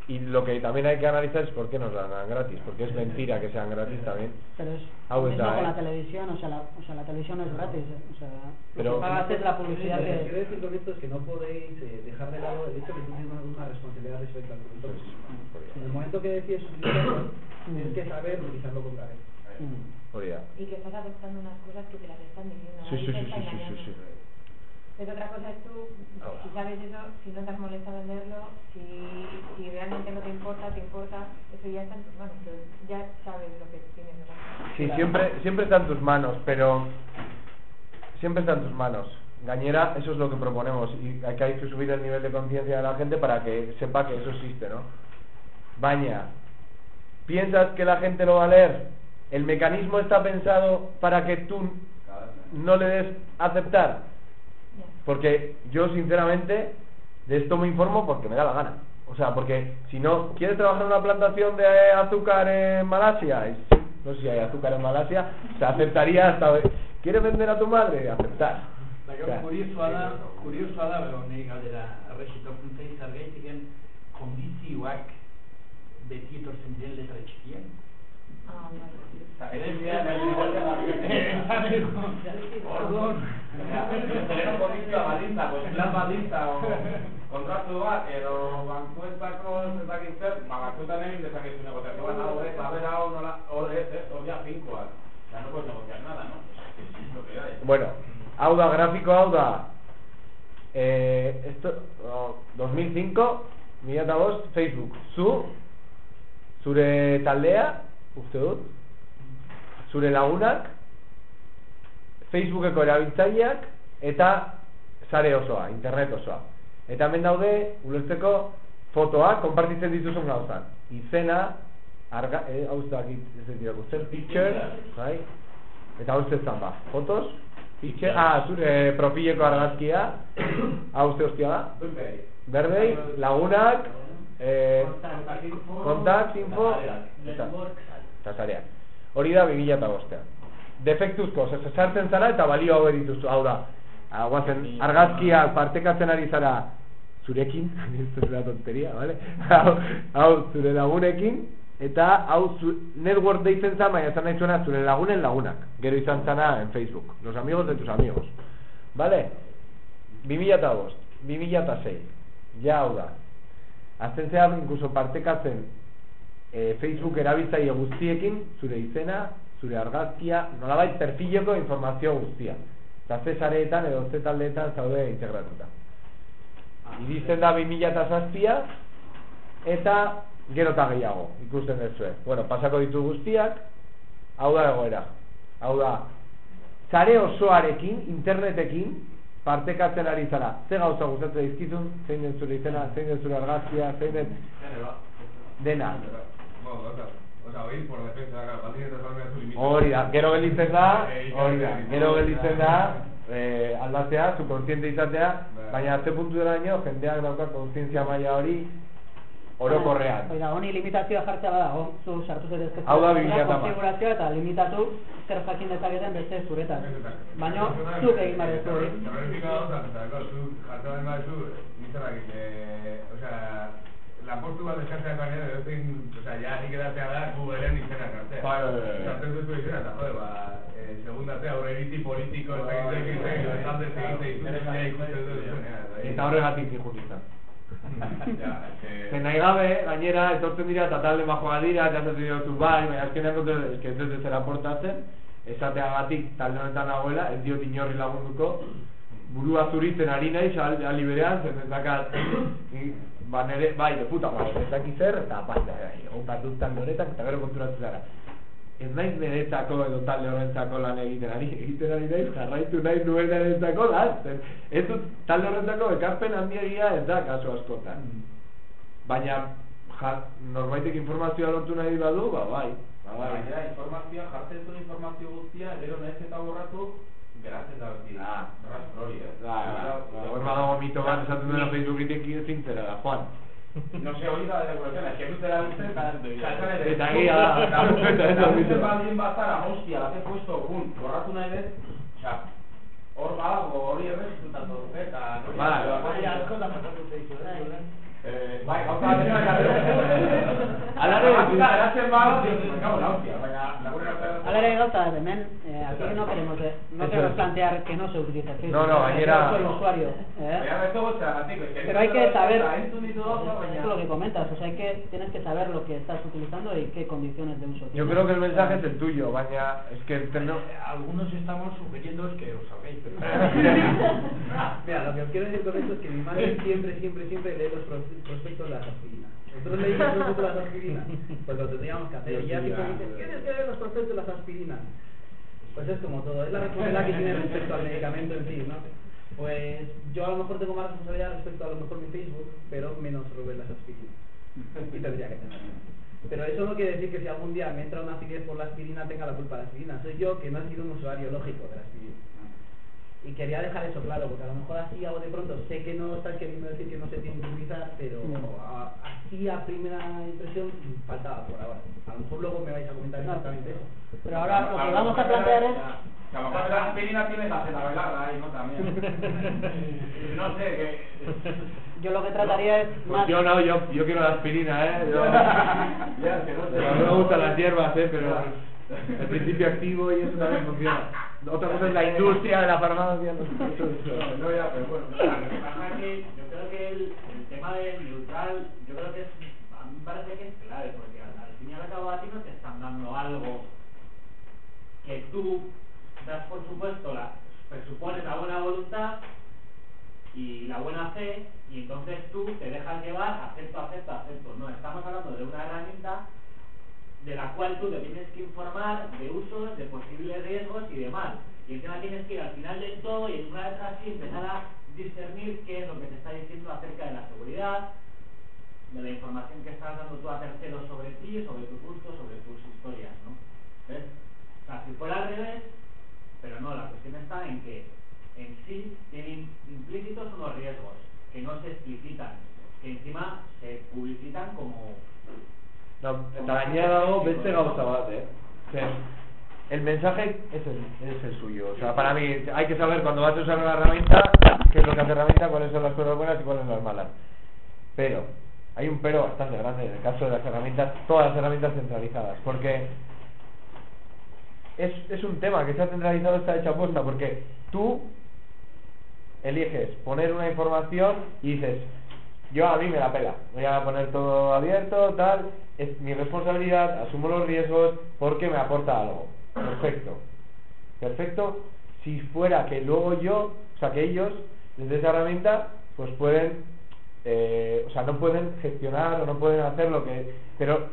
Y lo que también hay que analizar es por qué nos las dan gratis, porque es mentira que sean gratis también. Pero es lo ez mismo da, con eh. la televisión, o sea, la, o sea, la televisión no es gratis, eh, o sea, Pero- lo que pagas es la publicidad Lo que quiero que... decir con esto es que no podéis eh, dejar de lado el hecho que tú tienes una, responsabilidad respecto al producto. que tienes. En el momento que decides utilizarlo, tienes que saber utilizarlo con cabeza. Mm. Y que estás aceptando unas cosas que te las están diciendo. Sí, sí, te sí, está sí, sí, sí, engañando. sí. Pero otra cosa es tú, Ahora. si sabes eso, si no te has molestado en leerlo, si, si realmente no te importa, te importa, eso ya está en tus manos, pero ya sabes lo que tienes delante. Sí, siempre, siempre está en tus manos, pero siempre está en tus manos. Gañera, eso es lo que proponemos y hay que, hay que subir el nivel de conciencia de la gente para que sepa que eso existe, ¿no? Baña, ¿piensas que la gente lo va a leer? ¿El mecanismo está pensado para que tú no le des aceptar? Porque yo, sinceramente, de esto me informo porque me da la gana. O sea, porque si no, ¿quieres trabajar en una plantación de azúcar en Malasia? Y sí, no sé si hay azúcar en Malasia, se aceptaría hasta... ¿Quieres vender a tu madre? Aceptar. Baina kuriosoa da, kuriosoa da, bero, nahi galdera arrexitotzen zaiz kondizioak beti etortzen diren letra txikian. Orduan. Zero kondizioa baldintza, plan baldintza, kontratu bat, edo bankuetako ez dakit zer, ba, bankuetan egin dezakezu negoziazio bat, hau ez, a ver, hau nola, hor ez, ez, hor ya finkoak. Ya no puedes negociar nada, ¿no? Que. Bueno, hau da, grafiko hau da. Eh, esto, oh, 2005, mila eta bost, Facebook. Zu, zure taldea, uste dut, zure lagunak, Facebookeko erabiltzaileak eta sare osoa, internet osoa. Eta hemen daude, ulertzeko fotoak konpartitzen dituzun gauzan. Izena, arga, eh, hau ez ez dut irakurtzen, picture, bai? Eta hau zezan ba, fotos, picture, ah, zure profileko argazkia, hau ze hostia da, berbei, lagunak, eh, kontakt, info, eta, eta sareak. Hori da 2000 eta bostean. Defektuzko, ze- sartzen zara eta balio hau dituzu, hau da. Aguazen, argazkia partekatzen ari zara zurekin, esto es una tontería, ¿vale? hau, hau, zure lagunekin, eta hau zu, network deitzen zan, baina zan nahi zuena zure lagunen lagunak. Gero izan zana en Facebook, los amigos de tus amigos. ¿Vale? 2005, 2006, ja hau da. Azten zea, incluso partekatzen e, Facebook erabiltzaile guztiekin, zure izena, zure argazkia, nolabait perfileko informazio guztia. Eta ze sareetan edo ze taldeetan zaude integratuta. Iristen da 2006 eta gero eta gehiago, ikusten duzue. Bueno, pasako ditu guztiak, hau da egoera. Hau da, zare osoarekin, internetekin, partekatzen ari zara. Ze gauza gustatzen dizkizun, zein den zure izena, zein den zure argazkia, zein den... Dena. Eta salmea zu limita. Hori da, gero gelditzen da, hori da, gero gelditzen da, eh, aldatzea, zu kontziente izatea, baina ze puntu dela baino, jendeak dauka kontzientzia maila hori orokorrean. Hori da, honi limitazioa jartzea badago, zu sartu zaitezke. Hau da 2010. konfigurazioa eta limitatu zer jakin dezaketen beste zuretan. Baina, zuk egin behar duzu hori. Terrorífica gauza, eta, zu jartzen behar baduzu, nintzarrak, eh, o sea, lanpostu bat eskatzea gainera, edo zein, o sea, ja nik edatzea da, Googleen izena kartzea. Bai, bai, bai. Sartzen duzu izena, eta jode, ba, eh, segundatzea, aurre iriti politiko, ez zein egiten, talde zein egiten, ja ikusten duzu. Eta horregatik ikut izan. Ja, Zen nahi gabe, gainera, etortzen dira, eta talde majoa dira, eta esaten dira zu bai, baina azkenean eske ez dut zer aportatzen, esateagatik talde honetan nagoela, ez diot inorri lagunduko, burua zuritzen ari nahi, sal, ali berean, zen ezakat, ba nere, bai, de puta madre, ez daki zer, eta bai, bai, bai, egon bat dut talde eta gero konturatzen zara. Ez naiz niretzako edo talde horrentzako lan egiten ari, egiten ari naiz, jarraitu nahi nuenarentzako lan, ez dut talde horrentzako ekarpen handiegia ez da kasu askotan. Baina, ja, norbaitek informazioa lortu nahi badu, ba, bai, ba, bai. Informazioa, jartzen zuen informazio guztia, gero nahiz eta borratu, geratzen da beti. Ah. Rastro hori, eh? Ba, ba, ba, hor badago mito bat esaten duena Facebooketik zintzera da, Juan. No se hori da dutela dute, saltan ere. Eta egia da, eta da mito. baldin bazara, hostia, la que he puesto, un, borratu nahi dut, osea, hor badago, hori errezitutatu, eta... Bai, Bai, askotan pasatu zaizu, eh? Eh, lagunen artean... Hala ere gauza bat hemen, eh, aquí no queremos, eh, no queremos plantear que no se utilice Facebook. No, no, gainera- Yo soy usuario, ¿eh? Baina, ez dugu zergatik, es que Pero hay que saber, ditu gauza, es lo que comentas, o sea, hay que, tienes que saber lo que estás utilizando y qué condiciones de uso Yo creo que el mensaje es el tuyo, baina, es que no... Algunos estamos sugiriendo que os salgáis, pero... Mira, lo que os quiero decir con esto es que mi madre siempre, siempre, siempre lee los prospectos de las aspirinas. Nosotros leímos prospectos de las aspirinas, pues lo tendríamos que hacer. Y ya siempre dicen, tienes que leer los prospectos de las aspirinas. Pues es como todo, es la responsabilidad que tiene respecto al medicamento en sí, ¿no? Pues yo a lo mejor tengo más responsabilidad respecto a lo mejor mi Facebook, pero menos sobre las aspirinas. Y tendría que tener. Pero eso no quiere decir que si algún día me entra una acidez por la aspirina tenga la culpa de la aspirina. Soy yo que no he sido un usuario lógico de la aspirina. Y quería dejar eso claro, porque a lo mejor así a de pronto sé que no estás queriendo decir que no se tiene que utilizar, pero a- así a primera impresión faltaba por ahora. A lo mejor luego me vais a comentar exactamente eso. Pero ahora lo que vamos a plantear es... Que a lo mejor la aspirina tiene la zetabelarra ahí, ¿no? También. no sé, que... Yo lo que trataría es Pues yo no, yo, yo quiero la aspirina, ¿eh? Yo, Ya, que no sé. a mí me gustan las hierbas, ¿eh? Pero el principio activo y eso también funciona. Otra cosa es la industria de la farmacia. No. No, ya, pero bueno. Que yo creo que el, tema del neutral, yo creo que es, a mí me parece que es clave, porque al, al fin y al cabo a ti no te están dando algo que tú das por supuesto, la, presupones la buena voluntad y la buena fe, y entonces tú te dejas llevar, acepto, acepto, acepto. No, estamos hablando de una herramienta de la cual tú te tienes que informar de usos, de posibles riesgos y demás. Y encima tienes que ir al final del todo y en una vez así empezar a discernir qué es lo que te está diciendo acerca de la seguridad, de la información que estás dando tú a terceros sobre ti, sobre tus gustos, sobre tus historias, ¿no? O sea, si fuera al revés, pero no, la cuestión está en que en sí tienen implícitos unos riesgos que no se explicitan, que encima se publicitan como No, eta gainera dago beste gauza bat, eh? Zer, el mensaje es el, es el suyo. O sea, para mí hay que saber cuando vas a usar una herramienta, qué es lo que hace la herramienta, cuáles son las cosas buenas y cuáles las malas. Pero, hay un pero bastante grande en el caso de las herramientas, todas las herramientas centralizadas, porque es, es un tema que se ha centralizado, está hecha apuesta, porque tú eliges poner una información y dices, yo a mí me la pela, voy a poner todo abierto, tal, es mi responsabilidad, asumo los riesgos porque me aporta algo. Perfecto. Perfecto. Si fuera que luego yo, o sea, que ellos, desde esa herramienta, pues pueden, eh, o sea, no pueden gestionar o no pueden hacer lo que. Pero,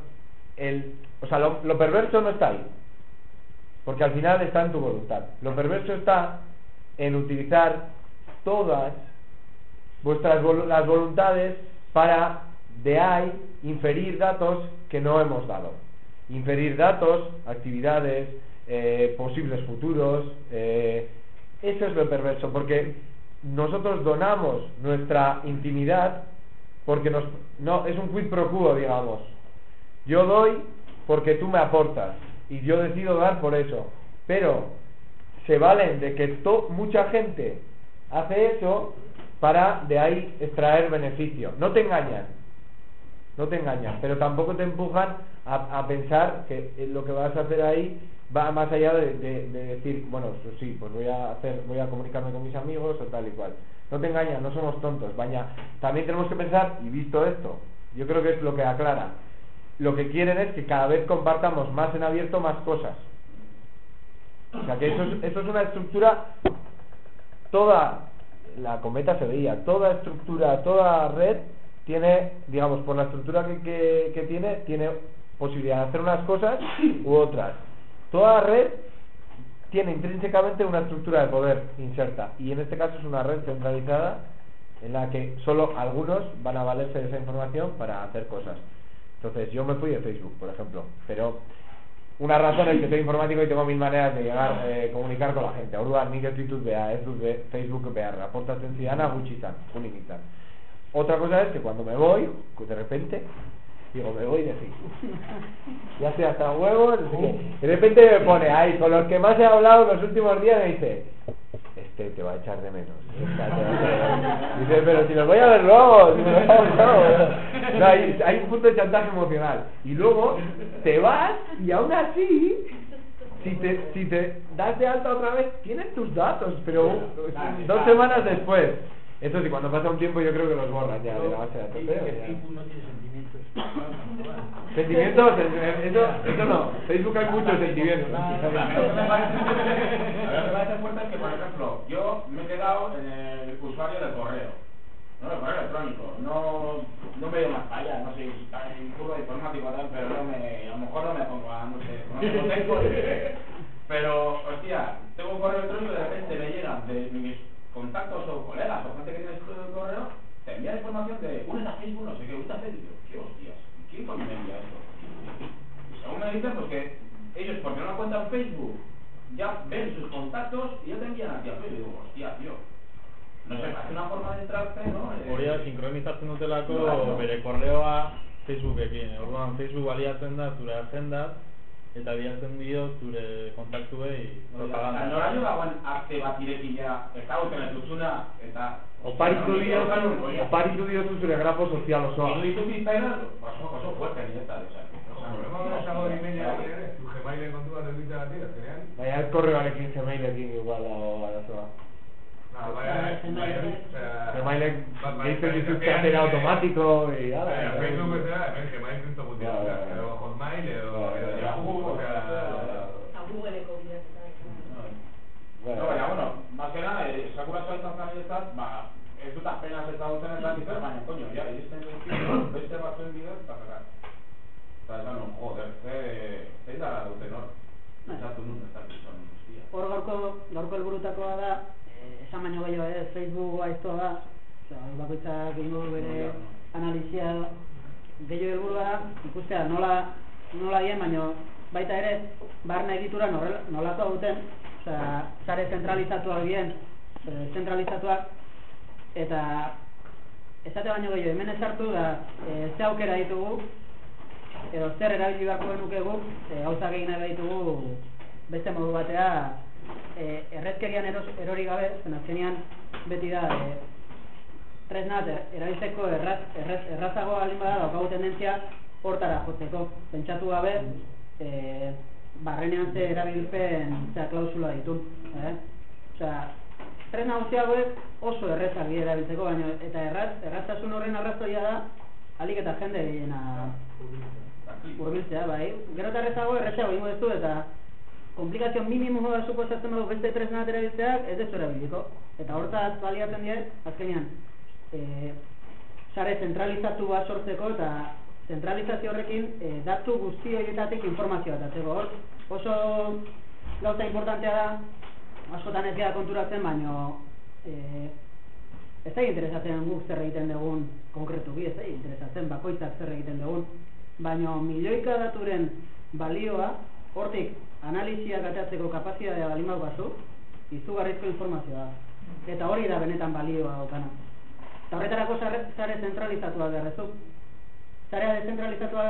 el, o sea, lo, lo perverso no está ahí. Porque al final está en tu voluntad. Lo perverso está en utilizar todas vuestras vol- las voluntades para de ahí inferir datos que no hemos dado. Inferir datos, actividades, eh, posibles futuros. eh, eso es lo perverso, porque nosotros donamos nuestra intimidad porque nos, no es un quid pro quo, digamos. Yo doy porque tú me aportas y yo decido dar por eso. Pero se valen de que to- mucha gente hace eso para de ahí extraer beneficio. No te engañan, no te engañan, pero tampoco te empujan a, a pensar que eh, lo que vas a hacer ahí va más allá de, de- de decir, bueno, pues sí, pues voy a hacer, voy a comunicarme con mis amigos o tal y cual. No te engañan, no somos tontos. También tenemos que pensar, y visto esto, yo creo que es lo que aclara, lo que quieren es que cada vez compartamos más en abierto más cosas. O sea que eso es, eso es una estructura, toda la cometa se veía, toda estructura, toda red tiene, digamos, por la estructura que, que, que tiene, tiene posibilidad de hacer unas cosas u otras. Toda red tiene intrínsecamente una estructura de poder inserta y en este caso es una red centralizada en la que solo algunos van a valerse de esa información para hacer cosas. Entonces yo me fui de Facebook, por ejemplo, pero una razón es que soy informático y tengo mil maneras de llegar, eh, comunicar con la gente. Orduan, nik ez ditut beha, ez dut Facebook behar, aportatzen zidana gutxitan, unik izan. Otra cosa es que cuando me voy, de repente, digo, me voy de Facebook. Ya estoy hasta huevos, no sé qué. De repente me pone ahí, con los que más he hablado los últimos días, me dice, este te va a echar de menos. esta te va a echar de menos". Dice, pero si los voy a ver luego, si me los voy a ver luego". No, hay, hay un punto de chantaje emocional. Y luego te vas y aún así, si te, si te das de alta otra vez, tienes tus datos, pero dos semanas después. Eso sí, cuando pasa un tiempo yo creo que los borran ya de la base de datos. ¿eh? Facebook no tiene sentimientos. Sentimientos, eh, eso, eso no. Facebook hay muchos sentimientos. Me parece, fuerte es que, por ejemplo, yo me he quedado en el usuario del correo, ¿no? El correo electrónico. No, no me he ido más allá, no sé, está en curso de informático tal, pero no me, a lo mejor no me pongo a, no sé, no tengo tiempo. Pero, hostia, tengo un correo electrónico y de repente me llegan de mis contactos o colegas o gente que tiene el correo, te envía información de únete a Facebook, no sé qué, únete a Facebook. Y yo, ¿qué hostias? ¿Quién coño me envía esto? Y según me dicen, pues que ellos, porque no lo cuentan en Facebook, ya ven sus contactos y ya te envían aquí a Facebook. Y digo, hostia, tío. No sé, parece una forma de entrarte, ¿no? Eh, Hori da, sinkronizatzen dutelako bere korreoa Facebookekin. Orduan, Facebook baliatzen da zure agenda eta bilatzen dio zure kontaktuei Eta propaganda. nora jo dagoen arte bat irekia, ezagutzen ez duzuna, eta... Oparitu diozu, oparitu diozu zure grafo sozial osoa. Iruditu zitzaidan, oso, oso fuerte hori ere, zu gemailen kontu bat edukitzen gati, azkenean. Baina ez korreoarekin gemailekin igual dago arazoa. Ah, bai, bai, bai, Gmailek bai, bai, gehitzen bai, automatiko ala. Baina, eta- Facebook ez da, hemen gmail.com Ja, ja, ja. edo Hotmail, edo Ja, edo ja, ja. Yahoo, osea... Eta Googleko bilaketa. Bueno. No, baina, bueno, más que nada, esakuratxoa izan zen niretzat, ba, ez dut apenas ezagutzen ez dakit zer, baina, coño, ja, iristen dut, beste batzuen bidez, eta zera. Eta esan joder, ze, zein dara duten hor. Esatu nun, ez dakit zon, hostia. Hor gaurko, gaurko helburutakoa da, esan baino gehiago ez, Facebook aiztoa da, hor bakoitzak egingo du bere analizia gehiago helburua da, ikustea nola, nola dien, baino baita ere, barna egitura nolakoa duten, osea, sare zentralizatuak dien, eh, zentralizatuak, eta esate baino gehiago, hemen esartu da, eh, ze aukera ditugu, edo zer erabili beharko genuke guk, e, gauzak egin nahi ditugu beste modu batea e, errezkerian eros, erori gabe, zen azkenean beti da e, tresnat erabiltzeko erraz, erraz, errazago alin bada daukagu tendentzia hortara jotzeko. Pentsatu gabe, e, barrenean ze erabilpen zera klausula ditu. Eh? Osea, tresna hauek oso errezak dira erabiltzeko, baina eta erraz, erraztasun horren arrazoia da alik eta jende gehiena urbiltzea, bai. Gero eta errezago errezago ingo duzu eta komplikazio minimo suposatzen dugu beste tresna erabiltzeak ez dezu erabiliko. Eta hortaz baliatzen die, azkenean, e, sare zentralizatu bat sortzeko eta zentralizazio horrekin e, datu guzti horietatik informazioa atzeko hor. Oso gauza importantea da, askotan ez gara konturatzen, baino e, ez da interesatzen guk zer egiten dugun konkretu bi, ez da interesatzen bakoitzak zer egiten dugun, baino milioika daturen balioa, hortik analizia gatatzeko kapazitatea balin bazu, izugarrizko informazioa. Eta hori da benetan balioa daukana. Eta horretarako zare zentralizatua berrezu. Zarea dezentralizatua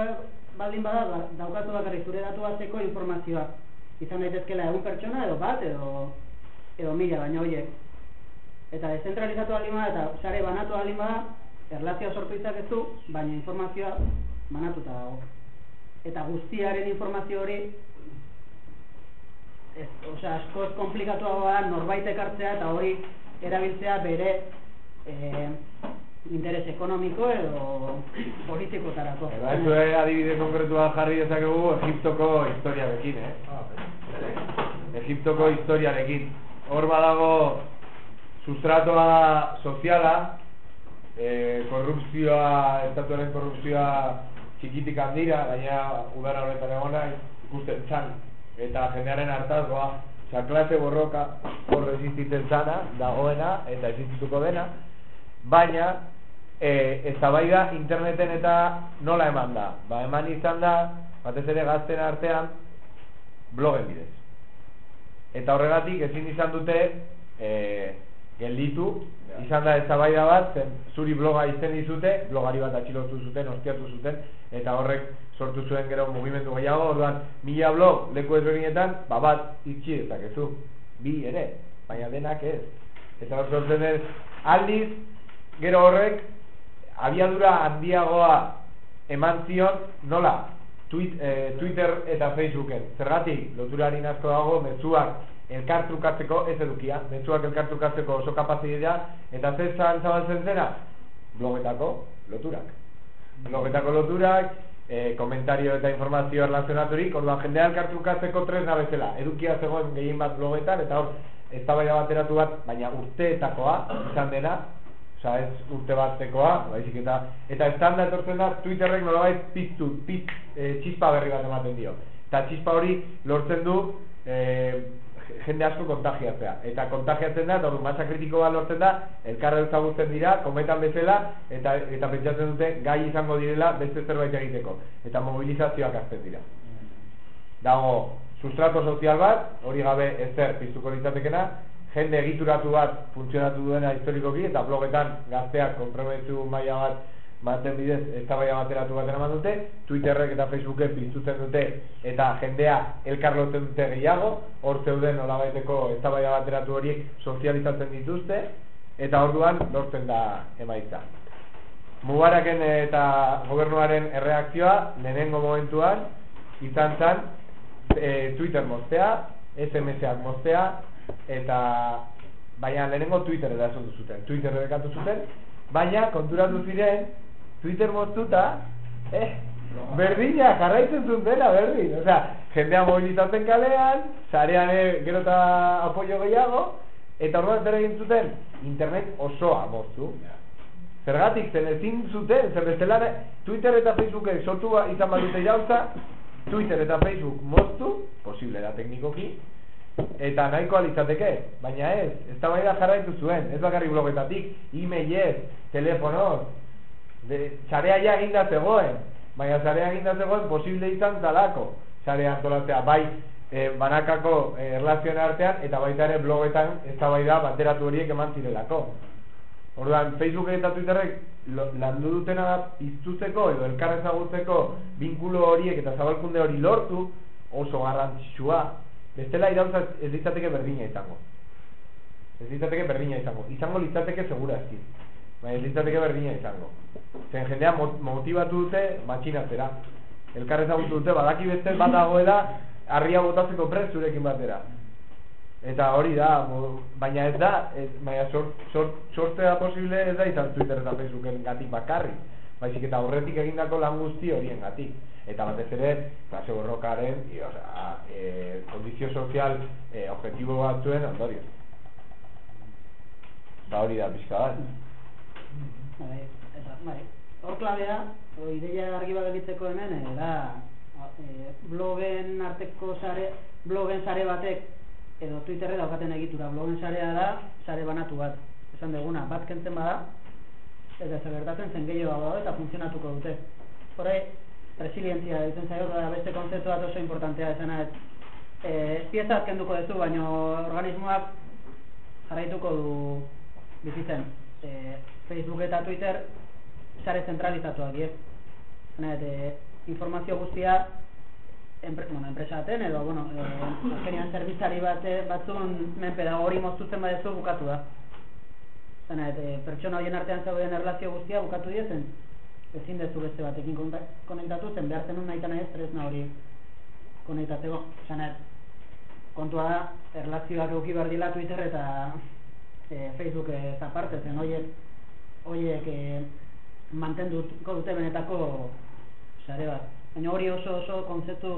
baldin bada, ba, daukatu bakarrik zure datu batzeko informazioa. Izan daitezkela egun pertsona edo bat edo edo mila baina horiek. Eta dezentralizatu alin bada eta sare banatu alin bada, erlazioa sortu izakezu, baina informazioa banatuta dago. Eta guztiaren informazio hori ez, osea, asko ez komplikatuagoa da norbait ekartzea eta hori erabiltzea bere eh, interes ekonomiko edo politikotarako. Eba, ez du adibide konkretua jarri dezakegu Egiptoko historiarekin, eh? Egiptoko historiarekin. Hor badago sustratoa soziala, eh, korrupzioa, estatuaren korrupzioa txikitik handira, gaina udara horretan egona, ikusten txan, eta jendearen hartazgoa, oza, klase borroka hor resistitzen zana, dagoena, eta existituko dena, baina, e, ez da interneten eta nola eman da. Ba, eman izan da, batez ere gazten artean, blogen bidez. Eta horregatik ezin izan dute, e, gelditu, izan da eztabaida bat, zen zuri bloga izen dizute, blogari bat atxilotu zuten, ostiatu zuten, eta horrek sortu zuen gero mugimendu gehiago, orduan, mila blog leku ezberdinetan, ba bat itxi ezakezu, bi ere, baina denak ez. Eta hor sortzen ez, aldiz, gero horrek, abiadura handiagoa eman zion, nola? Tweet, eh, Twitter eta Facebooken. Zergatik, loturari asko dago, mezuak elkartrukatzeko ez edukia, mezuak elkartrukatzeko oso kapazidea, eta zer zabaltzen zena? Blogetako loturak. Blogetako loturak, e, komentario eta informazio erlazionaturik, orduan jendea elkartrukatzeko tresna bezala, edukia zegoen gehien bat blogetan, eta hor, ez bateratu bat, baina urteetakoa izan dena, oza, ez urte batzekoa, baizik eta, eta estanda etortzen da, Twitterrek nolabait piztu, pit, e, txispa berri bat ematen dio. Eta txispa hori lortzen du, e, jende asko kontagiatzea. Eta kontagiatzen da, eta masa kritiko bat lortzen da, elkarra ezagutzen dira, kometan bezala, eta, eta pentsatzen dute gai izango direla beste zerbait egiteko. Eta mobilizazioak azten dira. Dago, sustrato sozial bat, hori gabe ezer piztuko litzatekena, jende egituratu bat funtzionatu duena historikoki, eta blogetan gazteak komprometu maila bat maten bidez eztabaida bateratu bat eraman dute, Twitterrek eta Facebooken piztutzen dute eta jendea elkarlotzen dute gehiago, hor zeuden nolabaiteko eztabaida bateratu horiek sozializatzen dituzte eta orduan lortzen da emaitza. Mubaraken eta gobernuaren erreakzioa lehenengo momentuan izan zen e, Twitter moztea, SMS-ak moztea eta baina lehenengo Twitter edazen zuten, Twitter edekatu zuten, baina konturatu ziren Twitter moztuta, eh, berdina, jarraitzen zuen dela, berdin. O sea, jendea mobilizatzen kalean, zarean eh, gero eta apoio gehiago, eta orduan zer egin zuten, internet osoa moztu. Zergatik, zen ezin zuten, zer bestela, Twitter eta Facebook sortu ba, izan badute jauza, Twitter eta Facebook moztu, posible da teknikoki, eta nahiko alizateke, baina ez, ez da jarraitu zuen, ez bakarrik blogetatik, e-mailez, telefonoz, de sarea ja eginda zegoen, baina sarea eginda zegoen posible izan zalako sarea antolatzea, bai e, banakako e, erlazioen artean eta baita ere blogetan ez da bai da bateratu horiek eman zirelako. Orduan, Facebook eta Twitterrek landu dutena da piztuzeko edo elkarrezagutzeko binkulo horiek eta zabalkunde hori lortu oso garrantzitsua Bestela irautza ez litzateke berdina izango. Ez litzateke berdina izango. Izango litzateke segurazki. Baina ez litzateke berdina izango. Zen jendea mot- motivatu dute matxinatzera. Elkarrez dute, badaki beste bat dagoela, harria botatzeko prez zurekin batera. Eta hori da, baina ez da, ez, baina sort, sort, posible ez da izan Twitter eta Facebooken gatik bakarri. Baizik eta horretik egindako lan guzti horien gatik. Eta batez ere, klase borrokaren, i, osea, e, kondizio sozial e, objektibo batzuen ondorio. Eta hori da pixka bat. Bai, eta, bai, hor klabea, ideia argi bat gelditzeko hemen, eh, da, e, blogen arteko sare, blogen sare batek, edo Twitterre daukaten egitura, blogen sarea da, sare banatu bat. Esan deguna, bat kentzen bada, eta zer gertatzen zen gehiago dago eta funtzionatuko dute. Horre, resilientzia ditzen zaio, da beste kontzeptu bat oso importantea esena, e, pieza kenduko duzu, baino organismoak jarraituko du bizitzen. E, Facebook eta Twitter sare zentralizatuak die. Zena, e, informazio guztia enpre, bueno, enpresa baten edo bueno, eh, azkenean zerbitzari bate batzun menpe dago hori moztutzen badezu bukatu da. Zena, e, pertsona horien artean zauden erlazio guztia bukatu diezen. Ezin dezu beste batekin konektatu zen behar zenun nahi nahi ez tresna hori konektatzeko. Zena, kontua da, erlazioak euki behar dila Twitter eta e, Facebook ez aparte zen, horiek horiek e, mantenduko dute benetako sare bat. Baina hori oso oso kontzeptu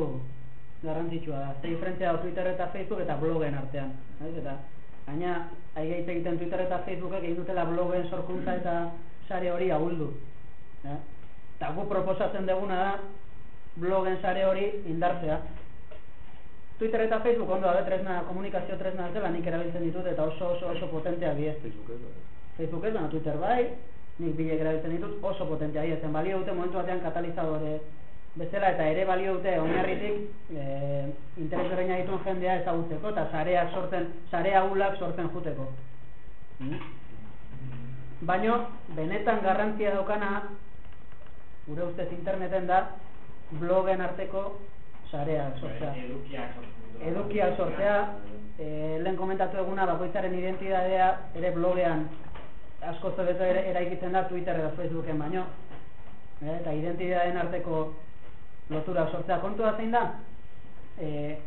garrantzitsua da. Ze diferentzia da Twitter eta Facebook eta blogen artean. Ez? Eta gaina aigeit egiten Twitter eta Facebookek egin dutela blogen sorkuntza eta sare hori ahuldu. Eh? Eta gu proposatzen deguna da blogen sare hori indartzea. Twitter eta Facebook ondo da tresna, komunikazio tresna ez dela nik erabiltzen ditut eta oso oso oso potenteak die. Facebook ez, Facebook ez, baina Twitter bai, nik bilek erabiltzen ditut oso potentea die, zen balio dute momentu batean katalizadore bezala eta ere balio dute oinarritik e, interes berreina dituen jendea ezagutzeko eta sareak sortzen, sare ahulak sortzen juteko. Mm? Baino, benetan garrantzia daukana, gure ustez interneten da, blogen arteko sareak sortzea. Sortzen. Edukiak sortzea, e, lehen komentatu eguna bakoitzaren identidadea ere blogean asko zobeto ere eraikitzen da Twitter edo Facebooken baino. E, eta identidaden arteko lotura sortzea kontua zein da? E,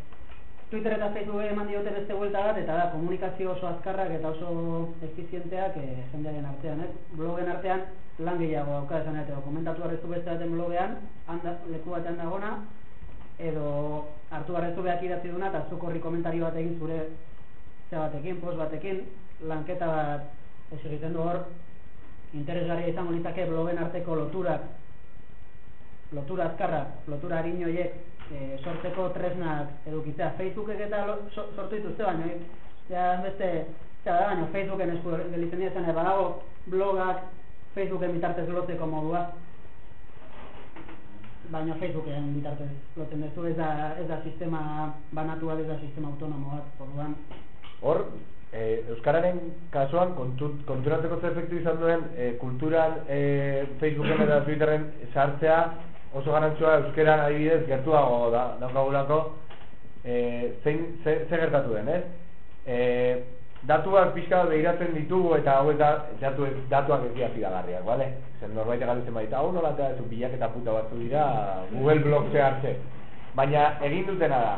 Twitter eta Facebook eman diote beste buelta bat eta da komunikazio oso azkarrak eta oso efizienteak e, jendearen artean, ez? Blogen artean lan gehiago dauka esan eta komentatu arrezu beste baten blogean, handa, leku batean dagona, edo hartu barrezu behak idatzi duna eta zuk horri komentario bat egin zure ze batekin, post batekin, lanketa bat ez egiten du hor interesgarria izango litzake blogen arteko loturak lotura azkarrak, lotura harin horiek e, sortzeko tresnak edukitzea. Facebookek eta lo, so, sortu dituzte baina ja beste ja, da, baina Facebooken esku gelitzen dira zen badago blogak Facebooken bitartez lotzeko modua. Baina Facebooken bitartez lotzen duzu ez da, ez da sistema banatua ez da sistema autonomo bat orduan. Hor, e, Euskararen kasuan kontu, konturatzeko ze efektu izan duen e, kulturan e, Facebooken eta Twitterren sartzea oso garantzua euskeran adibidez gertuago da daukagulako e, zein ze, ze gertatu den, ez? E, datuak pixka behiratzen ditugu eta hau eta datu, datuak ez dira fidagarriak, bale? Zer norbait galdetzen baita, hau nola eta zu bilak eta puta batzu dira Google Blog hartze. Baina egin dutena da,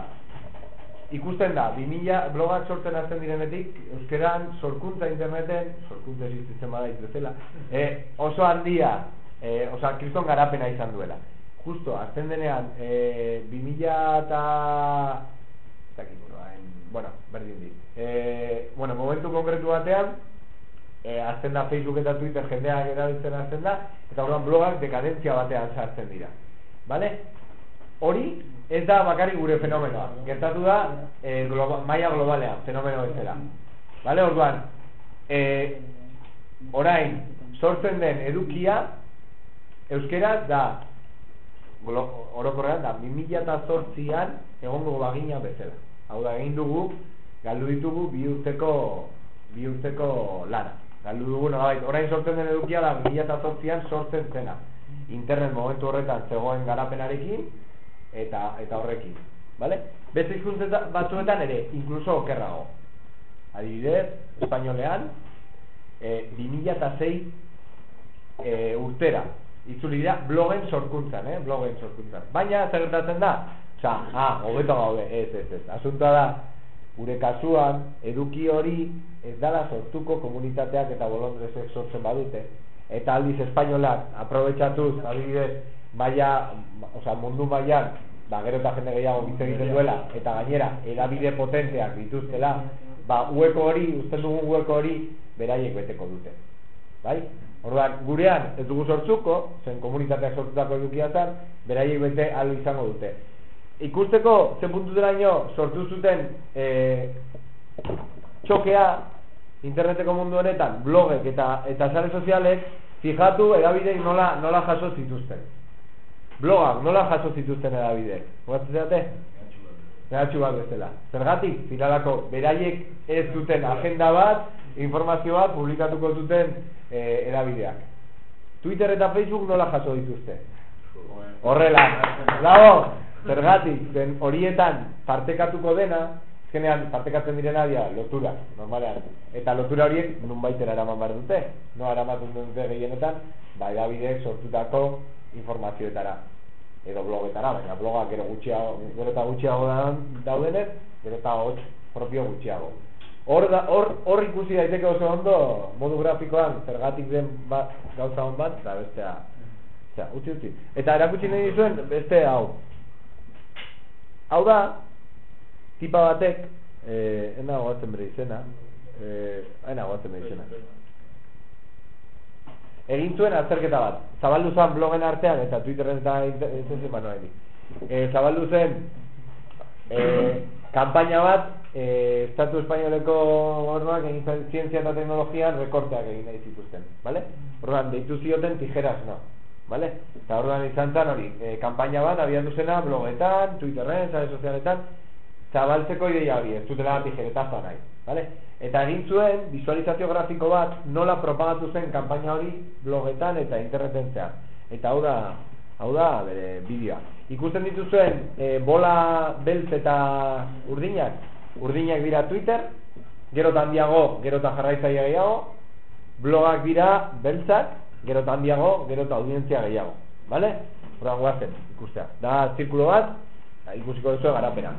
ikusten da, 2000 blogak sortzen hasten direnetik, euskeran sorkuntza interneten, sorkuntza existitzen bada bezala, e, oso handia, e, oza, kriston garapena izan duela. Justo, azten denean, e, 2000 eta... bueno, berdin di. E, bueno, momentu konkretu batean, e, azten da Facebook eta Twitter jendeak erabiltzen azten da, eta orduan blogak dekadentzia batean sartzen dira. Vale? Hori ez da bakarrik gure fenomenoa. Gertatu da e, globa, maila globalean, fenomeno bezala. Vale? Orduan, e, orain sortzen den edukia euskeraz da orokorrean da 2008an egongo bagina bezala. Hau da, egin dugu, galdu ditugu bi urteko, bi urteko lana. Galdu dugu, nolabait, orain sortzen den edukia da 2008an sortzen zena. Internet momentu horretan zegoen garapenarekin eta eta horrekin. Vale? Beste hizkuntza batzuetan ere, incluso okerrago. Adibidez, espainolean, e, 2006 e, urtera, itzuli dira blogen sorkuntzan, eh? blogen sorkuntzan. Baina, zer gertatzen da? Osa, ah, hobeto gaude, ez, ez, ez. Asuntoa da, gure kasuan, eduki hori ez dala sortuko komunitateak eta bolondrezek sortzen badute. Eta aldiz espainolak, aprobetsatuz, adibidez, baia, osa, mundu mailan ba, gero eta jende gehiago hitz egiten duela, eta gainera, edabide potenteak dituztela, ba, ueko hori, usten dugun ueko hori, beraiek beteko dute. Bai? Orduan, gurean ez dugu sortzuko, zen komunitateak sortutako edukia zen, beraiek bete alo izango dute. Ikusteko, zen puntu ino, sortu zuten e, txokea, interneteko mundu honetan, blogek eta eta sare sozialek, fijatu edabidek nola, nola jaso zituzten. Blogak nola jaso zituzten edabidek. Guatzen zeate? Nehatxu bat bezala. Zergatik, finalako, beraiek ez duten agenda bat, informazio bat publikatuko duten e, edabideak. Twitter eta Facebook nola jaso dituzte? Horrela, dago, zergatik, den horietan partekatuko dena, azkenean partekatzen direna dia lotura, normalean. Eta lotura horiek nun baitera eraman behar dute, no eraman dute gehienetan, ba edabideek sortutako informazioetara edo blogetara, baina blogak gero gutxiago, gero eta gutxiago daudenez, gero eta hotz propio gutxiago. Hor, hor, hor ikusi daiteke oso ondo modu grafikoan zergatik den bat gauza hon bat, eta bestea, osea, utzi utzi. Eta erakutsi nahi dizuen beste hau. Hau da, tipa batek, eh, ena goatzen bere izena, eh, ena goatzen bere izena. Egin zuen azterketa bat, zabaldu zen blogen artean eta Twitterren eta internetzen banoa e, zabaldu zen e, kampaina bat e, Estatu Espainoleko gobernuak egin zen zientzia eta teknologian rekorteak egin nahi zituzten, vale? Orduan, deitu zioten tijeras, no, vale? Eta orduan izan zen hori, e, kampaina bat abiatu zena blogetan, Twitterren, sare sozialetan, zabaltzeko ideia hori, ez zutela tijeretaz nahi, vale? Eta egin zuen visualizazio grafiko bat nola propagatu zen kanpaina hori blogetan eta interneten zehar. Eta hau da, hau da bere bideoa. Ikusten dituzuen e, bola beltz eta urdinak, urdinak dira Twitter, gero handiago, gero eta jarraitzaia gehiago, blogak dira beltzak, gero handiago, gero eta audientzia gehiago. Vale? Horra guazen, ikustea. Da, zirkulo bat, ikusiko duzu garapena.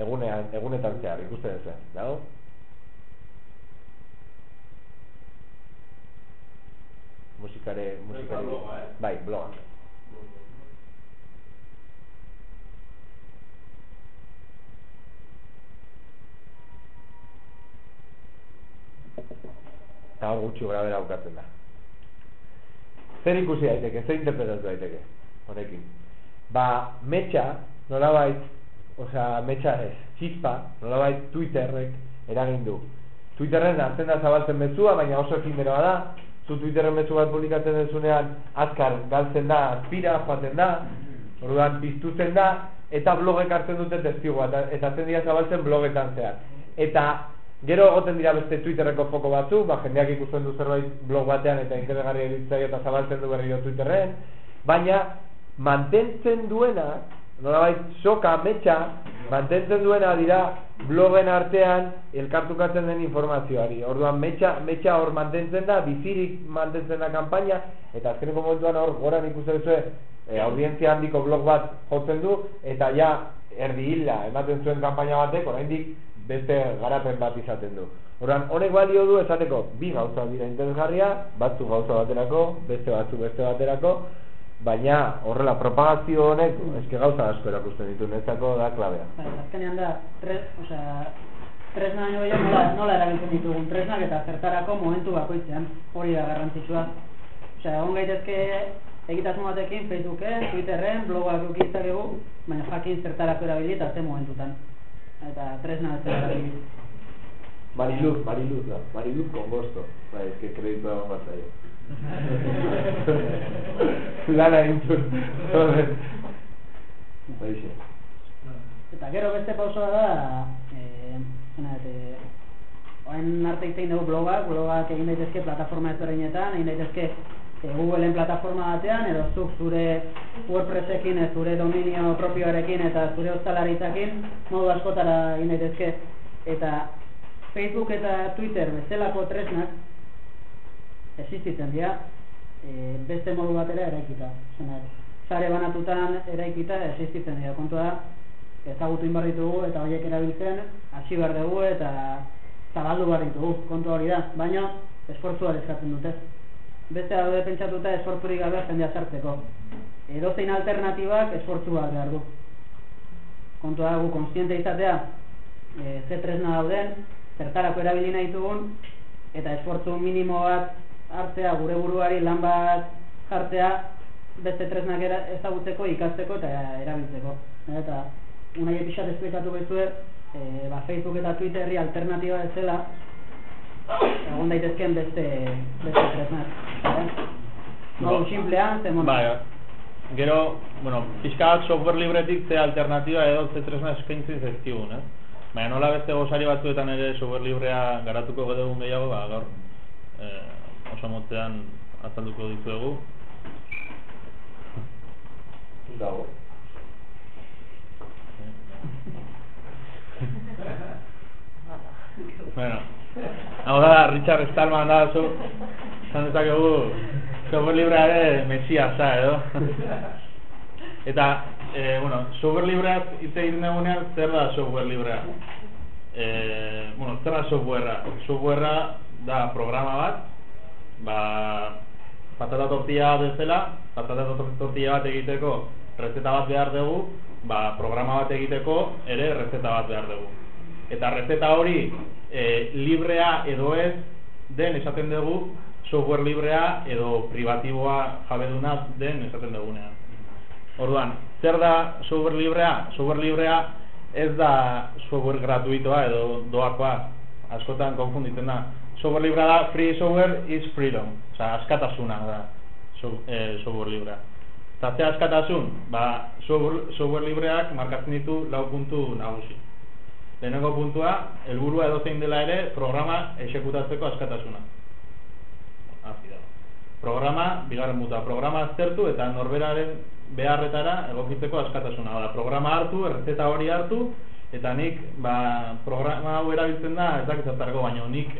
Egunean, egunetan zehar, ikusten ez dago? Musikare, musikare, bloga, eh? bai, bloga. Eta hor gutxi gara bera aukatzen da. Zer ikusi daiteke, zer interpretatu daiteke, honekin. Ba, metxa, nolabait, osea, metxa ez, txispa, nolabait Twitterrek eragin du. Twitterren hartzen da zabaltzen mezua, baina oso efimeroa da, zu Twitterren mezu bat publikatzen dezunean azkar galtzen da, azpira, joaten da, orduan piztutzen da, eta blogek hartzen dute testigoa, eta, eta zen dira zabaltzen blogetan zehar. Eta gero egoten dira beste Twitterreko foko batzu, ba, jendeak ikusten du zerbait blog batean eta interesgarria ditzaio eta zabaltzen du berriro Twitterren, baina mantentzen duena, nolabait soka metxa mantentzen duena dira blogen artean elkartukatzen den informazioari. Orduan metxa metxa hor mantentzen da, bizirik mantentzen da kanpaina eta azkeneko momentuan hor goran ikusten duzu e, audientzia handiko blog bat jotzen du eta ja erdi hila ematen zuen kanpaina batek oraindik beste garapen bat izaten du. Orduan honek balio du esateko bi gauza dira interesgarria, batzu gauza baterako, beste batzu beste baterako, baina horrela propagazio honek eske gauza asko erakusten ditu netzako da klabea. Bai, azkenean da tres, o sea, tresna baino gehiago nola, nola erabiltzen ditugun tresnak eta zertarako momentu bakoitzean hori da garrantzitsua. Osea, egon gaitezke egitasun batekin Facebooken, Twitterren, blogak eduki itzakegu, baina jakin zertarako erabili eta ze momentutan. Eta tresna ez erabili. Mariluz, Mariluz da, Mariluz con gusto. Bai, es que kreditu dago bat zaio. Lana intun. Eta gero beste pausoa da, eh, zena, ete, oain arte egiten dugu blogak, blogak egin daitezke plataforma ezberdinetan, egin daitezke e, Googleen plataforma batean, edo zuk zure WordPressekin, e, zure dominio propioarekin eta zure hostalaritzakin modu askotara egin daitezke. Eta Facebook eta Twitter bezalako tresnak existitzen dira e, beste modu batera eraikita. Zena, sare banatutan eraikita existitzen dira. Kontua da, ezagutu inbar ditugu eta horiek erabiltzen hasi behar dugu eta zabaldu behar ditugu, kontu hori da, baina esfortzua eskatzen dute. Beste daude pentsatuta esfortzurik gabe jendea sartzeko. Edozein alternatibak esfortzu bat behar du. Kontu da gu konstiente izatea, e, ze tresna dauden, zertarako erabili nahi dugun, eta esfortzu minimo bat hartzea gure buruari lan bat jartzea beste tresnak ezagutzeko, ikasteko eta erabiltzeko. Eta unai epixat esplikatu behizue, e, ba, Facebook eta Twitterri alternatiba ez zela, egon daitezken beste, beste tresnak. Eh? Modu simplean, ze Bai, gero, bueno, pixka software libretik ze alternatiba edo ze tresna eskaintzen zezkigun, eh? Baina nola beste gozari batzuetan ere software librea garatuko gedegun gehiago, ba, gaur, eh, oso motzean azalduko dizuegu. Dago. bueno, hau da, Richard Stallman da, zu, zan dezakegu, software librea ere mesiasa edo. Eta, eh, bueno, software libreaz hitz egiten dugunean, zer da software librea? Eh, bueno, zer da softwarea? Softwarea da programa bat, ba, patata tortilla bezala, patata tortilla bat egiteko rezeta bat behar dugu, ba, programa bat egiteko ere rezeta bat behar dugu. Eta rezeta hori e, librea edo ez den esaten dugu software librea edo privatiboa jabeduna den esaten dugunean. Orduan, zer da software librea? Software librea ez da software gratuitoa edo doakoa, askotan konfunditzen da. Software librea da free software is freedom, oza, askatasuna da software librea. Eta ze askatasun, ba, software, libreak markatzen ditu lau puntu nagusi. Lehenengo puntua, helburua edo zein dela ere, programa esekutatzeko askatasuna. Hazi da. Programa, bigarren muta, programa aztertu eta norberaren beharretara egokitzeko askatasuna. Ba, programa hartu, errezeta hori hartu, eta nik, ba, programa hau erabiltzen da, ez dakizatarako, baina nik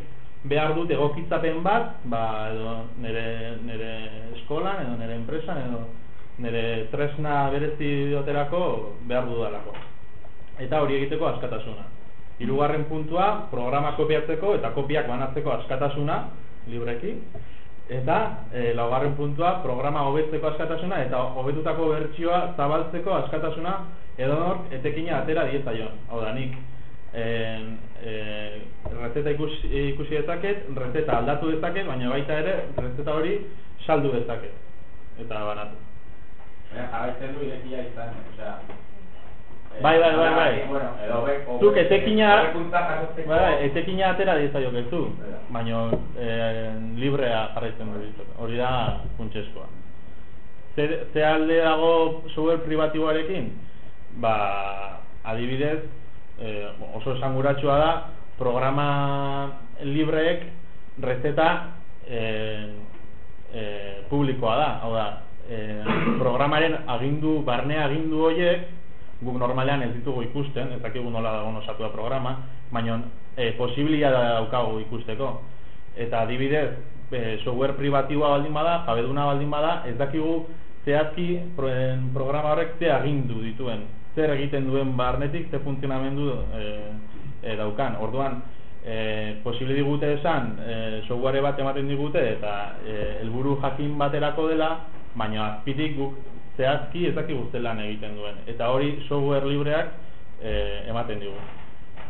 behar dut egokitzapen bat, ba, edo nire, nire eskolan, edo nire enpresan, edo nire tresna berezi dioterako behar dudalako. Eta hori egiteko askatasuna. Hirugarren puntua, programa kopiatzeko eta kopiak banatzeko askatasuna, libreki. Eta e, laugarren puntua, programa hobetzeko askatasuna eta hobetutako bertsioa zabaltzeko askatasuna edo nork etekina atera dieta joan. Hau da, nik e, e, receta ikusi, ikusi dezaket, receta aldatu dezaket, baina baita ere receta hori saldu dezaket. Eta banatu. Jarraitzen du irekia izan, osea... Bai, bai, bai, bai. Zuk etekina... Bai, etekina atera diezaio gezu. Baina eh, librea jarraitzen du Hori da funtseskoa. Ze, ze alde dago software privatiboarekin? Ba, adibidez, eh, oso esanguratsua da, programa libreek receta eh, eh, publikoa da. Hau da, e, programaren agindu, barne agindu horiek, guk normalean ez ditugu ikusten, ez dakigu nola dago osatua programa, baina e, posiblia da daukagu ikusteko. Eta adibidez, e, software privatiboa baldin bada, jabeduna baldin bada, ez dakigu zehazki programa horrek ze agindu dituen, zer egiten duen barnetik, ze funtzionamendu e, e, daukan. Orduan, e, posible digute esan, e, software bat ematen digute, eta helburu jakin baterako dela, baina azpitik guk zehazki ez daki lan egiten duen. Eta hori software libreak e, ematen digu.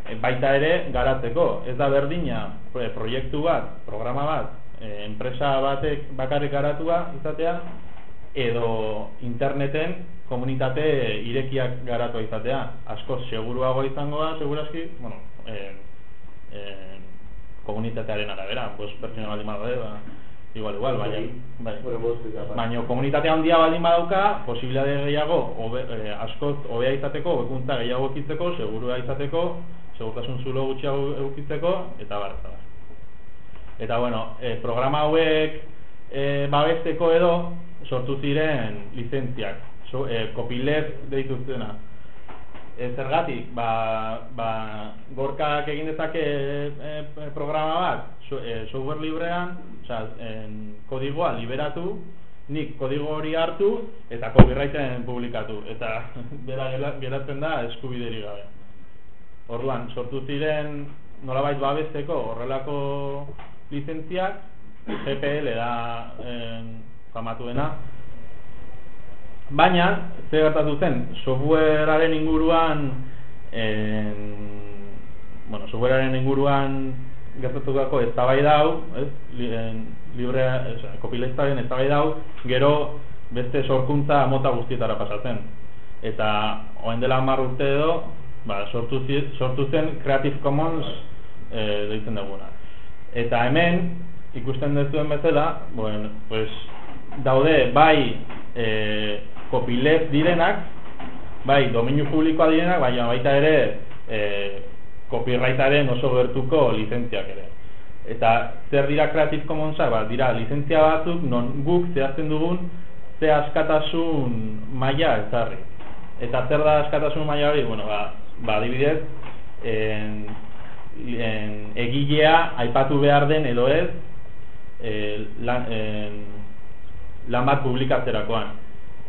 E, baita ere garatzeko, ez da berdina proiektu bat, programa bat, e, enpresa batek bakarrik garatua izatea, edo interneten komunitate irekiak garatu izatea. Asko seguruago izango da, seguraski, bueno, e, e, komunitatearen arabera, bos pertsona baldin ba, igual igual baina bai. baina komunitatea handia baldin badauka posibilitate gehiago obe, eh, askoz hobea izateko hobekuntza gehiago ekitzeko segurua izateko segurtasun zulo gutxiago edukitzeko eta bar eta bar. Eta bueno eh, programa hauek e, babesteko edo sortu ziren lizentziak, so, e, copyleft deituztena. E, zergatik, ba, ba, gorkak egin dezake e, e, programa bat, so, e, software librean, oza, en, kodigoa liberatu, nik kodigo hori hartu eta copyrighten publikatu eta bera geratzen da eskubideri gabe. Orduan, sortu ziren nolabait babesteko horrelako lizentziak GPL da en, famatuena baina ze gertatu zen softwarearen inguruan en, bueno, softwarearen inguruan gertatutako eztabaida hau, ez? libre, kopilestaren ez dau, gero beste sorkuntza mota guztietara pasatzen. Eta oen dela hamar urte edo, ba, sortu, sortu zen Creative Commons e, deitzen duguna. Eta hemen, ikusten dezuen bezala, bueno, pues, daude bai e, copyleft direnak, bai dominio publikoa direnak, baina baita ere e, copyrightaren oso gertuko lizentziak ere. Eta zer dira Creative Commonsa? Ba, dira lizentzia batzuk non guk zehazten dugun ze askatasun maila ezarri. Eta zer da askatasun maila hori? Bueno, ba, ba adibidez, en, en, egilea aipatu behar den edo ez e, lan, en, lan bat publikatzerakoan.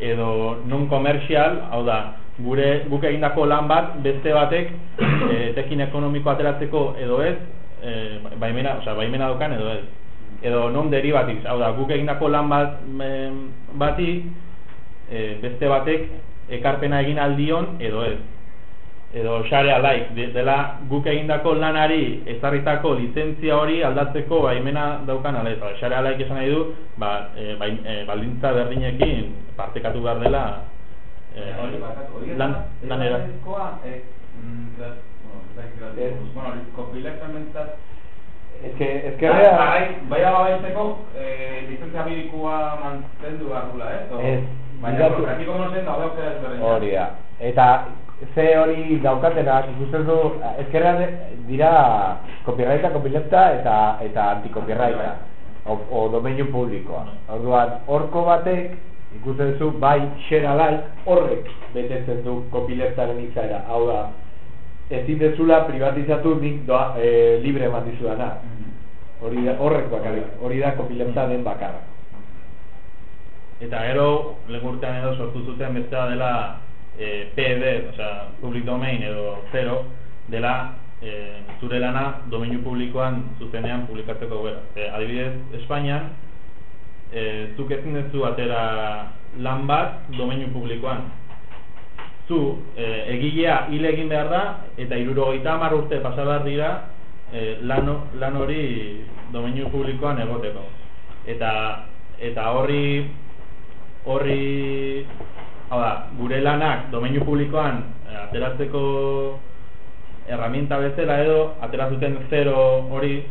Edo non komerzial, hau da, gure guk egindako lan bat beste batek e, tekin ekonomiko ateratzeko edo ez eh, baimena, o sea, baimena dokan edo ez. Edo non derivatik, hau da, guk egindako lan bat bati e, beste batek ekarpena egin aldion edo ez. Edo xare alaik, dela guk egindako lanari ezarritako lizentzia hori aldatzeko baimena daukan ala ez. Xare alaik esan nahi du, ba, e, ba, e, baldintza berdinekin partekatu behar dela e, lan, lanera. bueno, kompilezamentzat Es que, es que rea... Bai, bai abaitzeko, eh, licentzia bidikua mantendu behar dula, eh? Ez. Baina, prakiko mozen da, ez Hori da. Eta ze hori daukatenak ikusten du, ezkerrean dira copyrighta, copylefta eta eta anticopyrighta o, o domenio publikoa. Orduan, horko batek ikusten zu bai share alike horrek betetzen du copyleftaren izaera. Hau da, ezin dezula privatizatu nik doa, e, libre eman dizudana. Hori da, horrek bakarrik, hori da kopilenta den bakarra. Eta gero, legurtean edo sortu zuten bestea dela e, PD, osea, public domain edo zero, dela e, zure lana domeinu publikoan zuzenean publikatzeko gara. E, adibidez, Espainian, e, zuk ezin dezu atera lan bat domeinu publikoan, zu e, egilea hil egin behar da eta irurogeita hamar urte pasa behar dira e, lan, lan hori domeinu publikoan egoteko eta eta horri horri hau da, gure lanak domeinu publikoan e, ateratzeko herramienta bezala edo aterazuten zero hori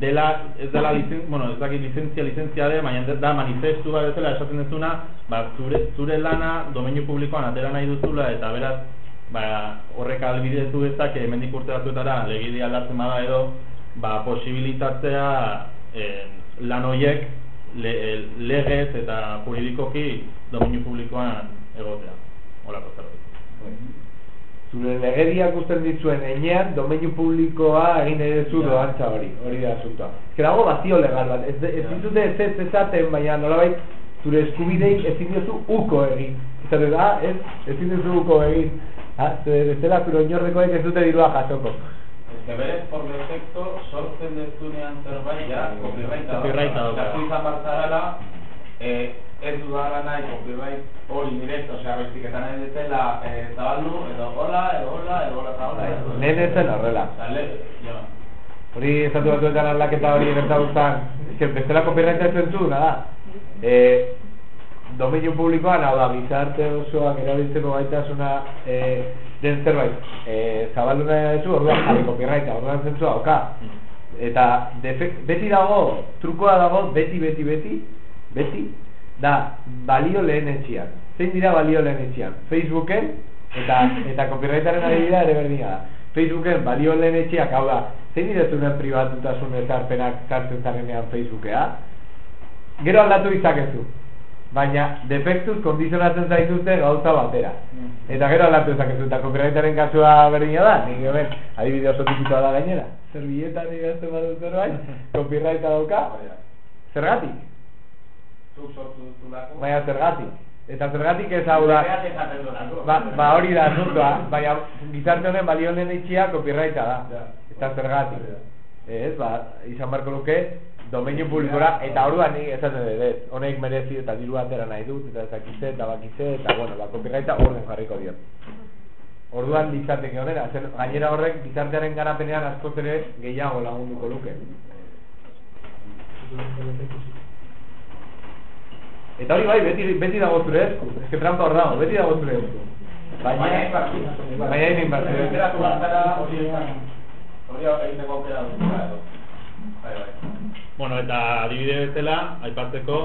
dela ez dela licentzia, bueno, ez dakit licentzia, licentzia de, baina da manifestu bat bezala esaten dezuna, ba, zure, zure lana domeinu publikoan atera nahi duzula eta beraz ba, horrek albidetu dezake hemendik urte batzuetara legidi aldatzen bada edo ba, posibilitatzea eh, lan horiek le, legez eta juridikoki domeinu publikoan egotea. Hola, zerbait zure legedia gusten ditzuen enean domeinu publikoa egin ere zu doantza hori, hori da asuntoa. Ez dago bazio legal bat, ez, ez dizute ez ez ezaten, baina nolabait zure eskubidei ezin diozu uko egin. Zer da, ez, ezin diozu uko egin. Ha, zure zela zure oinorrekoek ez dute dirua jasoko. Ez bere, por defecto, sortzen dezunean zerbait, ja, copyrighta. Copyrighta. Zazu izan barzarala, eh, ez du dara nahi copyright hori direkt, osea, bestik eta nahi detela eh, zabaldu, edo hola, edo hola, edo hola, eta hola. Lehen ez zen horrela. Hori estatu batuetan aldaketa hori gerta guztan, ez que bestela copyright ez zentu, nada. Eh, dominio publikoan, hau da, bizarte osoak erabiltzeko gaitasuna eh, den zerbait, eh, zabaldu nahi dezu, orduan jarri copyrighta, orduan zentzu hauka. Eta beti dago, trukoa dago, beti, beti, beti, beti, da balio lehen etxian. Zein dira balio lehen etxian? Facebooken, eta eta copyrightaren adibidea ere berdina da. Facebooken balio lehen etxiak, hau da, zein dira zuen privatutasun ezarpenak sartzen zarenean Facebookea? gero aldatu izakezu. Baina defektuz kondizionatzen zaituzte gauza batera. Eta gero aldatu izakezu. Eta copyrightaren kasua berdina da, nik hemen adibide oso tipikoa da gainera. Zerbilletan idazten badut zerbait, copyrighta dauka. Zergatik? Zuk sortu duzulako. Baina zergatik. Eta zergatik ez hau da... Ba, ba hori da asuntoa, baina gizarte honen balio honen itxia copyrighta da. Eta zergatik. Ez, ba, izan barko luke, domeinu publikora, eta orduan nik esaten dut, ez, honek merezi eta diru atera nahi dut, eta ezakize, eta bakize, eta bueno, ba, copyrighta orden jarriko diot. Orduan litzateke honera, zer, gainera horrek gizartearen garapenean askoz ere gehiago lagunduko luke. Eta hori bai, beti, beti dago zure esku, eske trampa hor dago, beti dago zure esku. Baina, baina egin hori hori egiteko aukera duzula edo. Bai, bai. Bueno, eta adibide bezala, aipatzeko,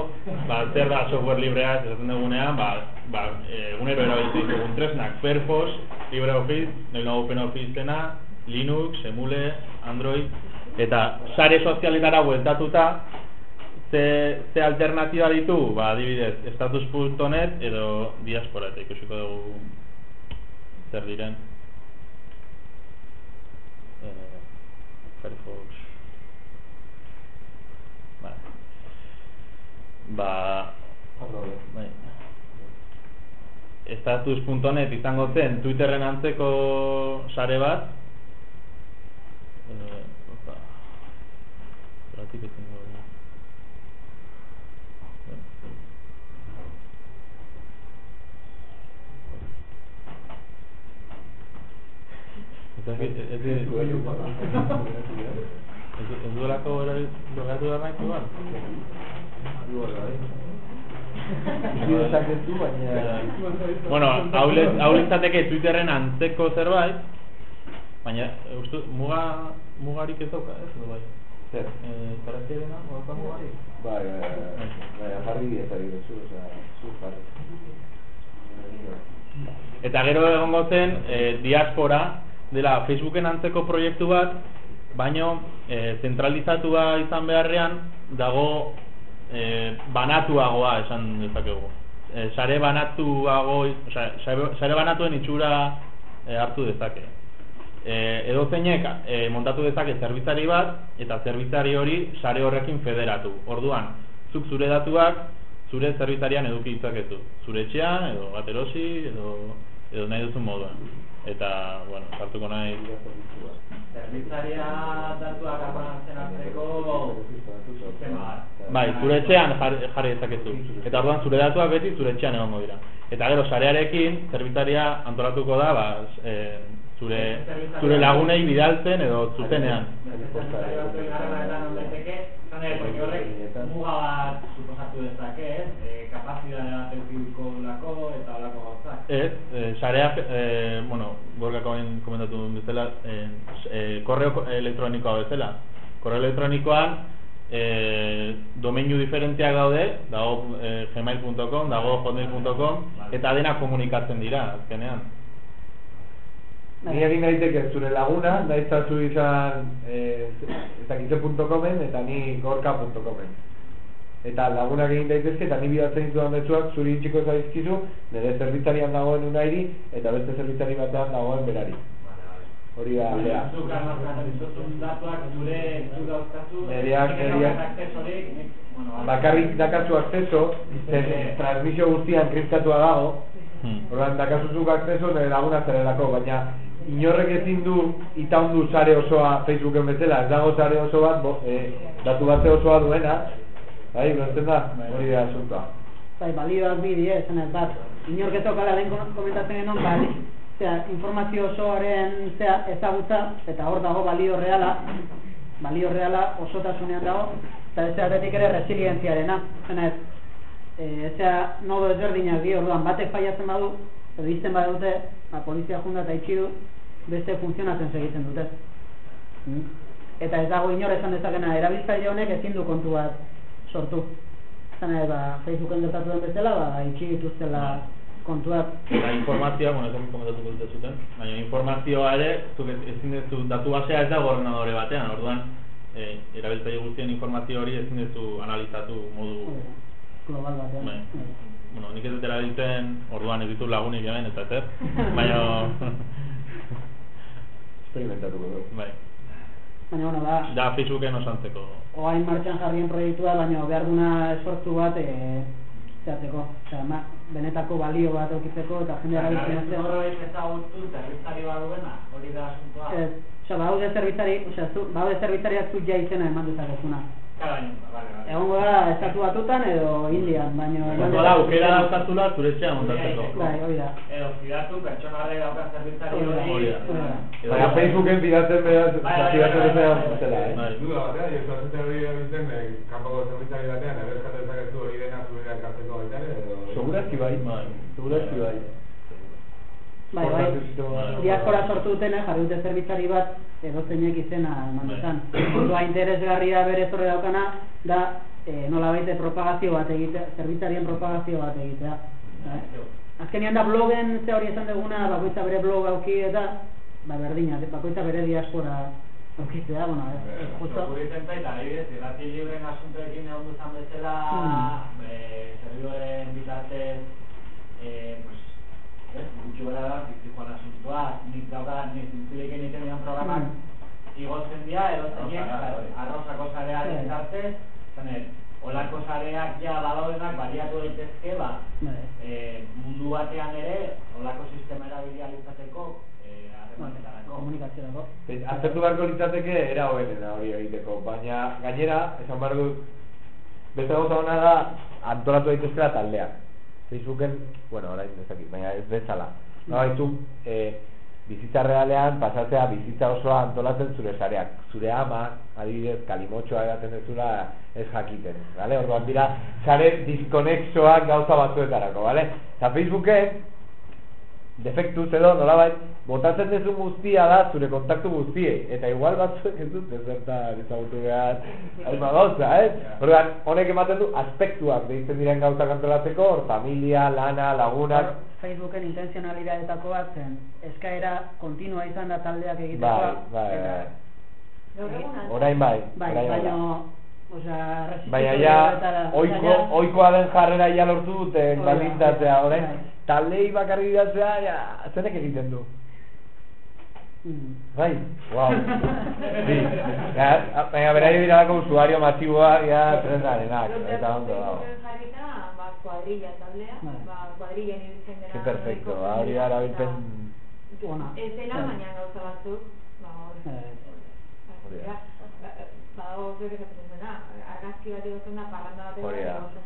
ba, zer da software librea, esaten dugunean, ba, ba, egunero erabiltzen ditugun tresnak, Firefox, LibreOffice, nahi OpenOffice dena, Linux, Emule, Android, eta sare sozialetara bueltatuta, ze, ze alternatiba ditu, ba, adibidez, status.net edo diaspora, eta ikusiko dugu zer diren. Eh, Firefox. Vale. Ba, bai. Status.net izango zen Twitterren antzeko sare bat. Eh, opa. Zeratik ezin dugu. Ez duelako logatu da nahiko ban? Ikusi dezakezu, baina... Bueno, hau le- hau litzateke Twitterren antzeko zerbait, baina uste, muga, mugarik ez dauka, ez? bai? Zer? Eh, karakterena, dauka mugarik? Bai, bai, bai, bai, jarri eta girezu, osea, zu jarri. Eta gero egongo zen e, diaspora dela Facebooken antzeko proiektu bat, baino e, zentralizatua izan beharrean dago e, banatuagoa esan dezakegu. E, sare banatuago, sare, sare banatuen itxura e, hartu dezake. E, edo zeinek e, montatu dezake zerbitzari bat eta zerbitzari hori sare horrekin federatu. Orduan, zuk zure datuak zure zerbitzarian eduki ditzakezu. Zure etxean edo baterosi edo edo nahi duzun moduan. Eta, bueno, sartuko nahi Zerbitzaria datuak sistema bat. Bai, zure etxean jar- jarri dezakezu. Eta orduan zure datuak beti zure etxean egongo dira. Eta gero sarearekin zerbitzaria antolatuko da, ba, e, zure zure lagunei bidaltzen edo horrek muga bat suposatu dezake, ez? Eh, kapazidade bat edukiko lako eta holako gauzak. Ez, e, sarea, e, bueno, hauen komentatu duen bezala, e, e, korreo ko- elektronikoa bezala. Korreo elektronikoan e, domeinu diferenteak daude, dago e, gmail.com, dago hotmail.com, eta dena komunikatzen dira, azkenean. Ni egin daiteke zure laguna, daitzazu izan eh, ezakize.comen eta ni gorka.comen. Eta lagunak egin daitezke eta ni bidatzen ditudan mezuak zuri itxiko zaizkizu nire zerbitzarian dagoen unairi eta beste zerbitzari batean dagoen berari. Hori da, lea. Nereak, nereak. bai. Bakarrik dakazu akceso, zen transmisio guztia enkriptatua dago, Hmm. Orduan, dakazu zuk akceso nire laguna zerelako, baina inorrek ezin du itaundu sare osoa Facebooken bezala, ez dago sare oso bat, bo, eh, datu bate osoa duena, bai, ulertzen da, hori da asuntoa. Bai, balioak bi die, esan ez bat. Inork ez daukala lehen kom- komentatzen genuen, bali, zera, informazio osoaren zera, ezagutza, eta hor dago balio reala, balio reala osotasunean dago, eta ez zeatetik ere resilientziarena, zena ez, e, zera, nodo ezberdinak di, orduan, batek faiatzen badu, edo izten badute, ba, polizia junda eta itxi beste funtzionatzen segitzen dute. Mm. Eta ez dago inor esan dezakena, erabiltzaile honek ezin du kontu bat sortu. Zena, ba, Facebooken gertatu den bezala, ba, itxi dituztela kontuak. Eta informazioa, bueno, ez komentatuko dute zuten, baina informazioa ere, zuk ez- ezin duzu, datu basea ez dago ordenadore batean, orduan, e, erabiltzaile guztien informazio hori ezin duzu analizatu modu global batean. Bai. Bueno, nik ez dut erabiltzen, orduan ez ditut lagunik hemen eta zer, baina... Experimentatuko du. bai. Baina, bueno, da, Da Facebooken osantzeko. oain martxan jarrien proiektua, baina behar duna esfortzu bat, e, zehatzeko, osea, ma, benetako balio bat eukitzeko eta jende erabiltzen ez horrek ezagutu zerbitzari baduena, hori da asuntoa. Ez, osea, baude zerbitzari, osea, zu, baude zerbitzariak zu ja izena eman dezakezuna. Egongo da, estatu batutan edo Indian, baina... Egongo da, aukera daukazula zure etxean montatzeko. Bai, hori da. Edo fidatu pertsonale dauka zerbitzari Hori Baina Facebooken bidatzen behar, Bai, bai, bai, bai, behar bai, zela, bai. eh? Duda batean, jo, zuazetzen hori erabiltzen, eh, kanpoko zerbitzari batean, eskatzen dezakezu hori dena zure elkartzeko baita edo... Segurazki bai, Bai. segurazki bai. Bai, bai, sistema bat. diaspora sortu dutena jarri dute zerbitzari bat edo zeinek izena eman Bai. dezan. Kontua interesgarria bere zorre daukana da e, nola baite propagazio bat egitea, zerbitzarien propagazio bat egitea. Bai. Azkenean da blogen ze hori esan duguna, bakoitza bere blog auki eta ba berdina, bakoitza bere diaspora aukitzea, bueno, eh, justo Iruditzen zait, adibidez, irrati libren asuntoekin egon duzan bezala, Hmm. eh, servidoreen bitartez, eh, pues, ez, gutxi gara da, fiktikoan asuntoa, nik dauka, nik zintzilekin egiten dian programak, Hmm. igotzen dira, edo zeinek, Arrozara, hori. arrozako zareak Bai. bitartez, zanet, olako zareak ja badaudenak baliatu daitezke, ba, Bai. eh, mundu batean ere, olako sistema erabili alizateko, eh, harremanetarako. komunikaziorako. Ez, Aztertu beharko litzateke era hobenena hori egiteko, baina gainera, esan behar dut, beste gauza hona da antolatu daitezkela taldeak. Facebooken, bueno, orain ezakit, baina ez bezala. No, haitu, e, bizitza realean pasatzea bizitza osoa antolatzen zure sareak. Zure ama, adibidez, kalimotxoa edaten dezula ez jakiten, vale? Orduan dira, sare diskonexoak gauza batzuetarako, vale? Eta Facebooken, defektuz edo nolabait botatzen duzu guztia da zure kontaktu guztiei eta igual batzuek ez dute zertan ezagutu behar hainbat gauza, ez? Orduan, honek ematen du aspektuak deitzen diren gauzak antolatzeko, hor familia, lana, lagunak, Facebooken intenzionalitateetako bat zen, eskaera kontinua izan da taldeak egitekoa. bai, bai, eta- bai. Orain bai, Bai, orain bai. resistitu Baina ja, oiko, oikoa den jarrera ja lortu dute Hori da, baldintzatzea, bai. orain, taldei bakarri idatzea, ja, zenek egiten du? Mm. Bai, wow. Sí. Ja, baina berari diralako usuario masiboak, ja, trenarenak, eta ondo dago. Facebooken jarrita, ba, kuadrilla taldea, Bai. ba, kuadrillan ibiltzen gara. Qué perfecto, nahiko hori jendea, erabilpen... eta Ona. Ez dela, Bai. baina gauza batzuk, ba, hor, Eh, Hori da. ba, ba, hor, zuek esaten duzuena, argazki bat egoten da, parranda bat Hori da. egoten da, egoten da, ez dut nahi. Hori da, hori da, hori da, ez basikoa da, Hori tio. hori da erabilera ona. Hori da, hori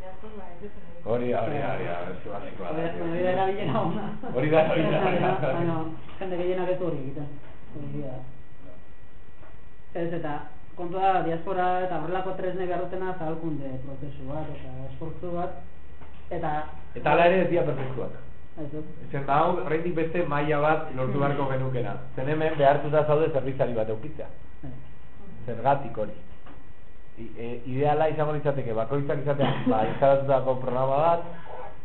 da, hori da. Baina, baina, jende gehienak ez du hori egiten. Hori da. Ez eta kontua da, diaspora eta horrelako tresne behar dutena zabalkunde prozesu bat eta esfortzu bat eta Eta ala ere ez dira perfektuak. Ez. Zen da hau, oraindik beste maila bat lortu beharko genukena. Zen hemen behartuta zaude zerbitzari bat eukitzea. Eh, Zergatik hori. E, ideala izango litzateke bakoitzak izatea ba, instalatutako programa bat,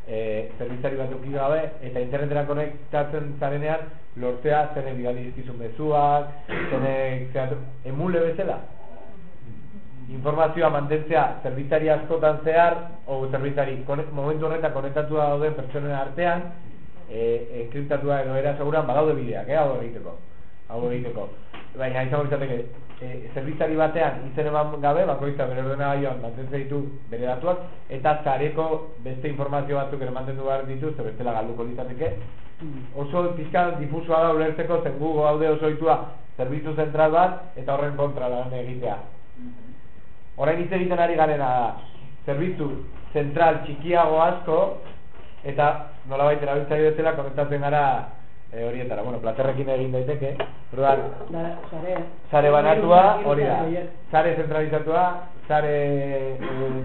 e, zerbitzari bat euki gabe, eta internetera konektatzen zarenean, lortzea zenek bidali dizkizun mezuak, zenek zeatu, emule bezala. Informazioa mantentzea zerbitzari askotan zehar, o zerbitzari kone- momentu horretan konektatua dauden pertsonen artean, e, enkriptatua edo era seguran badaude bideak, eh, hau egiteko. Hau egiteko. Baina izango litzateke, e, zerbitzari batean izen eman gabe, bakoitza bere ordenagailuan mantentzen ditu bere datuak, eta zareko beste informazio batzuk ere mantendu behar ditu, ze bestela galduko litzateke. mm. Oso pizka difusua da ulertzeko zen gu gaude oso ohitua zerbitzu zentral bat eta horren kontra lan egitea. Orain hitz egiten ari garena da zerbitzu zentral txikiago asko eta nolabait erabiltzaile bezala konektatzen gara e, horietara. Bueno, platerrekin egin daiteke. Orduan, Da, sare, sare banatua, hori da. sare zentralizatua, sare e,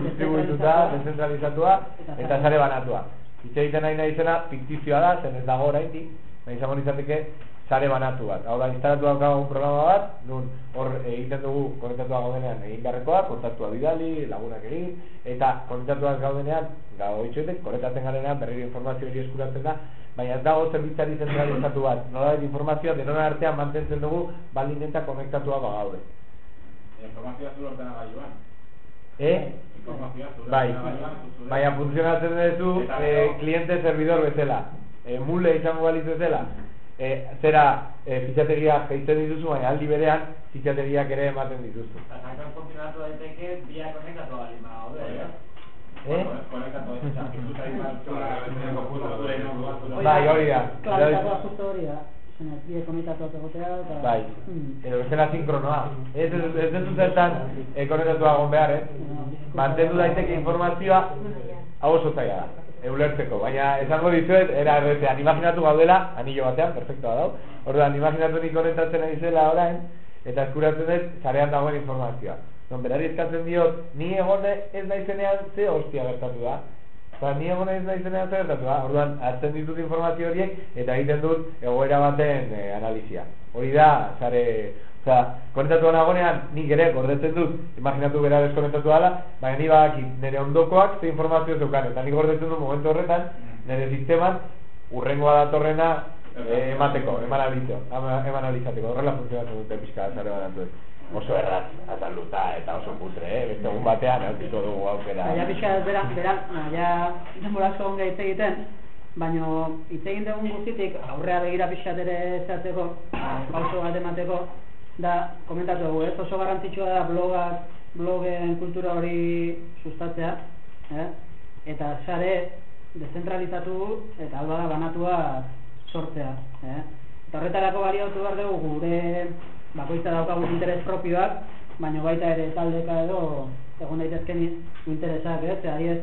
distribuituta, dezentralizatua eta sare banatua. Hitz egiten nahi naizena fiktizioa da, zen ez dago oraindik, baina izango litzateke sare banatu bat. Hau da, instalatu daukagun programa bat, nun hor egiten dugu konektatua gaudenean egin beharrekoa, kontaktua bidali, lagunak egin, eta konektatuak gaudenean, gau itxoetek, konektatzen garenean berriro informazio hori eskuratzen da, baina ez dago zerbitzari zentralizatu bat. Nola informazioa denon artean mantentzen dugu baldin eta konektatua bagaude. informazioa zure ordenagailuan. Eh? Bai, baina funtzionatzen duzu eh, kliente servidor bezala. Eh, mule izango balitz bezala. Eh, zera eh, fitxategiak gehitzen dituzu, baina aldi berean fitxategiak ere ematen dituzu. Eta zankan funtzionatu daiteke biak konektatu bali ma haude, eh? Konektatu ez, eta piztuta izan zure konputa, zure nomua, zure- Bai, hori da. Justo hori da. Komentatuak egotea eta... Bai, Mm. edo bezala sinkronoa. Ez ez ez ez zertan eh, konektatua egon behar, eh? Mantendu daiteke informazioa hau oso zaila da. Eulertzeko, baina esango dizuet, era errezean, imaginatu gaudela, anillo batean, perfectoa dau. Orduan, imaginatu nik konektatzen ari orain, eta eskuratzen dut, zarean dagoen informazioa. Non, berari eskatzen diot, ni egon ez naizenean ze hostia gertatu da. Ba, ni egon ez naizenean ze gertatu da. Orduan, hartzen ditut informazio horiek, eta egiten dut egoera baten eh, analizia. Hori da, sare, Osea, konektatu nagonean, nik ere gordetzen dut, imaginatu bera deskonektatu dela, baina ni badakit nire ondokoak ze informazio zeukan, eta nik gordetzen dut momentu horretan, nire sisteman, urrengoa datorrena eh, emateko, eman alizio, eman alizateko, horrela funtzionatzen dute pixka zare bat Oso erraz, azalduta eta oso putre, eh? beste egun batean, aukiko dugu aukera. Ja pixka ez bera, bera, na, ja denbora asko onge hitz egiten, baina hitz egin dugun guztitik aurrea begira pixkat ere zehatzeko, pauso bat emateko, da, komentatu dugu, ez? Oso garrantzitsua da blogak, blogen kultura hori sustatzea, eh? eta sare dezentralizatu eta alba da banatua sortzea, eh? Eta horretarako baliatu behar dugu gure bakoitza daukagun interes propioak, baina baita ere taldeka edo egon daitezken interesak, ez? Ari ez,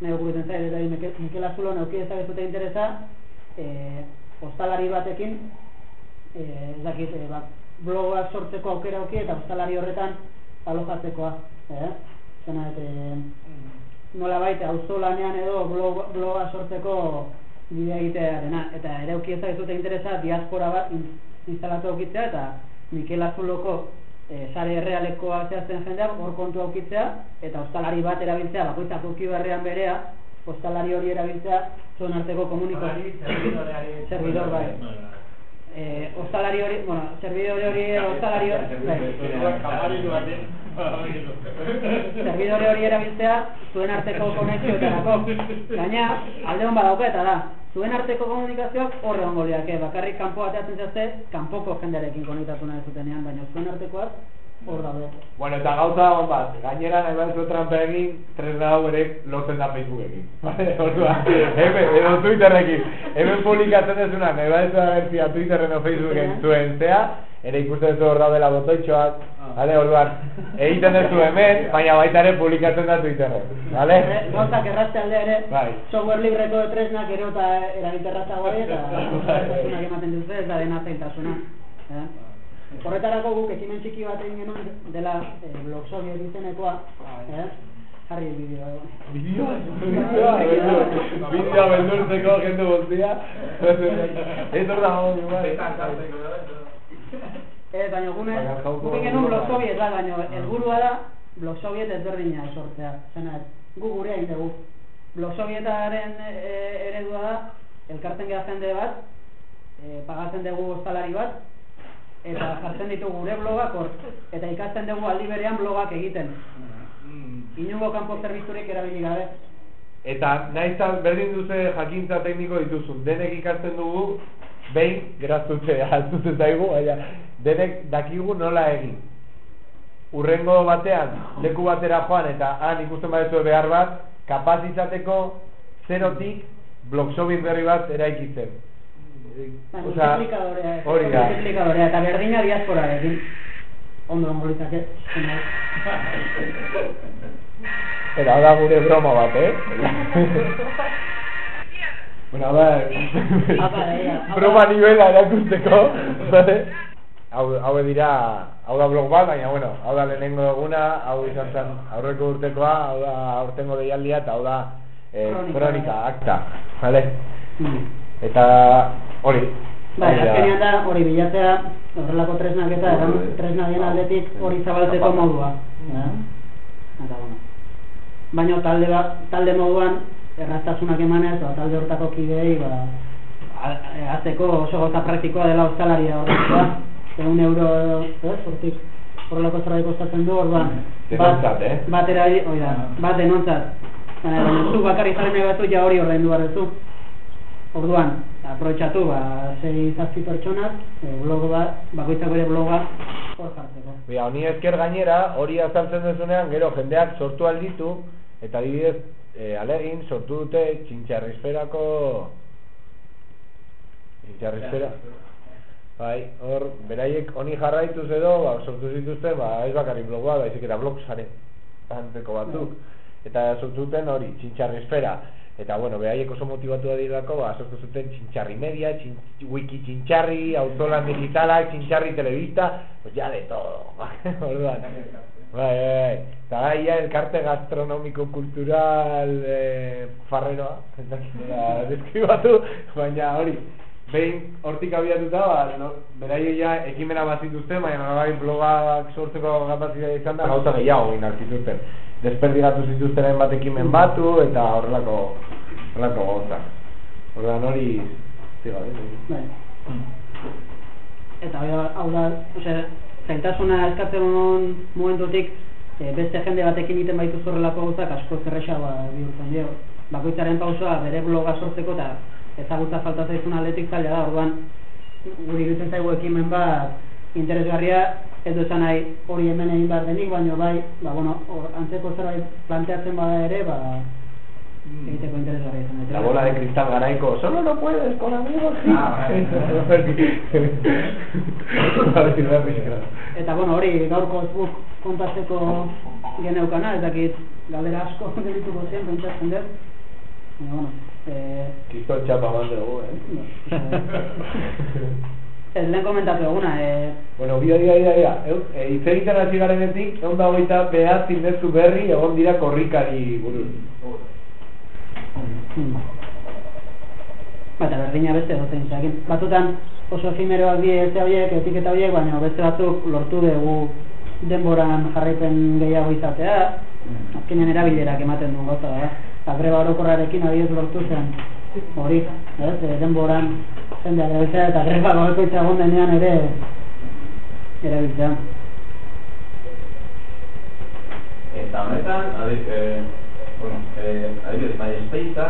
nahi okurritzen zait, eta Mikel, Azulo neuki ezagezute interesa, eh, ostalari batekin, eh, ez dakit, eh, bat, blogak sortzeko aukera auki eta ostalari horretan alojatzekoa, eh? Zena, et, nola baita, auzolanean edo blog, bloga sortzeko bidea egitearena, eta ere auki ezagezute interesa diaspora bat in, instalatu aukitzea, eta Mikel Azuloko e, sare errealekoa zehazten jendeak hor kontu aukitzea eta ostalari bat erabiltzea bakoitzak uki berrean berea ostalari hori erabiltzea zuen arteko komunikazio servidore servidor bai eh, ostalari hori, bueno, servidore hori ostalari hori bai. servidore hori erabiltzea zuen arteko konexioetarako gaina alde hon badauka eta da zuen arteko komunikazioak horre ongo liake bakarrik kanpo bateatzen zazte kanpoko jendearekin konektatu nahi zutenean baina zuen artekoak hor daude Bueno, eta gauza on bat, gainera nahi baduzu trampa egin, tresna hau ere lotzen da Facebookekin. Vale, Orduan, hemen, edo Twitterrekin. Hemen publikatzen dezuna, nahi baduzu agertzia Twitterren o Facebooken zuen zea, ere ikusten duzu hor daudela botoitxoak, vale, orduan, egiten duzu hemen, baina baita ere publikatzen da Twitterren, vale? gauzak errazte alde ere Bai. software libreko tresnak gero eta erabilterraza hori eta erraztasunak ematen duzu ez da dena zailtasuna eh? Horretarako guk ekimen txiki bat egin genuen dela eh, blog soviet izenekoa eh? jarri bideo Bideoa, bideoa, bideoa, bideoa beldurtzeko jende guztia. Ez hor dago, bai. Eh, baina gune, guk egin genuen blog bai. soviet da, baina helburua da blog soviet ezberdina sortzea. Zena, gu gure egin dugu. Blog sovietaren e, eredua da, elkartzen gara jende bat, e, pagatzen dugu ostalari bat, eta jartzen ditugu gure blogak hor, eta ikasten dugu aldi berean blogak egiten. Inungo kanpo zerbitzurik erabili gabe. Eta nahiz berdin duze jakintza tekniko dituzun, denek ikasten dugu, behin, geraztutze, altutze zaigu, baina, denek dakigu nola egin. Urrengo batean, leku batera joan, eta han ikusten badezu behar bat, kapaz izateko zerotik blogsobit berri bat eraikitzen. Ba, Osea, multiplikadorea, hori da. multiplikadorea, eta berdina diaspora egin. Ondo ongo litzake. Eta hau da gure broma bat, eh? bueno, ea, hau da- broma nivela erakusteko, bale? Hau, hau dira, hau da blog bat, baina, bueno, hau da lehenengo eguna, hau izan zen aurreko urtekoa, hau da aurtengo deialdia, eta hau da eh, Kronika. akta, bale? Mm. Eta hori. Bai, da. azkenean da hori bilatzea horrelako tresnak eta eran tresna dien aldetik hori zabaltzeko modua. Eta bueno. Baina talde ba, talde moduan erraztasunak emanez, ba, talde hortako kideei ba a- e, azteko oso gauza praktikoa dela ostalaria horretua. Egun euro ez, hortik horrelako zerbait kostatzen du, orduan, Denontzat, eh? batera, hori da, bat denontzat. Baina, zu bakarrik jarri nahi batzu, ja hori ordaindu behar duzu. Orduan, aprobetxatu, ba, sei zazpi pertsonak, e, blog bat, bakoitzak bere bloga hor jartzeko. Bia, honi esker gainera, hori azaltzen duzunean, gero jendeak sortu alditu, eta adibidez, e, alegin, sortu dute txintxarrizperako... Txintxarrizpera... Bai, hor, beraiek honi jarraituz edo, ba, sortu zituzten, ba, ez bakarrik blog bat, baizik eta blog sare, antzeko batzuk. Eta sortu zuten hori, txintxarrizpera. Eta, bueno, beraiek oso motibatu da dirako, ba, sortu zuten txintxarri media, txin, wiki txintxarri, autolan digitalak, txintxarri telebista, pues ya de todo, orduan. Bai, bai. Eta bai, ja, elkarte gastronomiko kultural eh, farreroa, ez dakit nola deskribatu, baina hori, behin hortik abiatuta, ba, no, beraiek ja ekimena bat zituzten, baina bai blogak sortzeko kapazitatea izan da, gauza gehiago egin zituzten. Desperdigatu zituzten hainbat ekimen batu, eta horrelako, horrelako gauza. Orduan hori, ziga, Bai. Eta hau da, hau da, ose, zailtasuna eskatzen momentutik, e, beste jende batekin egiten baitu horrelako gauzak asko zerrexagoa bihurtzen dio. Bakoitzaren pausoa bere bloga sortzeko eta ezagutza falta zaizun aldetik zaila da, orduan guri iruditzen zaigu ekimen bat interesgarria, ez du esan nahi hori hemen egin behar denik, baina bai, ba, bueno, or, antzeko zerbait planteatzen bada ere, ba, egiteko interesgarria izan. La bola de cristal garaiko, solo no puedes con amigos. Ah, Eta bueno, hori gaurko zuk kontatzeko geneukana, ez dakit galdera asko delituko zen, pentsatzen dut. Baina, bueno, eh, Kriston txapa bat dugu, eh? ez lehen komentatu eguna, eh, Bueno, bia, bia, bia, bia. E, hitz egiten hasi garenetik, egon da hogeita behatzi mezu berri egon dira korrikari buruz. Hmm. Bata berdina beste dozein zakin. Batutan oso efimeroak die ez horiek, etiketa horiek, baina beste batzuk lortu dugu denboran jarraipen gehiago izatea, azkenean erabilerak ematen duen gauza da. Eta greba orokorrarekin adibidez lortu zen hori, ez, e, denboran jendea erabiltzea eta greba bakoitza egon denean ere erabiltzea. Eta honetan, adib, eh, bueno, eh, adibidez, MySpace-a,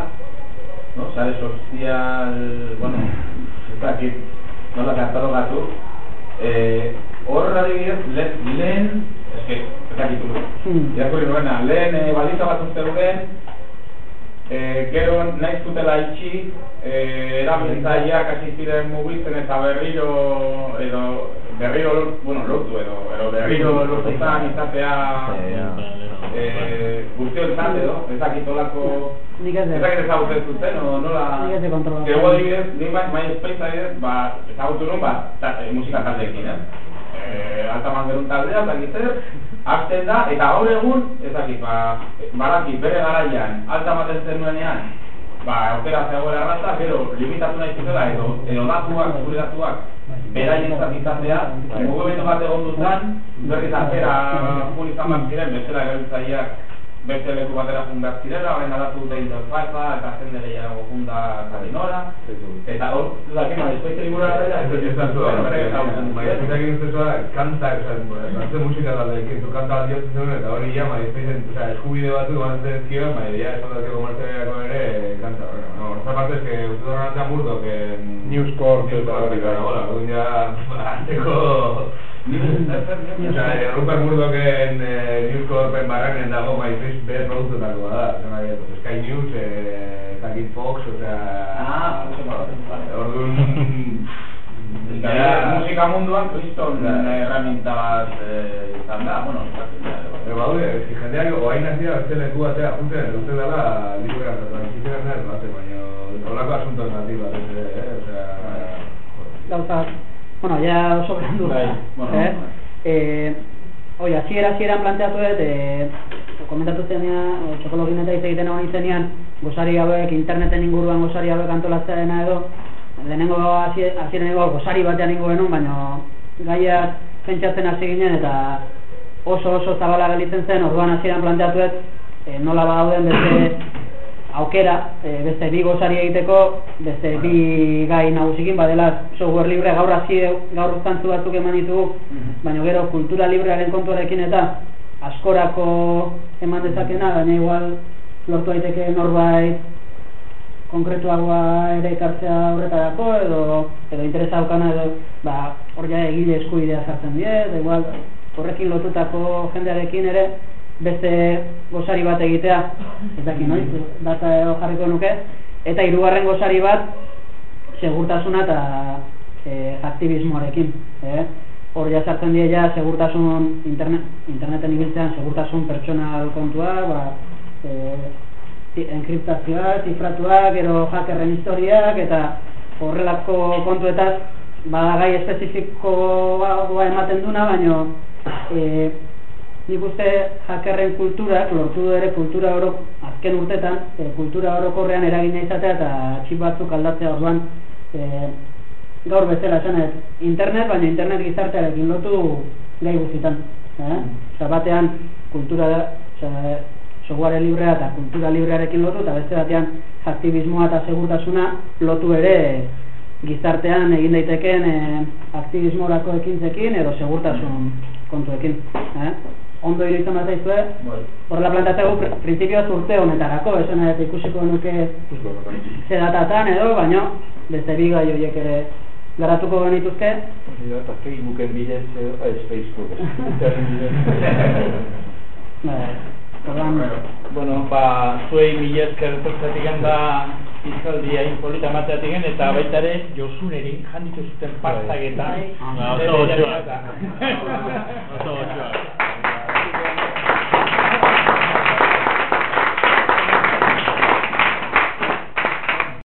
no, sare sozial, bueno, ez dakit, nola katalogatu, eh, hor adibidez, le, lehen, eske, ez dakit, Hmm. irakurri nuena, lehen eh, baliza bat uste eh, gero nahi zutela itxi, eh, erabiltzaileak hasi ziren mugitzen eta berriro, edo, berriro, lor- bueno, lortu edo, edo berriro lortu zan izatea, eh, guztioentzat edo, ez dakit olako, Nik ez dakit ezagutzen zuten, o nola... Nik. Gero adibidez, ni bai, MySpace adibidez, ba, ezagutu nuen, ba, ta, e, musika taldeekin, eh? Eh, alta mangerun taldea, ez dakit zer, hasten da, eta gaur egun, ez dakit, ba, badakit, bere garaian, alta maten zen nuenean, ba, aukera zegoela erraza, gero, limitatu nahi zutela, edo, edo datuak, zure datuak, beraien izatea, mugimendu bat egon dutan, berriz atera jun izan bat ziren, bestela erabiltzaileak beste leku batera behar zirela, orain aldatu dute interfaza, eta jende gehiago jun da Karinora, eta hor, ez dakit, ma, después liburu arrela, Ez ez da zu, MySpace egin zuzua, kanta, oza, beste musika taldeekin, zu kanta bat diotzen zuen, eta hori ja, MySpace, oza, eskubide batzuk banatzen ezkio, baina ja, esan dut komertzialako ere, kanta, bueno, no, otra parte es que uste dut honatzen burdo, que... News Corp, News Corp, eta, hola, egun eh, Rupert Murdochen eh, News Corpen barranen dago MySpace bere produktutakoa da, zena nahi, pues, Sky News, eh, Zakit Fox, osea... Ah. Orduan... Eta musika munduan kriston herramienta bat eh, izan da, bueno, izaten da, edo. Pero baude, eski jendeak oain nazia beste leku batea juten, uste dela librea transizitzen nahi bate, baina holako asunto negatiba, ez, eh, osea... gauzak, bueno, ja oso berandu, Bai, bueno, eh? bai. Eh, oi, hasiera hasieran planteatu dut, eh, komentatu zenean, txokologin eta hitz egiten egon izenean, gozari hauek, interneten inguruan gozari hauek antolatzea dena edo, lehenengo hasieranengo gozari batean ingo genuen, baina gaiak pentsatzen hasi ginen eta oso oso zabala gelditzen zen, orduan hasieran planteatu dut, eh, nola badauden beste aukera e, beste bi gozari egiteko beste bi gai nagusikin badela software libre gaur hasi gaur zantzu batzuk eman ditugu baina gero kultura librearen kontuarekin eta askorako eman dezakena baina igual lortu daiteke norbait konkretuagoa ere ekartzea horretarako edo edo interesa daukana edo ba hor ja egile eskubidea sartzen die edo igual horrekin lotutako jendearekin ere beste gozari bat egitea. Ez dakit noiz data edo jarriko nuke. Eta hirugarren gozari bat segurtasuna eta e, aktivismoarekin eh? hor ja sartzen die ja segurtasun internet, interneten ibiltzean segurtasun pertsonal kontua ba, e, enkriptazioa, zifratuak, gero hackerren historiak eta horrelako kontuetaz bada gai espezifikoa ematen duna, baino e, nik uste hackerren kulturak lortu du ere kultura oro azken urtetan e, kultura orokorrean eragina izatea eta txip batzuk aldatzea orduan e, gaur bezala esan ez internet baina internet gizartearekin lotu gai guztietan eh? batean kultura da software librea eta kultura librearekin lotu eta beste batean aktivismoa eta segurtasuna lotu ere gizartean egin daiteken e, aktivismorako ekintzekin edo segurtasun kontuekin. Eh? Ondo iruditzen bat zaizue, bai. horrela plantatzeko pr prinsipioa zurte honetarako, esan eta ikusiko nuke zedatatan edo, baino beste bi gai horiek ere garatuko genituzke. Eta Facebooken bidez, ez Facebook. Bai, bueno, ba, zuei mila esker da izaldia inpolita emateatik eta baita ere Josuneri janditu zuten partak eta... Oso, oso, oso, oso,